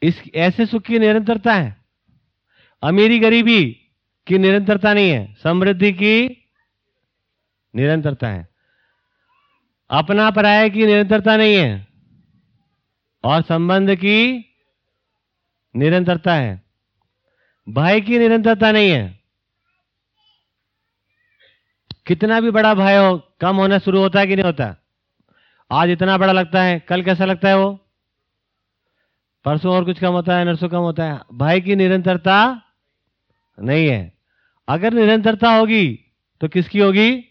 इस, ऐसे सुख की निरंतरता है। अमीरी गरीबी की निरंतरता नहीं है। समृद्धि की निरंतरता है। अपना पराय की निरंतरता नहीं है और संबंध की निरंतरता है। भाई की निरंतरता नहीं है। कितना भी बड़ा भाई हो, कम होना शुरू होता है कि नहीं होता? आज इतना बड़ा लगता है, कल कैसा लगता है वो? परसों और कुछ कम होता है, नरसों कम होता है। भाई की निरंतरता नहीं है। अगर निरंतरता होगी तो किसकी होगी?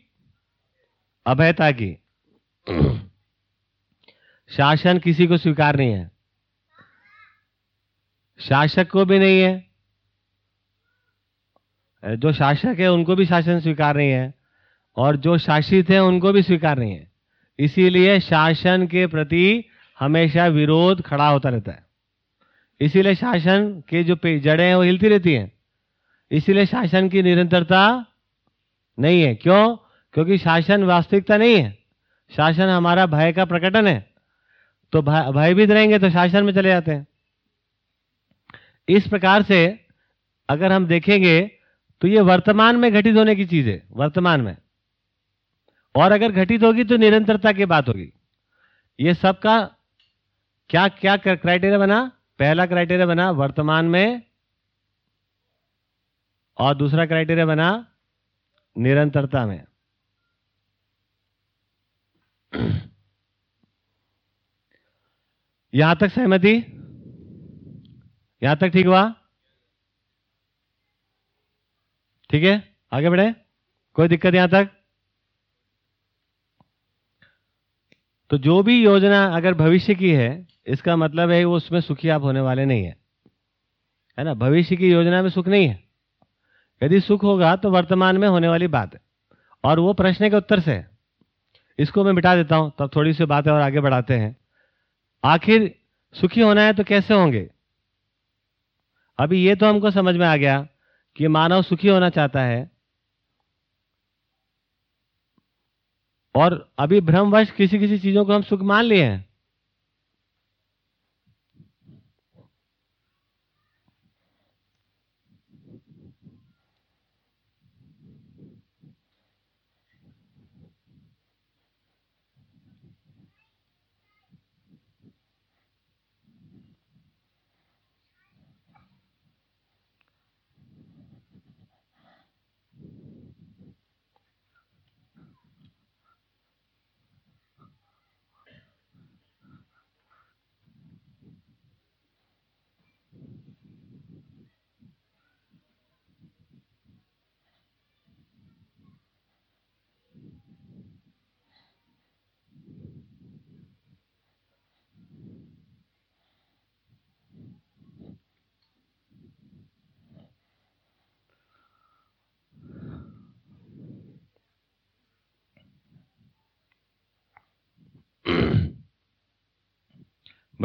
अभयता की। <clears throat> शासन किसी को स्वीकार नहीं है। शासक को भी नहीं है। जो शासक है, उनको भी शासन स्वीकार नहीं है। और जो शासित है, उनको भी स्वीकार नहीं है। इसीलिए शासन के प्रति हमेशा विरोध खड़ा होता रहता है। इसीलिए शासन के जो जड़ें हैं, वो हिलती रहती हैं। इसीलिए शासन की निरंतरता नहीं है। क्यों? क्योंकि शासन वास्तविकता नहीं है। शासन हमारा भय का प्रकटन है। तो भयभीत रहेंगे तो शासन में चले जाते हैं। इस प्रकार से अगर हम देखेंगे तो ये वर्तमान में घटित होने की चीज़ है, वर्तमान में। और अगर घटित होगी तो निरंतरता की बात होगी। ये सबका क्या क्या क्राइटेरिया बना? पहला क्राइटेरिया बना वर्तमान में, और दूसरा क्राइटेरिया बना निरंतरता में। यहाँ तक सहमति? यहाँ तक ठीक हुआ? ठीक है, आगे बढ़े। कोई दिक्कत यहाँ तक? तो जो भी योजना अगर भविष्य की है, इसका मतलब है वो उसमें सुखी आप होने वाले नहीं है। है ना? भविष्य की योजना में सुख नहीं है। यदि सुख होगा तो वर्तमान में होने वाली बात है। और वो प्रश्न के उत्तर से है। इसको मैं मिटा देता हूँ, तब थोड़ी सी बातें और आगे बढ़ाते हैं। आखिर सुखी होना है तो कैसे होंगे? अभी ये तो हमको समझ में आ गया कि मानव सुखी होना चाहता है। और अभी भ्रमवश किसी किसी चीज़ों को हम सुख मान लिए हैं।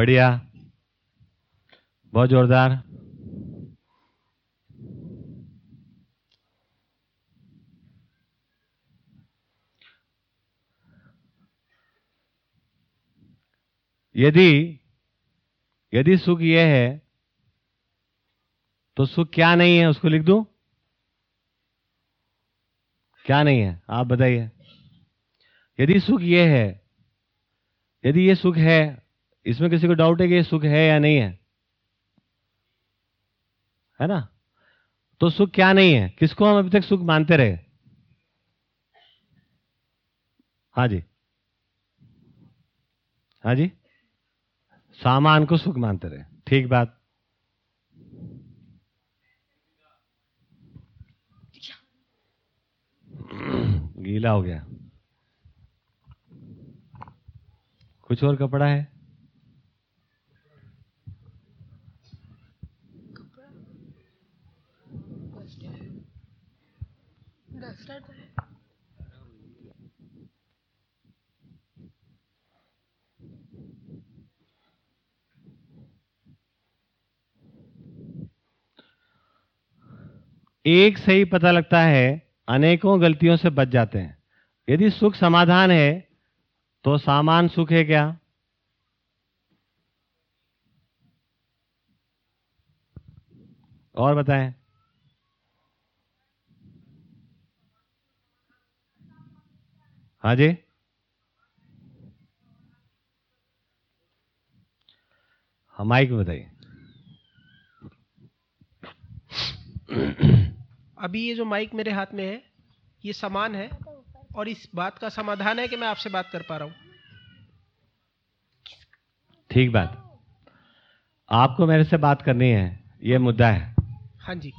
बढ़िया। बहुत जोरदार। यदि यदि सुख यह है तो सुख क्या नहीं है उसको लिख दू? क्या नहीं है? आप बताइए। यदि सुख यह है, यदि ये सुख है इसमें किसी को डाउट है कि सुख है या नहीं है? है ना? तो सुख क्या नहीं है? किसको हम अभी तक सुख मानते रहे? हाँ जी। हाँ जी? सामान को सुख मानते रहे। ठीक बात। गीला हो गया। कुछ और कपड़ा है? एक सही पता लगता है, अनेकों गलतियों से बच जाते हैं। यदि सुख समाधान है तो सामान सुख है क्या? और बताएँ। हाँ जी। हाँ माइक बताइए। अभी ये जो माइक मेरे हाथ में है ये समान है और इस बात का समाधान है कि मैं आपसे बात कर पा रहा हूँ। ठीक बात। आपको मेरे से बात करनी है ये मुद्दा है। हाँ जी।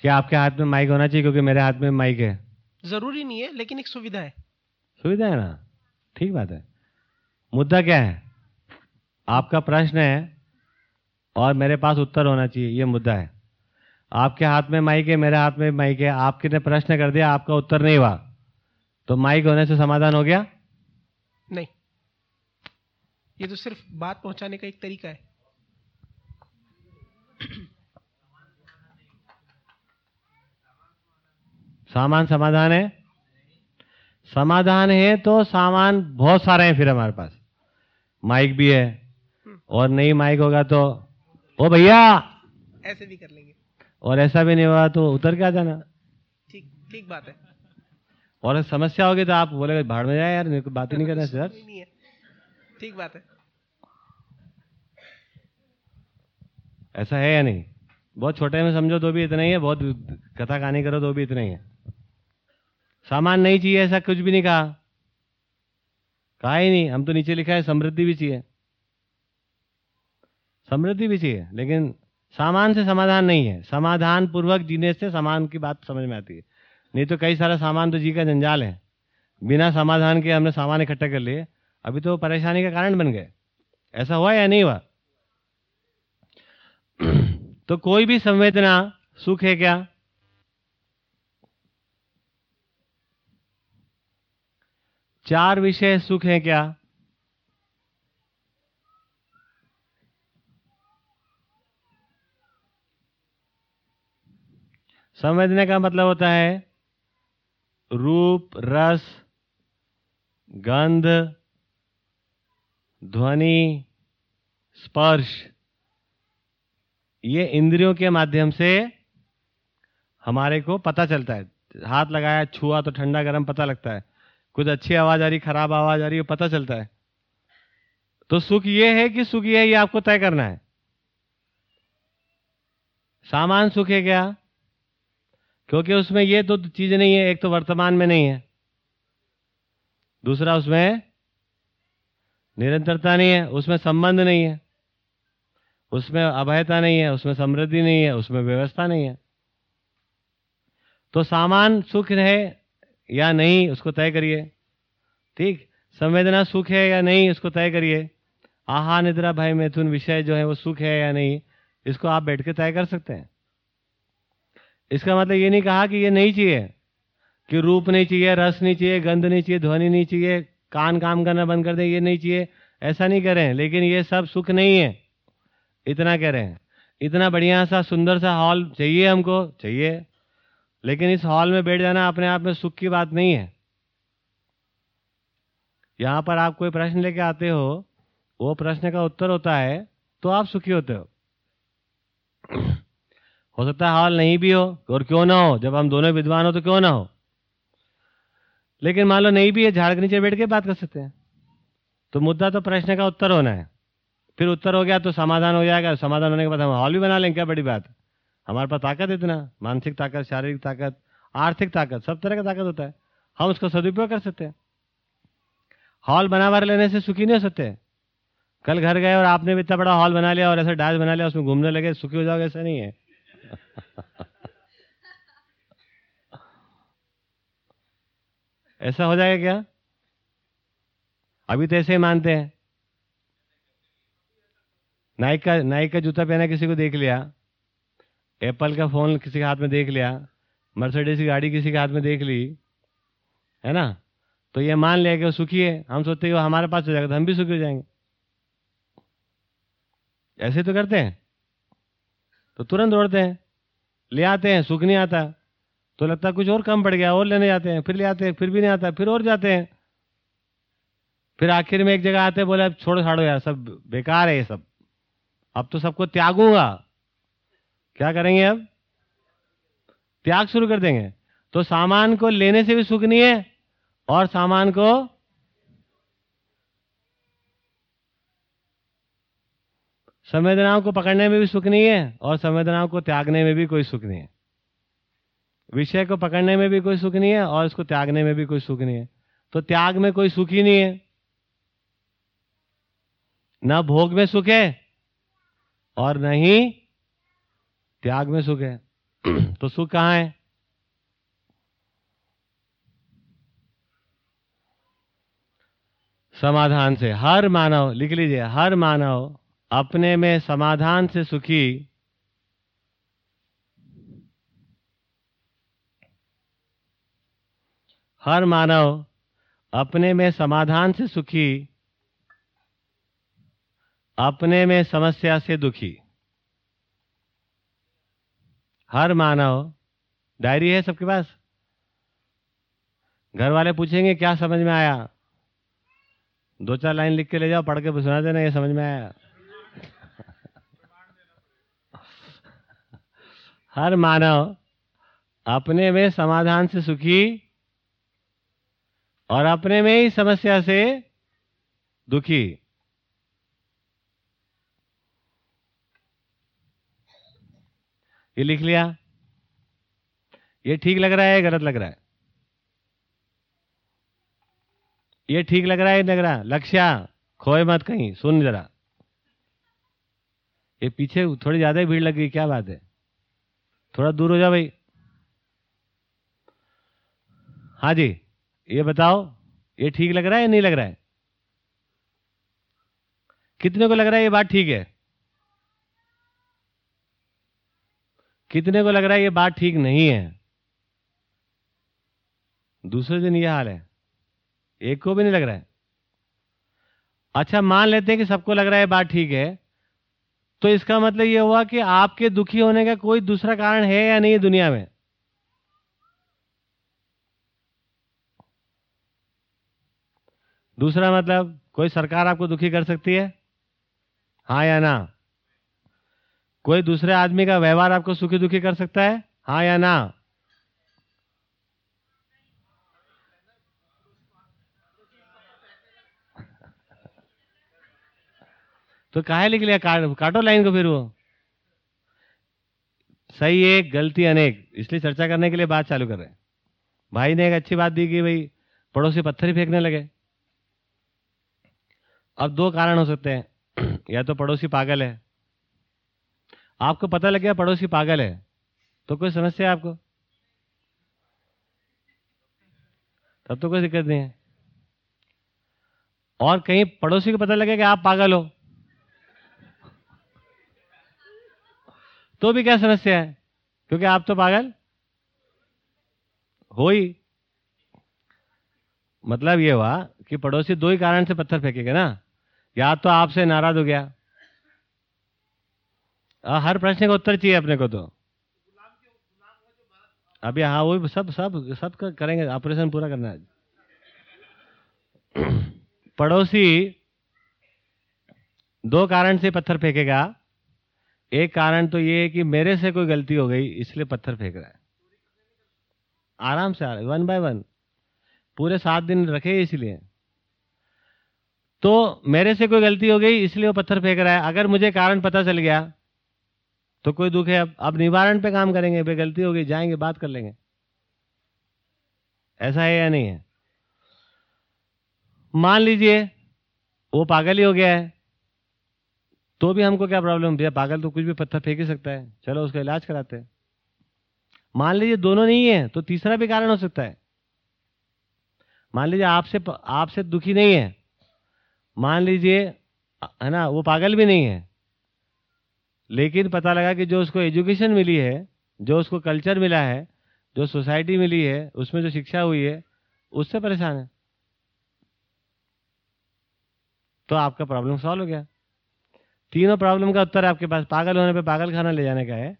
क्या आपके हाथ में माइक होना चाहिए? क्योंकि मेरे हाथ में माइक है। ज़रूरी नहीं है लेकिन एक सुविधा है। सुविधा है ना? ठीक बात है। मुद्दा क्या है? आपका प्रश्न है और मेरे पास उत्तर होना चाहिए ये मुद्दा है। आपके हाथ में माइक है मेरे हाथ में माइक है। आपके ने प्रश्न कर दिया आपका उत्तर नहीं हुआ। तो माइक होने से समाधान हो गया? नहीं। ये तो सिर्फ़ बात पहुँचाने का एक तरीका है। सामान समाधान है? समाधान है तो सामान बहुत सारे हैं फिर हमारे पास। माइक भी है। और नहीं माइक होगा तो ओ भैया! ऐसे भी कर लेंगे और ऐसा भी नहीं हुआ तो उतर के आ जाना? ठीक ठीक बात है। और समस्या होगी तो आप बोलेगा भाड़ में जाए यार मेरे को बात ही नहीं करना सर। ठीक बात है। ऐसा है या नहीं? बहुत छोटे में समझो तो भी इतना ही है बहुत कथा कहानी करो तो भी इतना ही है। सामान नहीं चाहिए ऐसा कुछ भी नहीं कहा। कहा ही नहीं हम तो नीचे लिखा है समृद्धि भी चाहिए। समृद्धि भी चाहिए लेकिन सामान से समाधान नहीं है। समाधान पूर्वक जीने से सामान की बात समझ में आती है। नहीं तो कई सारा सामान तो जी का जंजाल है। बिना समाधान के हमने सामान इकट्ठा कर लिए। अभी तो परेशानी का कारण बन गए। ऐसा हुआ या नहीं हुआ? तो कोई भी संवेदना, सुख है क्या? चार विषय सुख है क्या? समझने का मतलब होता है रूप, रस, गंध, ध्वनि, स्पर्श। ये इंद्रियों के माध्यम से हमारे को पता चलता है। हाथ लगाया, छुआ तो ठंडा गर्म पता लगता है। कुछ अच्छी आवाज़ आ रही, खराब आवाज़ आ रही है पता चलता है। तो सुख ये है कि सुख ये है, ये आपको तय करना है। सामान सुख है क्या? क्योंकि उसमें ये तो चीज़ नहीं है, एक तो वर्तमान में नहीं है, दूसरा उसमें निरंतरता नहीं है, उसमें संबंध नहीं है, उसमें अभयता नहीं है, उसमें समृद्धि नहीं है, उसमें व्यवस्था नहीं है। तो सामान सुख है या नहीं, उसको तय करिए, ठीक? संवेदना सुख है या नहीं, उसको तय करिए। आहा, निद्रा, भय, मैथुन, विषय जो है वो सुख है या नहीं, इसको आप बैठ के तय कर सकते हैं। इसका मतलब ये नहीं कहा कि ये नहीं चाहिए, कि रूप नहीं चाहिए, रस नहीं चाहिए, गंध नहीं चाहिए, ध्वनि नहीं चाहिए, कान काम करना बंद कर दें, ये नहीं चाहिए। ऐसा नहीं करें, लेकिन ये सब सुख नहीं है। इतना कह रहे हैं। इतना बढ़िया सा, सुंदर सा हॉल चाहिए हमको, चाहिए। लेकिन इस हॉल में बैठ जाना अपने आप में सुख की बात नहीं है। यहाँ पर आप कोई प्रश्न लेके आते हो, वो प्रश्न का उत्तर होता है तो आप सुखी होते हो। हो सकता है हॉल नहीं भी हो और क्यों ना हो? जब हम दोनों विद्वान हो तो क्यों ना हो? लेकिन मान लो नहीं भी है, झाड़ के नीचे बैठ के बात कर सकते हैं। तो मुद्दा तो प्रश्न का उत्तर होना है। फिर उत्तर हो गया तो समाधान हो जाएगा। समाधान होने के बाद हम हॉल भी बना लेंगे, क्या बड़ी बात? हमारे पास ताकत इतना। मानसिक ताकत, शारीरिक ताकत, आर्थिक ताकत, सब तरह का ताकत होता है। हम उसका सदुपयोग कर सकते हैं। हॉल बना बार लेने से सुखी नहीं हो सकते। कल घर गए और आपने भी इतना बड़ा हॉल बना लिया और ऐसा डांस बना लिया, उसमें घूमने लगे, सुखी हो जाओगे, ऐसा नहीं है। ऐसा हो जाएगा क्या? अभी तो ऐसे ही मानते हैं। नाइक का नाइक का जूता पहना किसी को देख लिया। एप्पल का फ़ोन किसी के हाथ में देख लिया। मर्सिडीज की गाड़ी किसी के हाथ में देख ली। है ना? तो ये मान लिया कि वो सुखी है। हम सोचते हैं वो हमारे पास हो जाएगा तो हम भी सुखी हो जाएँगे। ऐसे तो करते हैं। तो तुरंत दौड़ते हैं। ले आते हैं, सुख नहीं आता। तो लगता कुछ और कम पड़ गया, और लेने जाते हैं, फिर ले आते हैं, फिर भी नहीं आता, फिर और जाते हैं। फिर आखिर में एक जगह आते बोले, अब छोड़ो, छाड़ो यार, सब बेकार है ये सब। अब तो सबको त्यागूँगा। क्या करेंगे अब? त्याग शुरू कर देंगे। तो सामान को लेने से भी सुख नहीं है, और सामान को संवेदनाओं को पकड़ने में भी सुख नहीं है और संवेदनाओं को त्यागने में भी कोई सुख नहीं है। विषय को पकड़ने में भी कोई सुख नहीं है और इसको त्यागने में भी कोई सुख नहीं है। तो त्याग में कोई सुख ही नहीं है। न भोग में सुख है और न ही त्याग में सुख है। <clears throat> तो सुख कहाँ है? समाधान से। हर मानव, लिख लीजिए, हर मानव अपने में समाधान से सुखी हर मानव अपने में समाधान से सुखी, अपने में समस्या से दुखी। हर मानव, डायरी है सबके पास? घर वाले पूछेंगे, क्या समझ में आया? दो चार लाइन लिख के ले जाओ, पढ़ के सुना देना, ये समझ में आया। हर मानव अपने में समाधान से सुखी और अपने में ही समस्या से दुखी। ये लिख लिया? ये ठीक लग रहा है गलत लग रहा है? ये ठीक लग रहा है लग रहा? लक्ष्या, खोए मत कहीं, सुन जरा। ये पीछे थोड़ी ज़्यादा भीड़ लग गई, क्या बात है? थोड़ा दूर हो जाओ भाई। हाँ जी, ये बताओ, ये ठीक लग रहा है या नहीं लग रहा है? कितने को लग रहा है ये बात ठीक है? कितने को लग रहा है ये बात ठीक नहीं है? दूसरे दिन ये हाल है। एक को भी नहीं लग रहा है। अच्छा मान लेते हैं कि सबको लग रहा है बात ठीक है तो इसका मतलब यह हुआ कि आपके दुखी होने का कोई दूसरा कारण है या नहीं दुनिया में? दूसरा मतलब कोई सरकार आपको दुखी कर सकती है? हाँ या ना? कोई दूसरे आदमी का व्यवहार आपको सुखी दुखी कर सकता है? हाँ या ना? तो काहे लिख लिया? काट, काटो लाइन को फिर वो। सही एक गलती अनेक। इसलिए चर्चा करने के लिए बात चालू कर रहे हैं। भाई ने एक अच्छी बात दी कि भाई पड़ोसी पत्थर ही फेंकने लगे। अब दो कारण हो सकते हैं। <clears throat> या तो पड़ोसी पागल है। आपको पता लग गया पड़ोसी पागल है। तो कोई समस्या है आपको? तब तो कोई दिक्कत नहीं है। और कहीं पड़ोसी को पता लगे कि आप पागल हो। तो भी क्या समस्या है? क्योंकि आप तो पागल? हो ही। मतलब ये हुआ कि पड़ोसी दो ही कारण से पत्थर फेंकेगा ना। या तो आपसे नाराज़ हो गया। आ, हर प्रश्न का उत्तर चाहिए अपने को तो। अभी हाँ वो सब सब सब करेंगे। ऑपरेशन पूरा करना है। <clears throat> पड़ोसी दो कारण से पत्थर फेंकेगा। एक कारण तो ये है कि मेरे से कोई गलती हो गई, इसलिए पत्थर फेंक रहा है। आराम से आ रहा है वन बाय वन पूरे सात दिन रखे इसलिए। तो मेरे से कोई गलती हो गई, इसलिए वो पत्थर फेंक रहा है। अगर मुझे कारण पता चल गया तो कोई दुख है। अब अब निवारण पे काम करेंगे भाई गलती हो गई जाएँगे, बात कर लेंगे। ऐसा है या नहीं है? मान लीजिए, वो पागल ही हो गया है। तो भी हमको क्या प्रॉब्लम भैया, पागल तो कुछ भी पत्थर फेंक ही सकता है। चलो, उसका इलाज कराते हैं। मान लीजिए दोनों नहीं है तो तीसरा भी कारण हो सकता है। मान लीजिए आपसे आपसे दुखी नहीं है। मान लीजिए, है ना, वो पागल भी नहीं है। लेकिन पता लगा कि जो उसको एजुकेशन मिली है, जो उसको कल्चर मिला है, जो सोसाइटी मिली है, उसमें जो शिक्षा हुई है, उससे परेशान है। तो आपका प्रॉब्लम सॉल्व हो गया। तीनों प्रॉब्लम का उत्तर है आपके पास। पागल होने पे पागल खाना ले जाने का है।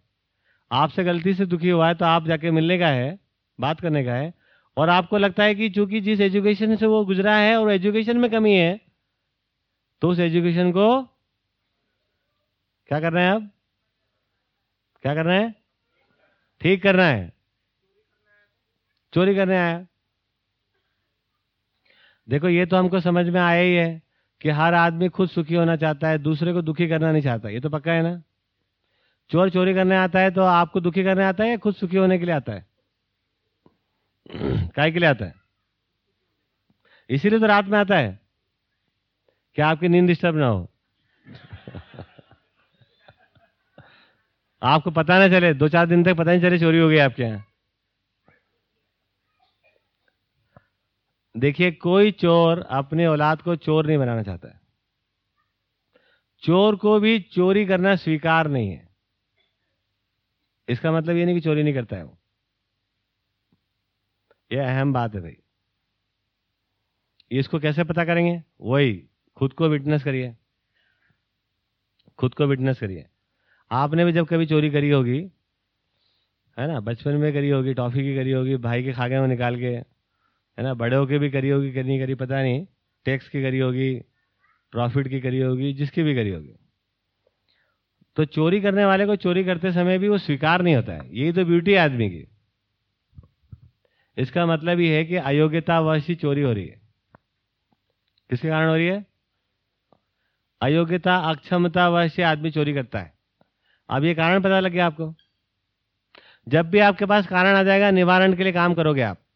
आपसे गलती से दुखी हुआ है तो आप जाके मिलने का है, बात करने का है। और आपको लगता है कि चूँकि जिस एजुकेशन से वो गुजरा है और एजुकेशन में कमी है तो उस एजुकेशन को क्या करना है अब क्या करना है? ठीक करना है। चोरी करने आया। देखो, ये तो हमको समझ में आया ही है। कि हर आदमी खुद सुखी होना चाहता है, दूसरे को दुखी करना नहीं चाहता, ये तो पक्का है ना? चोर चोरी करने आता है तो आपको दुखी करने आता है या खुद सुखी होने के लिए आता है? <clears throat> काय के लिए आता है? इसीलिए तो रात में आता है कि आपकी नींद डिस्टर्ब ना हो। <laughs> आपको पता ना चले, दो चार दिन तक पता नहीं चले चोरी हो गई आपके यहाँ। देखिए, कोई चोर अपने औलाद को चोर नहीं बनाना चाहता है। चोर को भी चोरी करना स्वीकार नहीं है। इसका मतलब ये नहीं कि चोरी नहीं करता है वो। ये अहम बात है भाई। इसको कैसे पता करेंगे? वही, खुद को विटनेस करिए। खुद को विटनेस करिए। आपने भी जब कभी चोरी करी होगी, है ना, बचपन में करी होगी, टॉफी की करी होगी, भाई के खागे में निकाल के है ना? बड़े होके भी करी होगी करनी करी, पता नहीं। टैक्स की करी होगी प्रॉफिट की करी होगी, जिसकी भी करी होगी। तो चोरी करने वाले को चोरी करते समय भी वो स्वीकार नहीं होता है। यही तो ब्यूटी है आदमी की। इसका मतलब ये है कि अयोग्यतावश ही चोरी हो रही है। किसके कारण हो रही है? अयोग्यता, अक्षमतावश से आदमी चोरी करता है। अब ये कारण पता लग गया आपको? जब भी आपके पास कारण आ जाएगा, निवारण के लिए काम करोगे आप।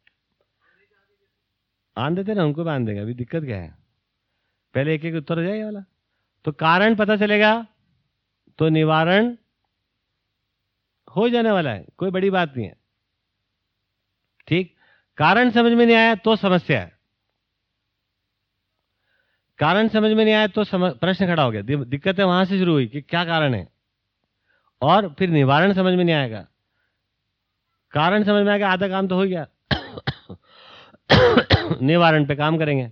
आन देते ना उनको आन देंगे अभी दिक्कत क्या है? पहले एक एक उत्तर हो जाएगा वाला। तो कारण पता चलेगा तो निवारण हो जाने वाला है, कोई बड़ी बात नहीं है। ठीक? कारण समझ में नहीं आया तो समस्या है। कारण समझ में नहीं आया तो प्रश्न खड़ा हो गया। दि- दिक्कतें वहाँ से शुरू हुई कि क्या कारण है? और फिर निवारण समझ में नहीं आएगा। कारण समझ में आएगा आधा काम तो हो गया। <coughs> निवारण पे काम करेंगे।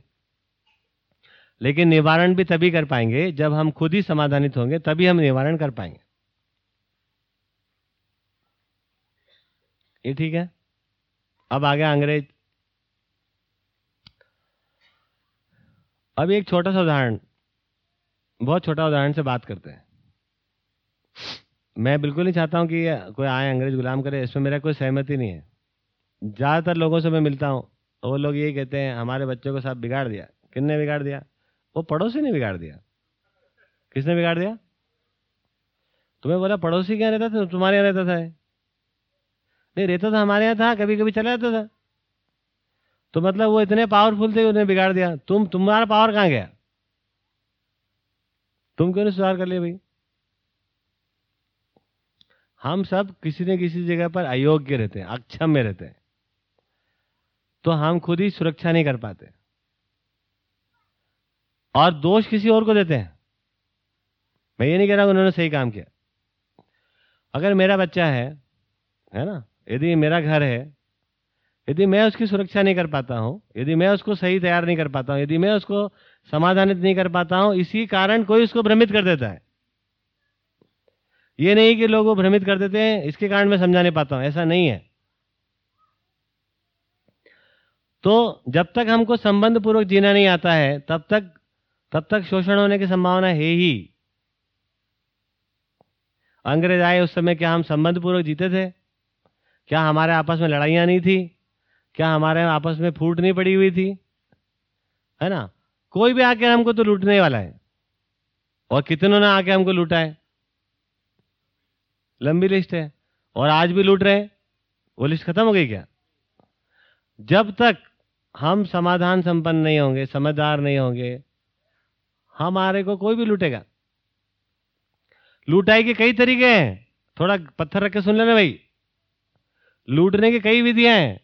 लेकिन निवारण भी तभी कर पाएँगे जब हम खुद ही समाधानित होंगे, तभी हम निवारण कर पाएँगे। ये ठीक है? अब आ गया अंग्रेज़। अब एक छोटा सा उदाहरण, बहुत छोटा उदाहरण से बात करते हैं। मैं बिल्कुल नहीं चाहता हूँ कि कोई आए अंग्रेज़ गुलाम करे, इसमें मेरा कोई सहमति नहीं है। ज़्यादातर लोगों से मैं मिलता हूँ। वो लोग यही कहते हैं, हमारे बच्चों को साहब बिगाड़ दिया। किसने बिगाड़ दिया? वो पड़ोसी ने बिगाड़ दिया। किसने बिगाड़ दिया? तुम्हें बोला, पड़ोसी क्या रहता था, तुम्हारे यहाँ रहता था नहीं, रहता था हमारे यहाँ था कभी कभी चला जाता था। तो मतलब वो इतने पावरफुल थे उन्हें बिगाड़ दिया। तुम, तुम्हारा पावर कहाँ गया? तुम क्यों नहीं सुधार कर लिया भाई? हम सब किसी न किसी जगह पर अयोग्य रहते हैं अक्षम में रहते हैं। तो हम खुद ही सुरक्षा नहीं कर पाते। और दोष किसी और को देते हैं। मैं ये नहीं कह रहा हूँ उन्होंने सही काम किया। अगर मेरा बच्चा है है ना, यदि मेरा घर है, यदि मैं उसकी सुरक्षा नहीं कर पाता हूँ, यदि मैं उसको सही तैयार नहीं कर पाता हूँ, यदि मैं उसको समाधानित नहीं कर पाता हूँ, इसी कारण कोई उसको भ्रमित कर देता है। ये नहीं कि लोग वो भ्रमित कर देते हैं, इसके कारण मैं समझा नहीं पाता हूँ, ऐसा नहीं है। तो जब तक हमको संबंध पूर्वक जीना नहीं आता है, तब तक तब तक शोषण होने की संभावना है ही। अंग्रेज़ आए उस समय क्या हम संबंध पूर्वक जीते थे? क्या हमारे आपस में लड़ाइयाँ नहीं थी? क्या हमारे आपस में फूट नहीं पड़ी हुई थी? है ना? कोई भी आके हमको तो लूटने वाला है। और कितनों ने आके हमको लूटा है? लंबी लिस्ट है। और आज भी लूट रहे हैं? वो लिस्ट खत्म हो गई क्या? जब तक हम समाधान संपन्न नहीं होंगे, समझदार नहीं होंगे, हमारे को कोई भी लूटेगा। लूटाई के कई तरीके हैं। थोड़ा पत्थर रख के सुन लेना भाई। लूटने की कई विधियाँ हैं।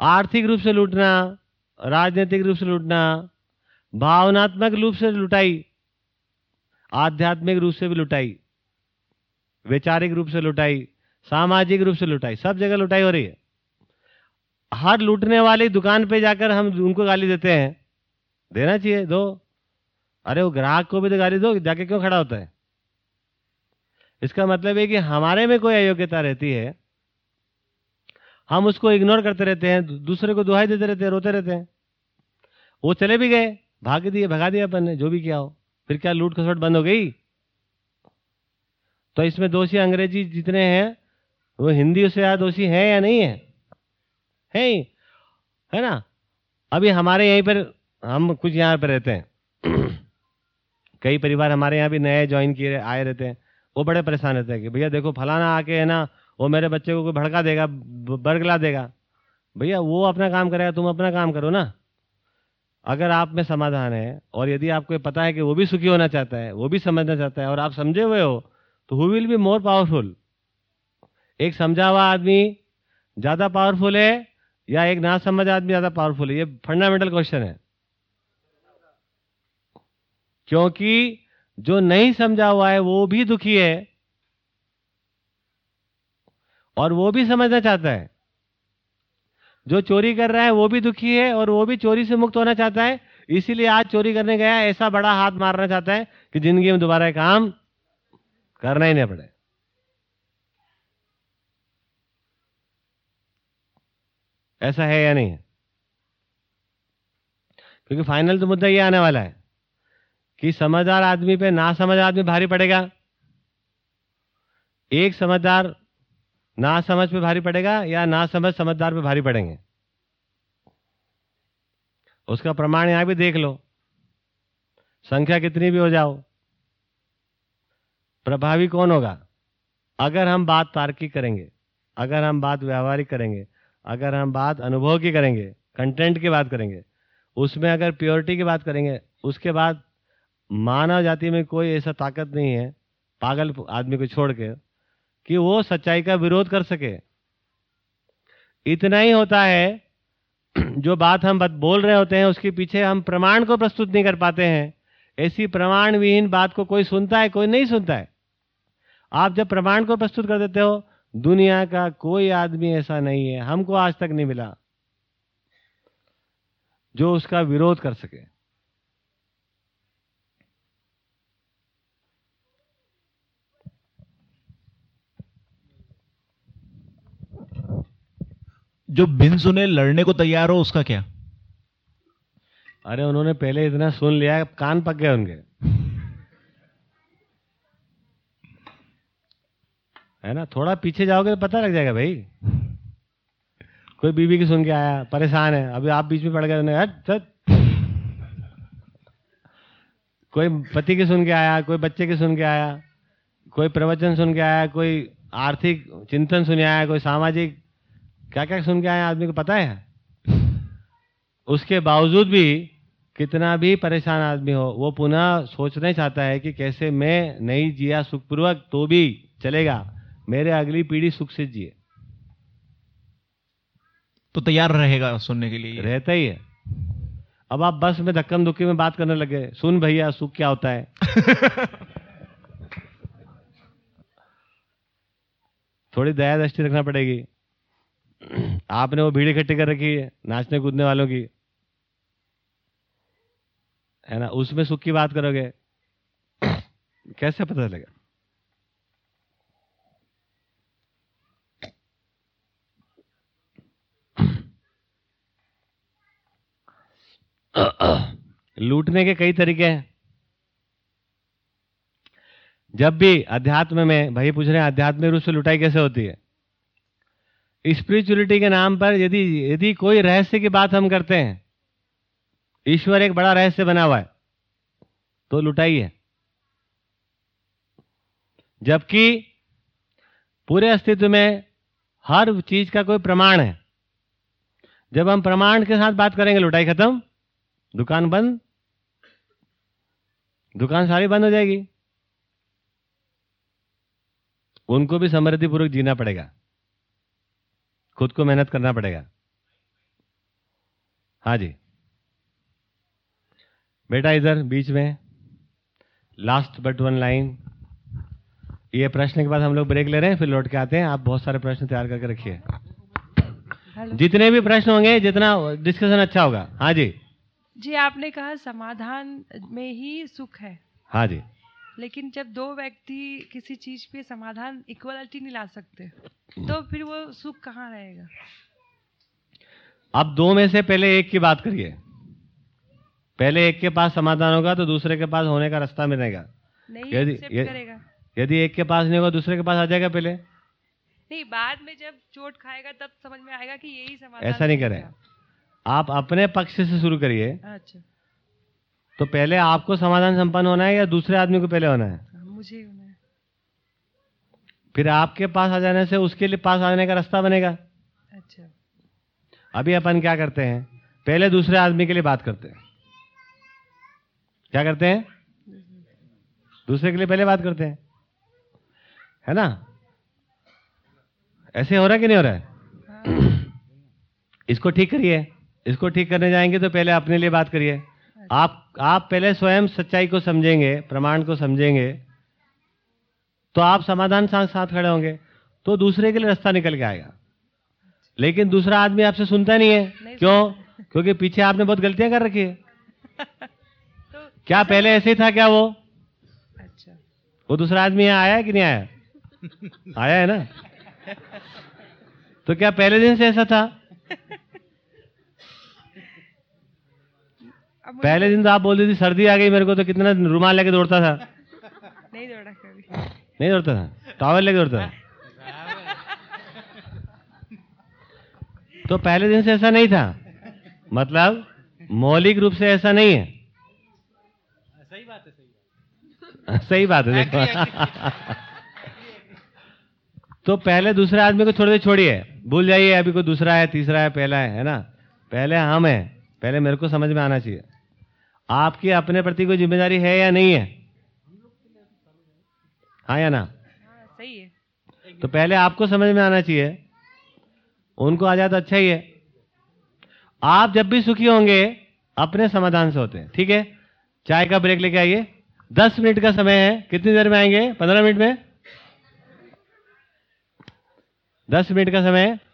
आर्थिक रूप से लूटना, राजनीतिक रूप से लूटना, भावनात्मक रूप से लुटाई, आध्यात्मिक रूप से भी लुटाई, वैचारिक रूप से लुटाई, सामाजिक रूप से लुटाई, सब जगह लुटाई हो रही है। हर लूटने वाली दुकान पे जाकर हम उनको गाली देते हैं। देना चाहिए, दो। अरे, वो ग्राहक को भी तो गाली दो, जाके क्यों खड़ा होता है? इसका मतलब है कि हमारे में कोई अयोग्यता रहती है। हम उसको इग्नोर करते रहते हैं दूसरे को दुहाई देते रहते हैं, रोते रहते हैं। वो चले भी गए, भाग दिए, भगा दिया अपन ने, जो भी किया हो। फिर क्या लूट खसोट बंद हो गई? तो इसमें दोषी अंग्रेज़ी जितने हैं, वो हिंदी से दोषी है या नहीं है? है ही, है ना? अभी हमारे यहीं पर, हम कुछ यहाँ पर रहते हैं। <clears throat> कई परिवार हमारे यहाँ भी नए ज्वाइन किए आए रहते हैं। वो बड़े परेशान रहते हैं कि, भैया देखो, फलाना आके है ना, वो मेरे बच्चे को कोई भड़का देगा बरगला देगा। भैया, वो अपना काम करेगा, तुम अपना काम करो ना। अगर आप में समाधान है, और यदि आपको पता है कि वो भी सुखी होना चाहता है, वो भी समझना चाहता है, और आप समझे हुए हो तो who will be more powerful एक समझा हुआ आदमी ज़्यादा पावरफुल है या एक ना समझ आदमी ज़्यादा पावरफुल है, ये फंडामेंटल क्वेश्चन है। क्योंकि जो नहीं समझा हुआ है, वो भी दुखी है और वो भी समझना चाहता है। जो चोरी कर रहा है, वो भी दुखी है और वो भी चोरी से मुक्त होना चाहता है। इसीलिए आज चोरी करने गया, ऐसा बड़ा हाथ मारना चाहता है कि ज़िंदगी में दोबारा काम करना ही नहीं पड़े। ऐसा है या नहीं? है क्योंकि फाइनल तो मुद्दा ये आने वाला है कि समझदार आदमी पे ना समझ आदमी भारी पड़ेगा। एक समझदार ना समझ पे भारी पड़ेगा या ना समझ समझदार पे भारी पड़ेंगे? उसका प्रमाण यहाँ भी देख लो। संख्या कितनी भी हो जाओ। प्रभावी कौन होगा? अगर हम बात तार्किक करेंगे, अगर हम बात व्यवहारिक करेंगे अगर हम बात अनुभव की करेंगे कंटेंट की बात करेंगे, उसमें अगर प्योरिटी की बात करेंगे, उसके बाद मानव जाति में कोई ऐसा ताकत नहीं है, पागल आदमी को छोड़ के, कि वो सच्चाई का विरोध कर सके। इतना ही होता है, <clears throat> जो बात हम बत- बोल रहे होते हैं, उसके पीछे हम प्रमाण को प्रस्तुत नहीं कर पाते हैं। ऐसी प्रमाण विहीन बात को कोई सुनता है, कोई नहीं सुनता है। आप जब प्रमाण को प्रस्तुत कर देते हो दुनिया का कोई आदमी ऐसा नहीं है हमको आज तक नहीं मिला जो उसका विरोध कर सके। जो बिन सुने लड़ने को तैयार हो उसका क्या? अरे उन्होंने पहले इतना सुन लिया कान पक गए उनके। है ना? थोड़ा पीछे जाओगे तो पता लग जाएगा भाई। कोई बीबी की सुन के आया, परेशान है। अभी आप बीच में पड़ गए। कोई पति की सुन के आया, कोई बच्चे की सुन के आया, कोई प्रवचन सुन के आया, कोई आर्थिक चिंतन सुन आया, कोई सामाजिक क्या क्या सुन के आया, आदमी को पता है? उसके बावजूद भी कितना भी परेशान आदमी हो, वो पुनः सोचना चाहता है कि कैसे मैं नहीं जिया सुखपूर्वक तो भी चलेगा। मेरे अगली पीढ़ी सुख से जिए। तो तैयार रहेगा सुनने के लिए। रहता ही है। अब आप बस में धक्कम धुक्की में बात करने लगे सुन भैया सुख क्या होता है? <laughs> थोड़ी दया दृष्टि रखना पड़ेगी। आपने वो भीड़ इकट्ठी कर रखी है नाचने कूदने वालों की। है ना? उसमें सुख की बात करोगे। <coughs> कैसे पता चलेगा? <clears throat> लूटने के कई तरीके हैं। जब भी अध्यात्म में, भाई पूछ रहे हैं आध्यात्मिक रूप से लुटाई कैसे होती है? स्पिरिचुअलिटी के नाम पर यदि यदि कोई रहस्य की बात हम करते हैं, ईश्वर एक बड़ा रहस्य बना हुआ है तो लुटाई है। जबकि पूरे अस्तित्व में हर चीज़ का कोई प्रमाण है। जब हम प्रमाण के साथ बात करेंगे, लुटाई खत्म दुकान बंद? दुकान सारी बंद हो जाएगी। उनको भी समृद्धिपूर्वक जीना पड़ेगा। खुद को मेहनत करना पड़ेगा। हाँ जी। बेटा इधर बीच में लास्ट बट वन लाइन ये प्रश्न के बाद हम लोग ब्रेक ले रहे हैं फिर लौट के आते हैं। आप बहुत सारे प्रश्न तैयार करके रखिए। जितने भी प्रश्न होंगे जितना डिस्कशन अच्छा होगा। हाँ जी। जी आपने कहा समाधान में ही सुख है। हाँ जी। लेकिन जब दो व्यक्ति किसी चीज़ पे समाधान इक्वलिटी नहीं ला सकते तो फिर वो सुख कहाँ रहेगा? अब दो में से पहले एक की बात करिए। पहले एक के पास समाधान होगा तो दूसरे के पास होने का रास्ता मिलेगा। नहीं यदि करेगा। यदि एक के पास नहीं होगा दूसरे के पास आ जाएगा पहले। नहीं बाद में जब चोट खाएगा तब समझ में आएगा कि यही समाधान ऐसा नहीं सही करें। था। आप अपने पक्ष से शुरू करिए। अच्छा। तो पहले आपको समाधान संपन्न होना है या दूसरे आदमी को पहले होना है? मुझे ही होना है। फिर आपके पास आ जाने से उसके लिए पास आने का रास्ता बनेगा। अच्छा। अभी अपन क्या करते हैं? पहले दूसरे आदमी के लिए बात करते हैं। क्या करते हैं? दूसरे के लिए पहले बात करते हैं। है ना? ऐसे हो रहा है कि नहीं हो रहा है। इसको ठीक करिए। इसको ठीक करने जाएँगे तो पहले अपने लिए बात करिए। आप आप पहले स्वयं सच्चाई को समझेंगे प्रमाण को समझेंगे तो आप समाधान साथ साथ खड़े होंगे तो दूसरे के लिए रास्ता निकल के आएगा। लेकिन दूसरा आदमी आपसे सुनता नहीं है। नहीं क्यों? क्योंकि पीछे आपने बहुत गलतियाँ कर रखी है। <laughs> तो क्या पहले ऐसे ही था क्या वो? अच्छा। वो दूसरा आदमी यहाँ आया है कि नहीं आया? <laughs> आया है ना? तो क्या पहले दिन से ऐसा था? पहले दिन तो आप बोलती थी सर्दी आ गई मेरे को तो कितना रुमाल लेके दौड़ता था? नहीं दौड़ा कभी। नहीं दौड़ता था? टॉवल लेके दौड़ता था? तो पहले दिन से ऐसा नहीं था। मतलब मौलिक रूप से ऐसा नहीं है। सही बात है सही सही बात है देखो। तो पहले दूसरे आदमी को थोड़ी देर छोड़िए। भूल जाइए अभी कोई दूसरा है तीसरा है पहला है है ना? पहले हम है पहले मेरे को समझ में आना चाहिए। आपकी अपने प्रति कोई ज़िम्मेदारी है या नहीं है? हाँ या ना? सही है। तो पहले आपको समझ में आना चाहिए। उनको आ जाए तो अच्छा ही है। आप जब भी सुखी होंगे अपने समाधान से होते हैं ठीक है? चाय का ब्रेक लेके आइए। दस मिनट का समय है। कितनी देर में आएँगे? पंद्रह मिनट में? दस मिनट का समय है।